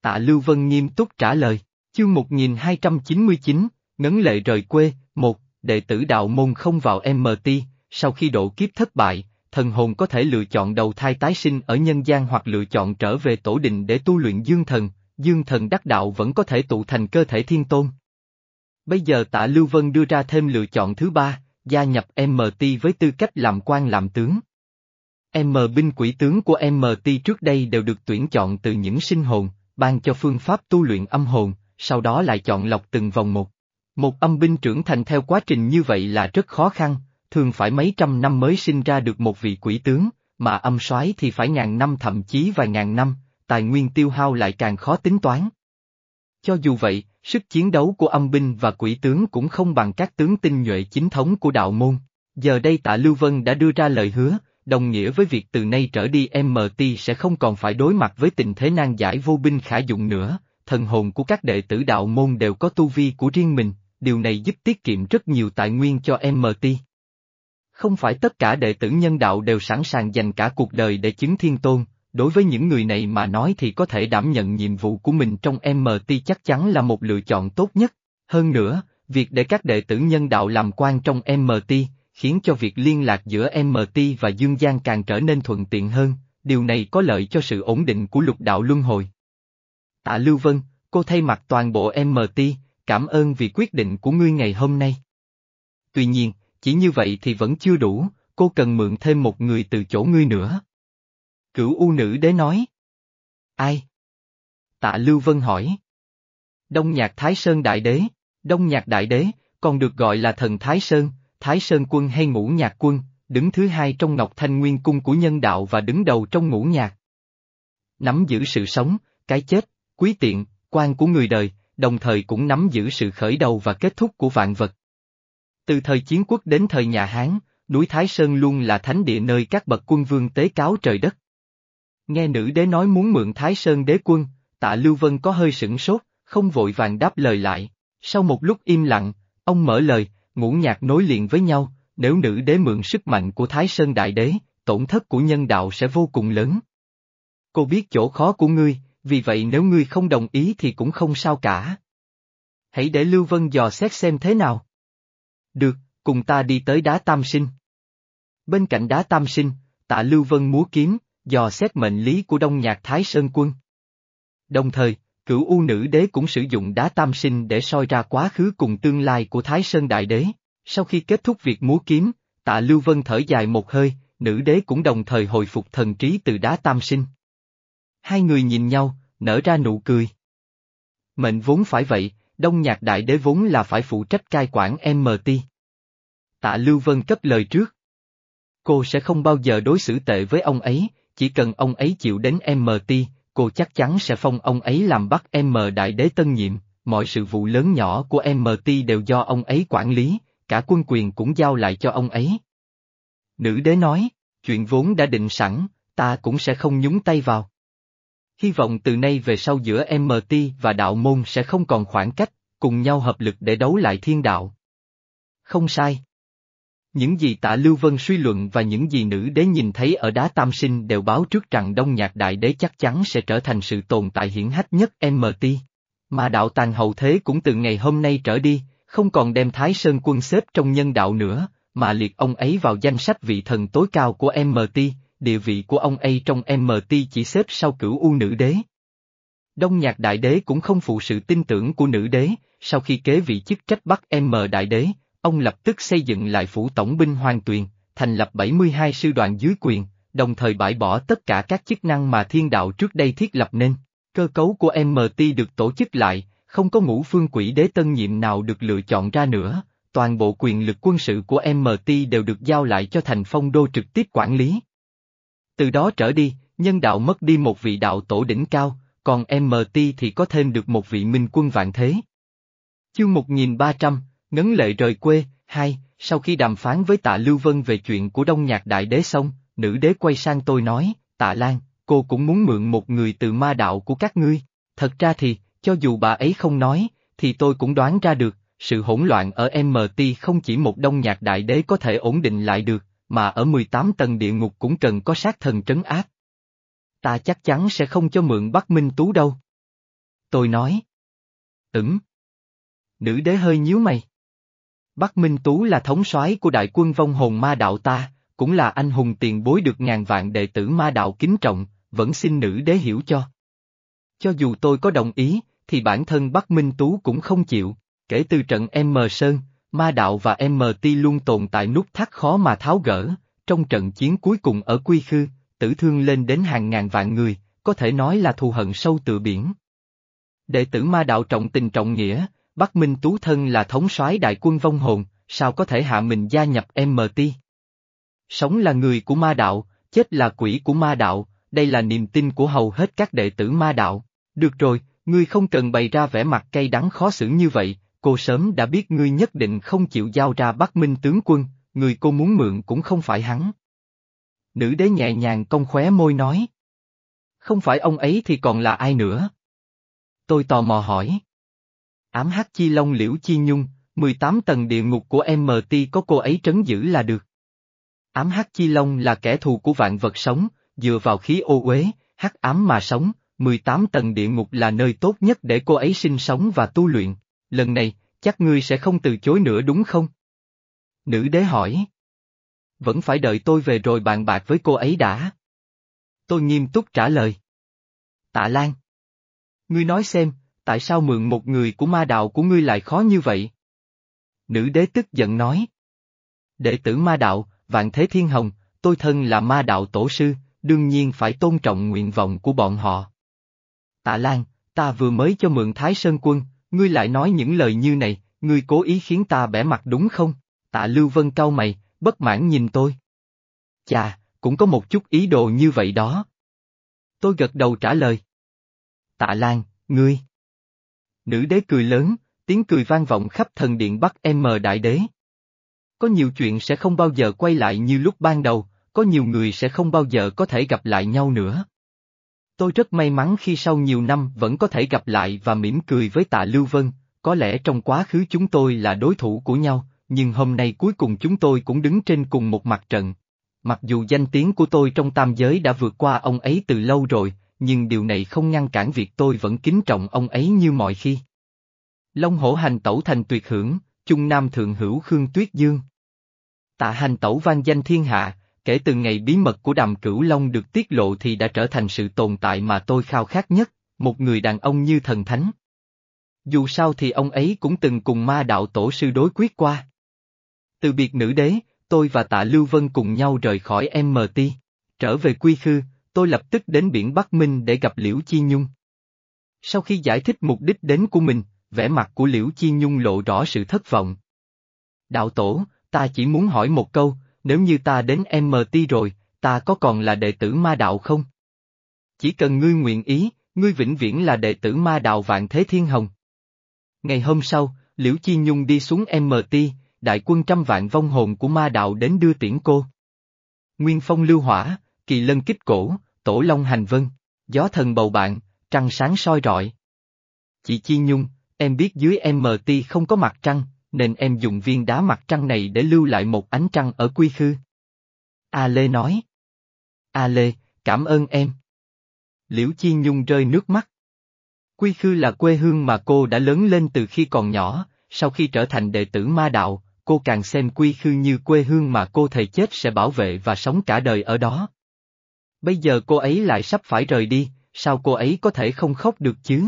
Tạ Lưu Vân nghiêm túc trả lời, chương 1299, ngấn lệ rời quê, một, đệ tử đạo môn không vào MT, sau khi độ kiếp thất bại, thần hồn có thể lựa chọn đầu thai tái sinh ở nhân gian hoặc lựa chọn trở về tổ đình để tu luyện dương thần, dương thần đắc đạo vẫn có thể tụ thành cơ thể thiên tôn. Bây giờ tạ Lưu Vân đưa ra thêm lựa chọn thứ ba, gia nhập MT với tư cách làm quan làm tướng. M binh quỷ tướng của MT trước đây đều được tuyển chọn từ những sinh hồn, ban cho phương pháp tu luyện âm hồn, sau đó lại chọn lọc từng vòng một. Một âm binh trưởng thành theo quá trình như vậy là rất khó khăn, thường phải mấy trăm năm mới sinh ra được một vị quỷ tướng, mà âm soái thì phải ngàn năm thậm chí vài ngàn năm, tài nguyên tiêu hao lại càng khó tính toán. Cho dù vậy, sức chiến đấu của âm binh và quỷ tướng cũng không bằng các tướng tinh nhuệ chính thống của đạo môn. Giờ đây tạ Lưu Vân đã đưa ra lời hứa, đồng nghĩa với việc từ nay trở đi MT sẽ không còn phải đối mặt với tình thế nan giải vô binh khả dụng nữa, thần hồn của các đệ tử đạo môn đều có tu vi của riêng mình, điều này giúp tiết kiệm rất nhiều tài nguyên cho MT. Không phải tất cả đệ tử nhân đạo đều sẵn sàng dành cả cuộc đời để chứng thiên tôn, đối với những người này mà nói thì có thể đảm nhận nhiệm vụ của mình trong MT chắc chắn là một lựa chọn tốt nhất. Hơn nữa, việc để các đệ tử nhân đạo làm quan trong MT, khiến cho việc liên lạc giữa MT và Dương Giang càng trở nên thuận tiện hơn, điều này có lợi cho sự ổn định của lục đạo luân hồi. Tạ Lưu Vân, cô thay mặt toàn bộ MT, cảm ơn vì quyết định của ngươi ngày hôm nay. Tuy nhiên, chỉ như vậy thì vẫn chưa đủ, cô cần mượn thêm một người từ chỗ ngươi nữa. Cửu U nữ đế nói. Ai? Tạ Lưu Vân hỏi. Đông Nhạc Thái Sơn Đại Đế, Đông Nhạc Đại Đế, còn được gọi là thần Thái Sơn, Thái Sơn Quân hay Ngũ Nhạc Quân, đứng thứ hai trong Ngọc Thanh Nguyên Cung của nhân đạo và đứng đầu trong ngũ nhạc. Nắm giữ sự sống, cái chết, quý tiện, quan của người đời, đồng thời cũng nắm giữ sự khởi đầu và kết thúc của vạn vật. Từ thời chiến quốc đến thời nhà Hán, núi Thái Sơn luôn là thánh địa nơi các bậc quân vương tế cáo trời đất. Nghe nữ đế nói muốn mượn Thái Sơn đế quân, tạ Lưu Vân có hơi sửng sốt, không vội vàng đáp lời lại. Sau một lúc im lặng, ông mở lời, ngũ nhạc nối liền với nhau, nếu nữ đế mượn sức mạnh của Thái Sơn Đại Đế, tổn thất của nhân đạo sẽ vô cùng lớn. Cô biết chỗ khó của ngươi, vì vậy nếu ngươi không đồng ý thì cũng không sao cả. Hãy để Lưu Vân dò xét xem thế nào. Được, cùng ta đi tới đá tam sinh. Bên cạnh đá tam sinh, tạ Lưu Vân múa kiếm, dò xét mệnh lý của Đông Nhạc Thái Sơn Quân. Đồng thời, cửu U nữ đế cũng sử dụng đá tam sinh để soi ra quá khứ cùng tương lai của Thái Sơn Đại Đế. Sau khi kết thúc việc múa kiếm, tạ Lưu Vân thở dài một hơi, nữ đế cũng đồng thời hồi phục thần trí từ đá tam sinh. Hai người nhìn nhau, nở ra nụ cười. Mệnh vốn phải vậy, Đông Nhạc Đại Đế vốn là phải phụ trách cai quản MT. Tạ Lưu Vân cấp lời trước. Cô sẽ không bao giờ đối xử tệ với ông ấy, chỉ cần ông ấy chịu đến MT, cô chắc chắn sẽ phong ông ấy làm bắt M Đại Đế tân nhiệm, mọi sự vụ lớn nhỏ của MT đều do ông ấy quản lý, cả quân quyền cũng giao lại cho ông ấy. Nữ đế nói, chuyện vốn đã định sẵn, ta cũng sẽ không nhúng tay vào. Hy vọng từ nay về sau giữa MT và đạo môn sẽ không còn khoảng cách, cùng nhau hợp lực để đấu lại thiên đạo. Không sai. Những gì tạ Lưu Vân suy luận và những gì nữ đế nhìn thấy ở đá tam sinh đều báo trước rằng Đông Nhạc Đại Đế chắc chắn sẽ trở thành sự tồn tại hiển hách nhất MT. Mà đạo tàng hậu thế cũng từ ngày hôm nay trở đi, không còn đem Thái Sơn quân xếp trong nhân đạo nữa, mà liệt ông ấy vào danh sách vị thần tối cao của MT, địa vị của ông ấy trong MT chỉ xếp sau cửu U nữ đế. Đông nhạc đại đế cũng không phụ sự tin tưởng của nữ đế, sau khi kế vị chức trách Bắc M đại đế, ông lập tức xây dựng lại phủ tổng binh Hoàng Tuyền, thành lập 72 sư đoàn dưới quyền, đồng thời bãi bỏ tất cả các chức năng mà thiên đạo trước đây thiết lập nên. Cơ cấu của MT được tổ chức lại, không có ngũ phương quỷ đế tân nhiệm nào được lựa chọn ra nữa, toàn bộ quyền lực quân sự của MT đều được giao lại cho thành phong đô trực tiếp quản lý. Từ đó trở đi, nhân đạo mất đi một vị đạo tổ đỉnh cao, còn MT thì có thêm được một vị minh quân vạn thế. Chương 1300, Ngấn lệ rời quê, hai, sau khi đàm phán với tạ Lưu Vân về chuyện của Đông Nhạc Đại Đế xong, nữ đế quay sang tôi nói, tạ Lan, cô cũng muốn mượn một người từ ma đạo của các ngươi. Thật ra thì, cho dù bà ấy không nói, thì tôi cũng đoán ra được, sự hỗn loạn ở MT không chỉ một đông nhạc đại đế có thể ổn định lại được, mà ở 18 tầng địa ngục cũng cần có sát thần trấn áp. Ta chắc chắn sẽ không cho mượn Bắc Minh Tú đâu. Tôi nói. Ừm. Nữ đế hơi nhíu mày. Bắc Minh Tú là thống soái của đại quân vong hồn ma đạo ta, cũng là anh hùng tiền bối được ngàn vạn đệ tử ma đạo kính trọng, vẫn xin nữ đế hiểu cho. Cho dù tôi có đồng ý, thì bản thân Bắc Minh Tú cũng không chịu, kể từ trận M Sơn, Ma Đạo và MT luôn tồn tại nút thắt khó mà tháo gỡ, trong trận chiến cuối cùng ở Quy Khư, tử thương lên đến hàng ngàn vạn người, có thể nói là thù hận sâu tựa biển. Đệ tử Ma Đạo trọng tình trọng nghĩa, Bắc Minh Tú thân là thống soái đại quân vong hồn, sao có thể hạ mình gia nhập MT? Sống là người của Ma Đạo, chết là quỷ của Ma Đạo, đây là niềm tin của hầu hết các đệ tử Ma Đạo. Được rồi, ngươi không cần bày ra vẻ mặt cay đắng khó xử như vậy, cô sớm đã biết ngươi nhất định không chịu giao ra Bắc Minh tướng quân, người cô muốn mượn cũng không phải hắn. Nữ đế nhẹ nhàng cong khóe môi nói. Không phải ông ấy thì còn là ai nữa? Tôi tò mò hỏi. Ám hắc chi long liễu chi nhung, 18 tầng địa ngục của MT có cô ấy trấn giữ là được. Ám hắc chi long là kẻ thù của vạn vật sống, dựa vào khí ô uế, hắc ám mà sống, 18 tầng địa ngục là nơi tốt nhất để cô ấy sinh sống và tu luyện. Lần này, chắc ngươi sẽ không từ chối nữa đúng không? Nữ đế hỏi. Vẫn phải đợi tôi về rồi bàn bạc với cô ấy đã. Tôi nghiêm túc trả lời. Tạ Lan. Ngươi nói xem, tại sao mượn một người của ma đạo của ngươi lại khó như vậy? Nữ đế tức giận nói. Đệ tử ma đạo, vạn thế thiên hồng, tôi thân là ma đạo tổ sư, đương nhiên phải tôn trọng nguyện vọng của bọn họ. Tạ Lan, ta vừa mới cho mượn Thái Sơn quân, ngươi lại nói những lời như này, ngươi cố ý khiến ta bẻ mặt đúng không? Tạ Lưu Vân cau mày, bất mãn nhìn tôi. Chà, cũng có một chút ý đồ như vậy đó. Tôi gật đầu trả lời. Tạ Lan, ngươi. Nữ đế cười lớn, tiếng cười vang vọng khắp thần điện Bắc M Đại Đế. Có nhiều chuyện sẽ không bao giờ quay lại như lúc ban đầu, có nhiều người sẽ không bao giờ có thể gặp lại nhau nữa. Tôi rất may mắn khi sau nhiều năm vẫn có thể gặp lại và mỉm cười với tạ Lưu Vân, có lẽ trong quá khứ chúng tôi là đối thủ của nhau, nhưng hôm nay cuối cùng chúng tôi cũng đứng trên cùng một mặt trận. Mặc dù danh tiếng của tôi trong tam giới đã vượt qua ông ấy từ lâu rồi, nhưng điều này không ngăn cản việc tôi vẫn kính trọng ông ấy như mọi khi. Long hổ hành tẩu thành tuyệt hưởng, Trung Nam thượng hữu Khương Tuyết Dương. Tạ hành tẩu vang danh thiên hạ, kể từ ngày bí mật của đàm cửu long được tiết lộ thì đã trở thành sự tồn tại mà tôi khao khát nhất, một người đàn ông như thần thánh. Dù sao thì ông ấy cũng từng cùng ma đạo tổ sư đối quyết qua. Từ biệt nữ đế, tôi và tạ Lưu Vân cùng nhau rời khỏi MT. Trở về Quy Khư, tôi lập tức đến biển Bắc Minh để gặp Liễu Chi Nhung. Sau khi giải thích mục đích đến của mình, vẻ mặt của Liễu Chi Nhung lộ rõ sự thất vọng. Đạo tổ, ta chỉ muốn hỏi một câu, nếu như ta đến MT rồi, ta có còn là đệ tử ma đạo không? Chỉ cần ngươi nguyện ý, ngươi vĩnh viễn là đệ tử ma đạo vạn thế thiên hồng. Ngày hôm sau, Liễu Chi Nhung đi xuống MT, đại quân trăm vạn vong hồn của ma đạo đến đưa tiễn cô. Nguyên phong lưu hỏa, kỳ lân kích cổ, tổ long hành vân, gió thần bầu bạn, trăng sáng soi rọi. Chị Chi Nhung, em biết dưới MT không có mặt trăng, nên em dùng viên đá mặt trăng này để lưu lại một ánh trăng ở quy khư. A Lê nói. A Lê, cảm ơn em. Liễu Chi Nhung rơi nước mắt. Quy khư là quê hương mà cô đã lớn lên từ khi còn nhỏ, sau khi trở thành đệ tử ma đạo, cô càng xem quy khư như quê hương mà cô thầy chết sẽ bảo vệ và sống cả đời ở đó. Bây giờ cô ấy lại sắp phải rời đi, sao cô ấy có thể không khóc được chứ?